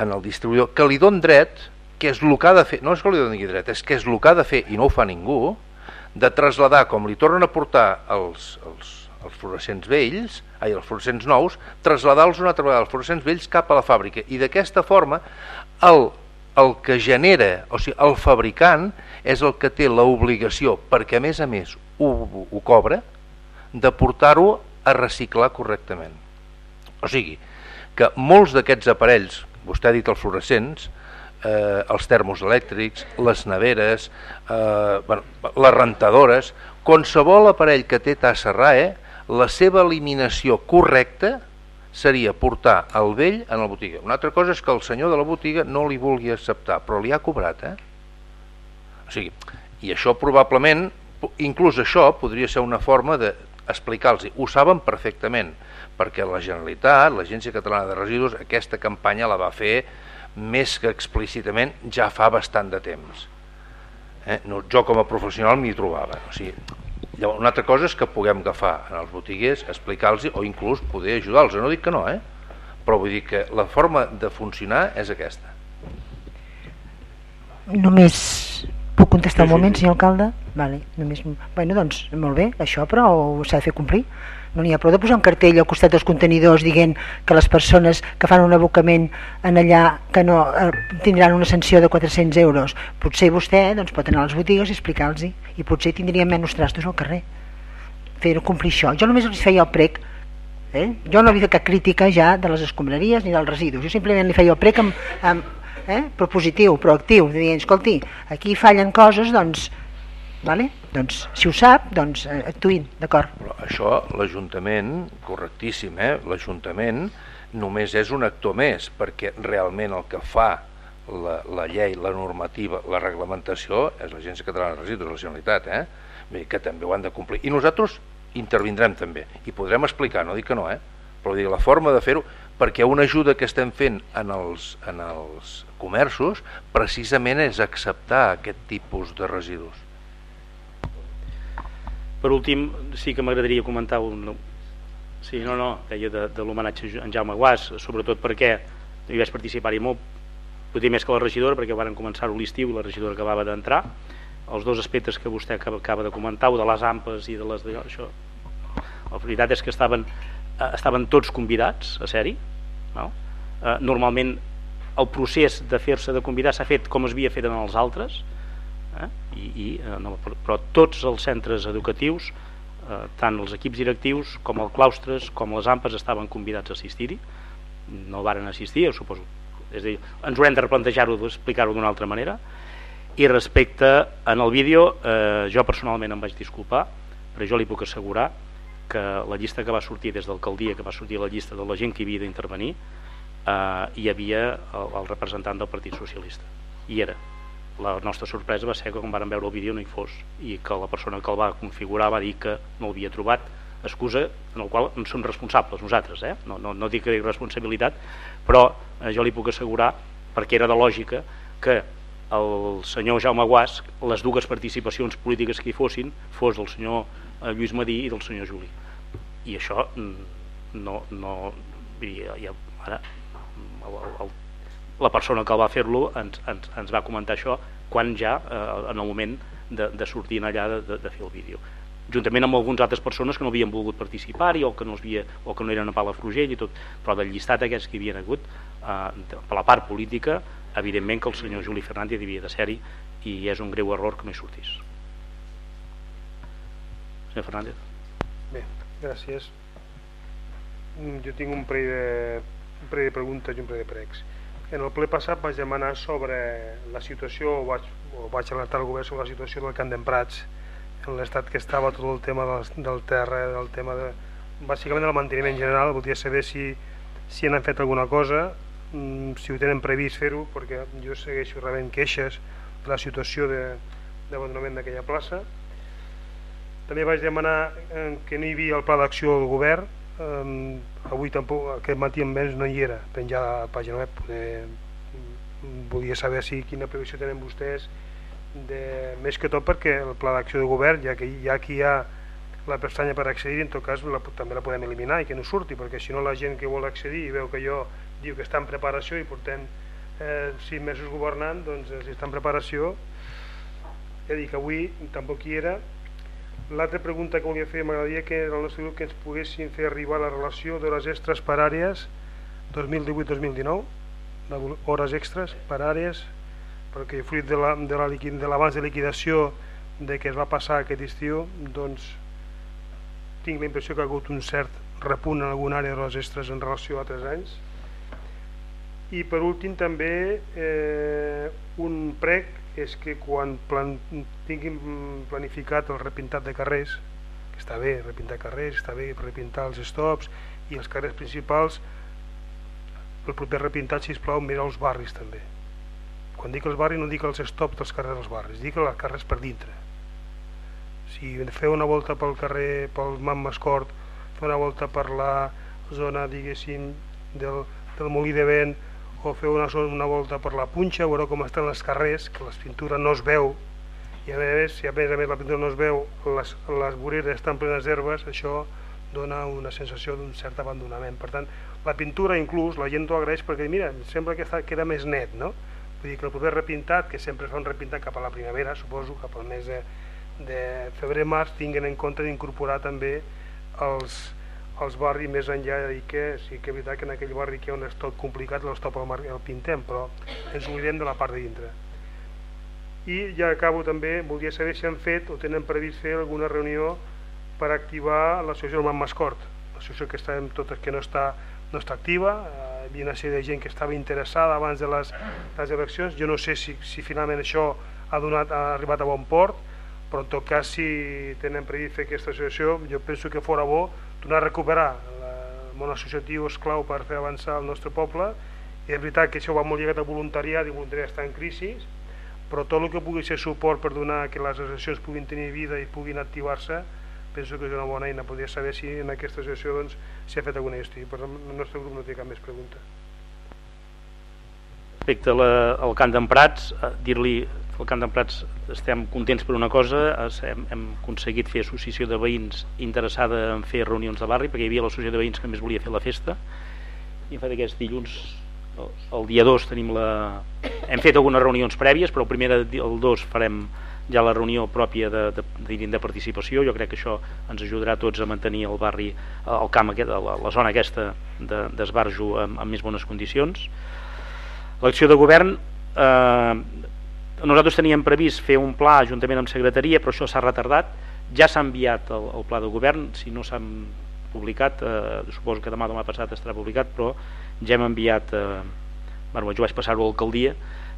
en el distribuïdor que li don dret que és el que ha de fer, no és que li doni dret, és que és el que ha de fer, i no ho fa ningú, de traslladar, com li tornen a portar els, els, els fluorescents vells, ai, els fluorescents nous, traslladar-los una altra vegada, els fluorescents vells cap a la fàbrica. I d'aquesta forma, el, el que genera, o sigui, el fabricant, és el que té l'obligació, perquè a més a més ho, ho cobra, de portar-ho a reciclar correctament. O sigui, que molts d'aquests aparells, vostè ha dit els fluorescents, eh, els termos elèctrics, les neveres, eh, bueno, les rentadores, qualsevol aparell que té tassa RAE, la seva eliminació correcta seria portar el vell en la botiga. Una altra cosa és que el senyor de la botiga no li vulgui acceptar, però li ha cobrat, eh? O sigui, i això probablement, inclús això podria ser una forma d'explicar-los. Ho saben perfectament, perquè la Generalitat, l'Agència Catalana de Residus, aquesta campanya la va fer més que explícitament ja fa bastant de temps. Eh? No, jo com a professional m'hi trobava. O sigui, llavors, una altra cosa és que puguem agafar en els botiguers, explicar-los o inclús poder ajudar-los. No dic que no, eh? però vull dir que la forma de funcionar és aquesta. Només puc contestar sí, un moment, sí, sí. senyor alcalde? Vale, només... Bueno, doncs, molt bé, això però s'ha de fer complir no n'hi ha prou de posar un cartell al costat dels contenidors dient que les persones que fan un abocament en allà que no eh, tindran una sanció de 400 euros. Potser vostè doncs, pot anar a les botigues i explicar-los i potser tindrien menys trastos al carrer. Fer complir això. Jo només els feia el prec eh? jo no havia fet cap crítica ja de les escombraries ni dels residus. Jo simplement li feia el prec amb, amb, eh? propositiu, proactiu. Dir, escolti, aquí fallen coses doncs Vale? Doncs, si ho sap, doncs eh, actuïn, d'acord. Això, l'Ajuntament, correctíssim, eh? l'Ajuntament només és un actor més, perquè realment el que fa la, la llei, la normativa, la reglamentació és l'Agència Catalana de Residus, la Generalitat, eh? Bé, que també ho han de complir. I nosaltres intervindrem també, i podrem explicar, no dic que no, eh? però dic, la forma de fer-ho, perquè una ajuda que estem fent en els, en els comerços precisament és acceptar aquest tipus de residus per últim, sí que m'agradaria comentar un... Sí, no, no, deia de, de l'homenatge a en Jaume Guas, sobretot perquè hi vaig participar-hi molt, potser més que la regidora, perquè varen començar-ho l'estiu i la regidora acabava d'entrar. Els dos aspectes que vostè acaba, de comentar, de les ampes i de les de això, la veritat és que estaven, eh, estaven tots convidats a ser-hi. No? Eh, normalment el procés de fer-se de convidar s'ha fet com es havia fet en els altres, eh? I, i, eh, no, però tots els centres educatius eh, tant els equips directius com els claustres com les ampes estaven convidats a assistir-hi. No varen assistir, jo suposo. És dir, ens haurem de replantejar-ho explicar-ho d'una altra manera. I respecte en el vídeo eh, jo personalment em vaig disculpar però jo li puc assegurar que la llista que va sortir des d'alcaldia que va sortir la llista de la gent que havia d'intervenir eh, hi havia el, el representant del Partit Socialista. Hi era la nostra sorpresa va ser que quan vam veure el vídeo no hi fos i que la persona que el va configurar va dir que no l'havia trobat excusa en el qual en som responsables nosaltres, eh? no, no, no dic que responsabilitat però eh, jo li puc assegurar perquè era de lògica que el senyor Jaume Guas les dues participacions polítiques que hi fossin fos del senyor eh, Lluís Madí i del senyor Juli i això mm, no, no ja, ja, ara el, el, la persona que el va fer-lo ens, ens, ens va comentar això quan ja, eh, en el moment de, de sortir allà de, de, fer el vídeo. Juntament amb algunes altres persones que no havien volgut participar-hi o, que no havia, o que no eren a Palafrugell i tot, però del llistat aquests que hi havien hagut eh, per la part política evidentment que el senyor Juli Fernández havia de ser-hi i és un greu error que no hi sortís. Senyor Fernández. Bé, gràcies. Mm, jo tinc un parell de, un parell de preguntes i un parell de pregs en el ple passat vaig demanar sobre la situació, o vaig, o vaig alertar el govern sobre la situació del Camp d'Emprats, en l'estat que estava tot el tema del, del terra, del tema de... bàsicament del manteniment general, voldria saber si, si han fet alguna cosa, mm, si ho tenen previst fer-ho, perquè jo segueixo rebent queixes de la situació d'abandonament d'aquella plaça. També vaig demanar eh, que no hi havia el pla d'acció del govern, eh, avui tampoc, aquest matí almenys no hi era. Penjada a la pàgina web poder, volia saber si quina previsió tenen vostès de, més que tot perquè el pla d'acció de govern ja que ja aquí hi ha la pestanya per accedir en tot cas la, també la podem eliminar i que no surti perquè si no la gent que vol accedir i veu que jo diu que està en preparació i portem eh, 6 mesos governant doncs si està en preparació ja dic, avui tampoc hi era L'altra pregunta que volia fer m'agradaria que el nostre grup que ens poguessin fer arribar la relació d'hores extres per àrees 2018-2019 hores extres per àrees perquè fruit de l'abans la, de, de, la, de liquidació de que es va passar aquest estiu doncs tinc la impressió que ha hagut un cert repunt en alguna àrea d'hores extres en relació a altres anys. I per últim també eh, un prec és que quan plan, tinguin planificat el repintat de carrers, que està bé repintar carrers, està bé repintar els stops i els carrers principals, el proper repintat, si plau els barris també. Quan dic els barris no dic els stops dels carrers dels barris, dic els carrers per dintre. Si feu una volta pel carrer, pel Mam Mascort, feu una volta per la zona, diguéssim, del, del molí de vent o feu una, una volta per la punxa, veureu com estan els carrers, que les pintures no es veu, i a més, si a més a més la pintura no es veu, les, les voreres estan plenes d'herbes, això dona una sensació d'un cert abandonament. Per tant, la pintura inclús la gent ho agraeix perquè mira, sembla que queda més net, no? Vull dir que el proper repintat, que sempre es fa un repintat cap a la primavera, suposo, cap al mes de, de febrer-març, tinguin en compte d'incorporar també els, els barris més enllà de que sí que és veritat que en aquell barri que on és tot complicat l'estop el, el pintem, però ens oblidem de la part de dintre. I ja acabo també, voldria saber si han fet o tenen previst fer alguna reunió per activar l'associació del Mascort, l'associació que està tot que no està, no està activa, eh, hi havia una sèrie de gent que estava interessada abans de les, les eleccions, jo no sé si, si finalment això ha, donat, ha arribat a bon port, però en tot cas si tenen previst fer aquesta associació, jo penso que fora bo tornar a recuperar el món associatiu és clau per fer avançar el nostre poble i és veritat que això va molt lligat al voluntariat i voluntariat està en crisi però tot el que pugui ser suport per donar que les associacions puguin tenir vida i puguin activar-se penso que és una bona eina, podria saber si en aquesta associació doncs, s'ha fet alguna gestió, però el nostre grup no té cap més pregunta. Respecte al Camp d'Emprats, eh, dir-li al Camp d'Emprats estem contents per una cosa, hem, hem aconseguit fer associació de veïns interessada en fer reunions de barri, perquè hi havia l'associació de veïns que més volia fer la festa, i en fet aquests dilluns, el, dia 2 tenim la... hem fet algunes reunions prèvies, però el primer el 2 farem ja la reunió pròpia de, de, de, de participació, jo crec que això ens ajudarà tots a mantenir el barri, el camp aquest, la, la zona aquesta d'esbarjo de, amb, amb més bones condicions. L'acció de govern, eh, nosaltres teníem previst fer un pla juntament amb secretaria, però això s'ha retardat, ja s'ha enviat el, el pla de govern, si no s'ha publicat, eh, suposo que demà demà passat estarà publicat, però ja hem enviat, eh, bueno, jo vaig passar-ho a l'alcaldia,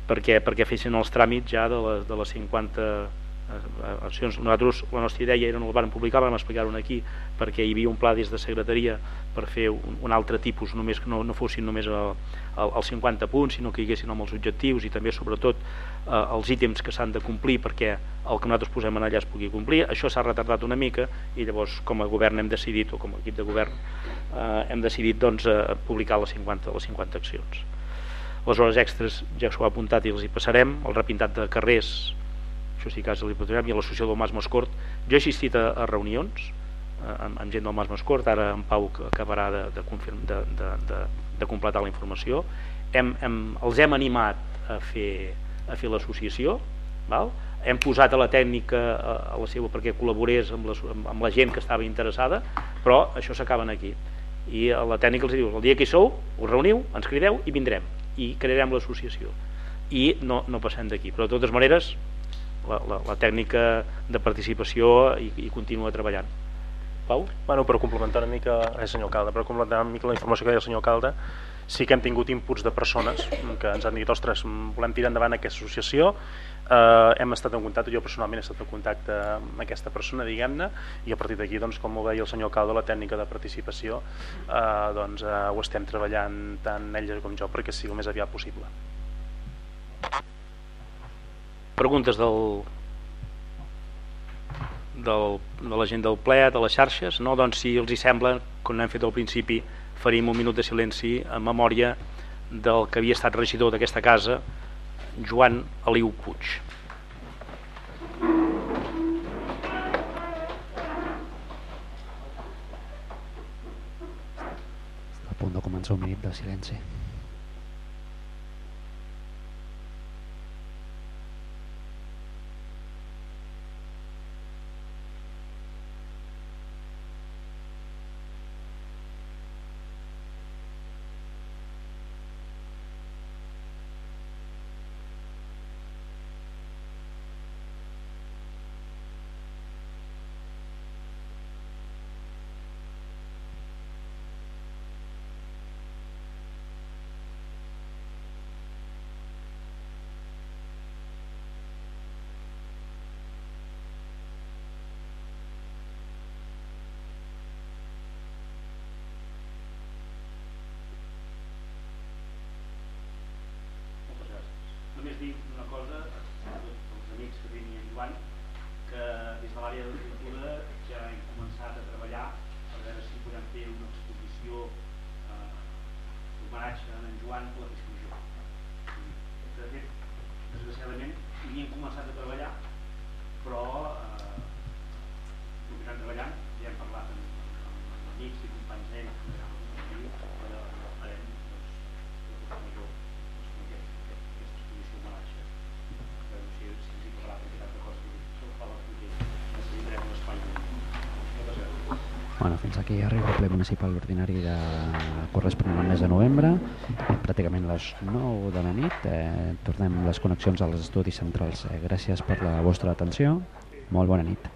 perquè, perquè fessin els tràmits ja de les, de les 50 eh, accions. Nosaltres, la nostra idea era no el van publicar, vam explicar-ho aquí, perquè hi havia un pla des de secretaria per fer un, un altre tipus, només que no, no fossin només el, els 50 punts, sinó que hi haguessin els objectius i també sobretot eh, els ítems que s'han de complir perquè el que nosaltres posem en allà es pugui complir. Això s'ha retardat una mica i llavors com a govern hem decidit, o com a equip de govern, eh, hem decidit doncs, eh, publicar les 50, les 50 accions. Les hores extres ja s'ho ha apuntat i els hi passarem, el repintat de carrers això sí que li posarem i l'associació del Mas Mascort. Jo he assistit a, a reunions eh, amb, amb gent del Mas Mascort. Ara en Pau acabarà de, de, de, de, de, de completar la informació. Hem, hem, els hem animat a fer, a fer l'associació hem posat a la tècnica a, la seva perquè col·laborés amb la, amb la gent que estava interessada però això s'acaben aquí. I a la tècnica els diu el dia que hi sou us reuniu, ens crideu i vindrem i crearem l'associació. I no, no passem d'aquí. Però de totes maneres la, la, la tècnica de participació hi, hi continua treballant Pau? Bueno, per complementar una mica eh, senyor Calda, per complementar una mica la informació que deia el senyor Calda sí que hem tingut inputs de persones que ens han dit, ostres, volem tirar endavant aquesta associació eh, hem estat en contacte, jo personalment he estat en contacte amb aquesta persona, diguem-ne, i a partir d'aquí, doncs, com ho deia el senyor Caldo, la tècnica de participació, eh, doncs, eh, ho estem treballant tant ella com jo perquè sigui el més aviat possible. Preguntes del, del, de la gent del ple, de les xarxes, no? doncs si els hi sembla, com hem fet al principi, farim un minut de silenci en memòria del que havia estat regidor d'aquesta casa, Joan Aliu Puig. Està a punt de començar un minut de silenci. Bueno, fins aquí arriba el ple municipal ordinari de corresponent al mes de novembre, pràcticament les 9 de la nit. Eh, tornem les connexions als estudis centrals. Eh, gràcies per la vostra atenció. Molt bona nit.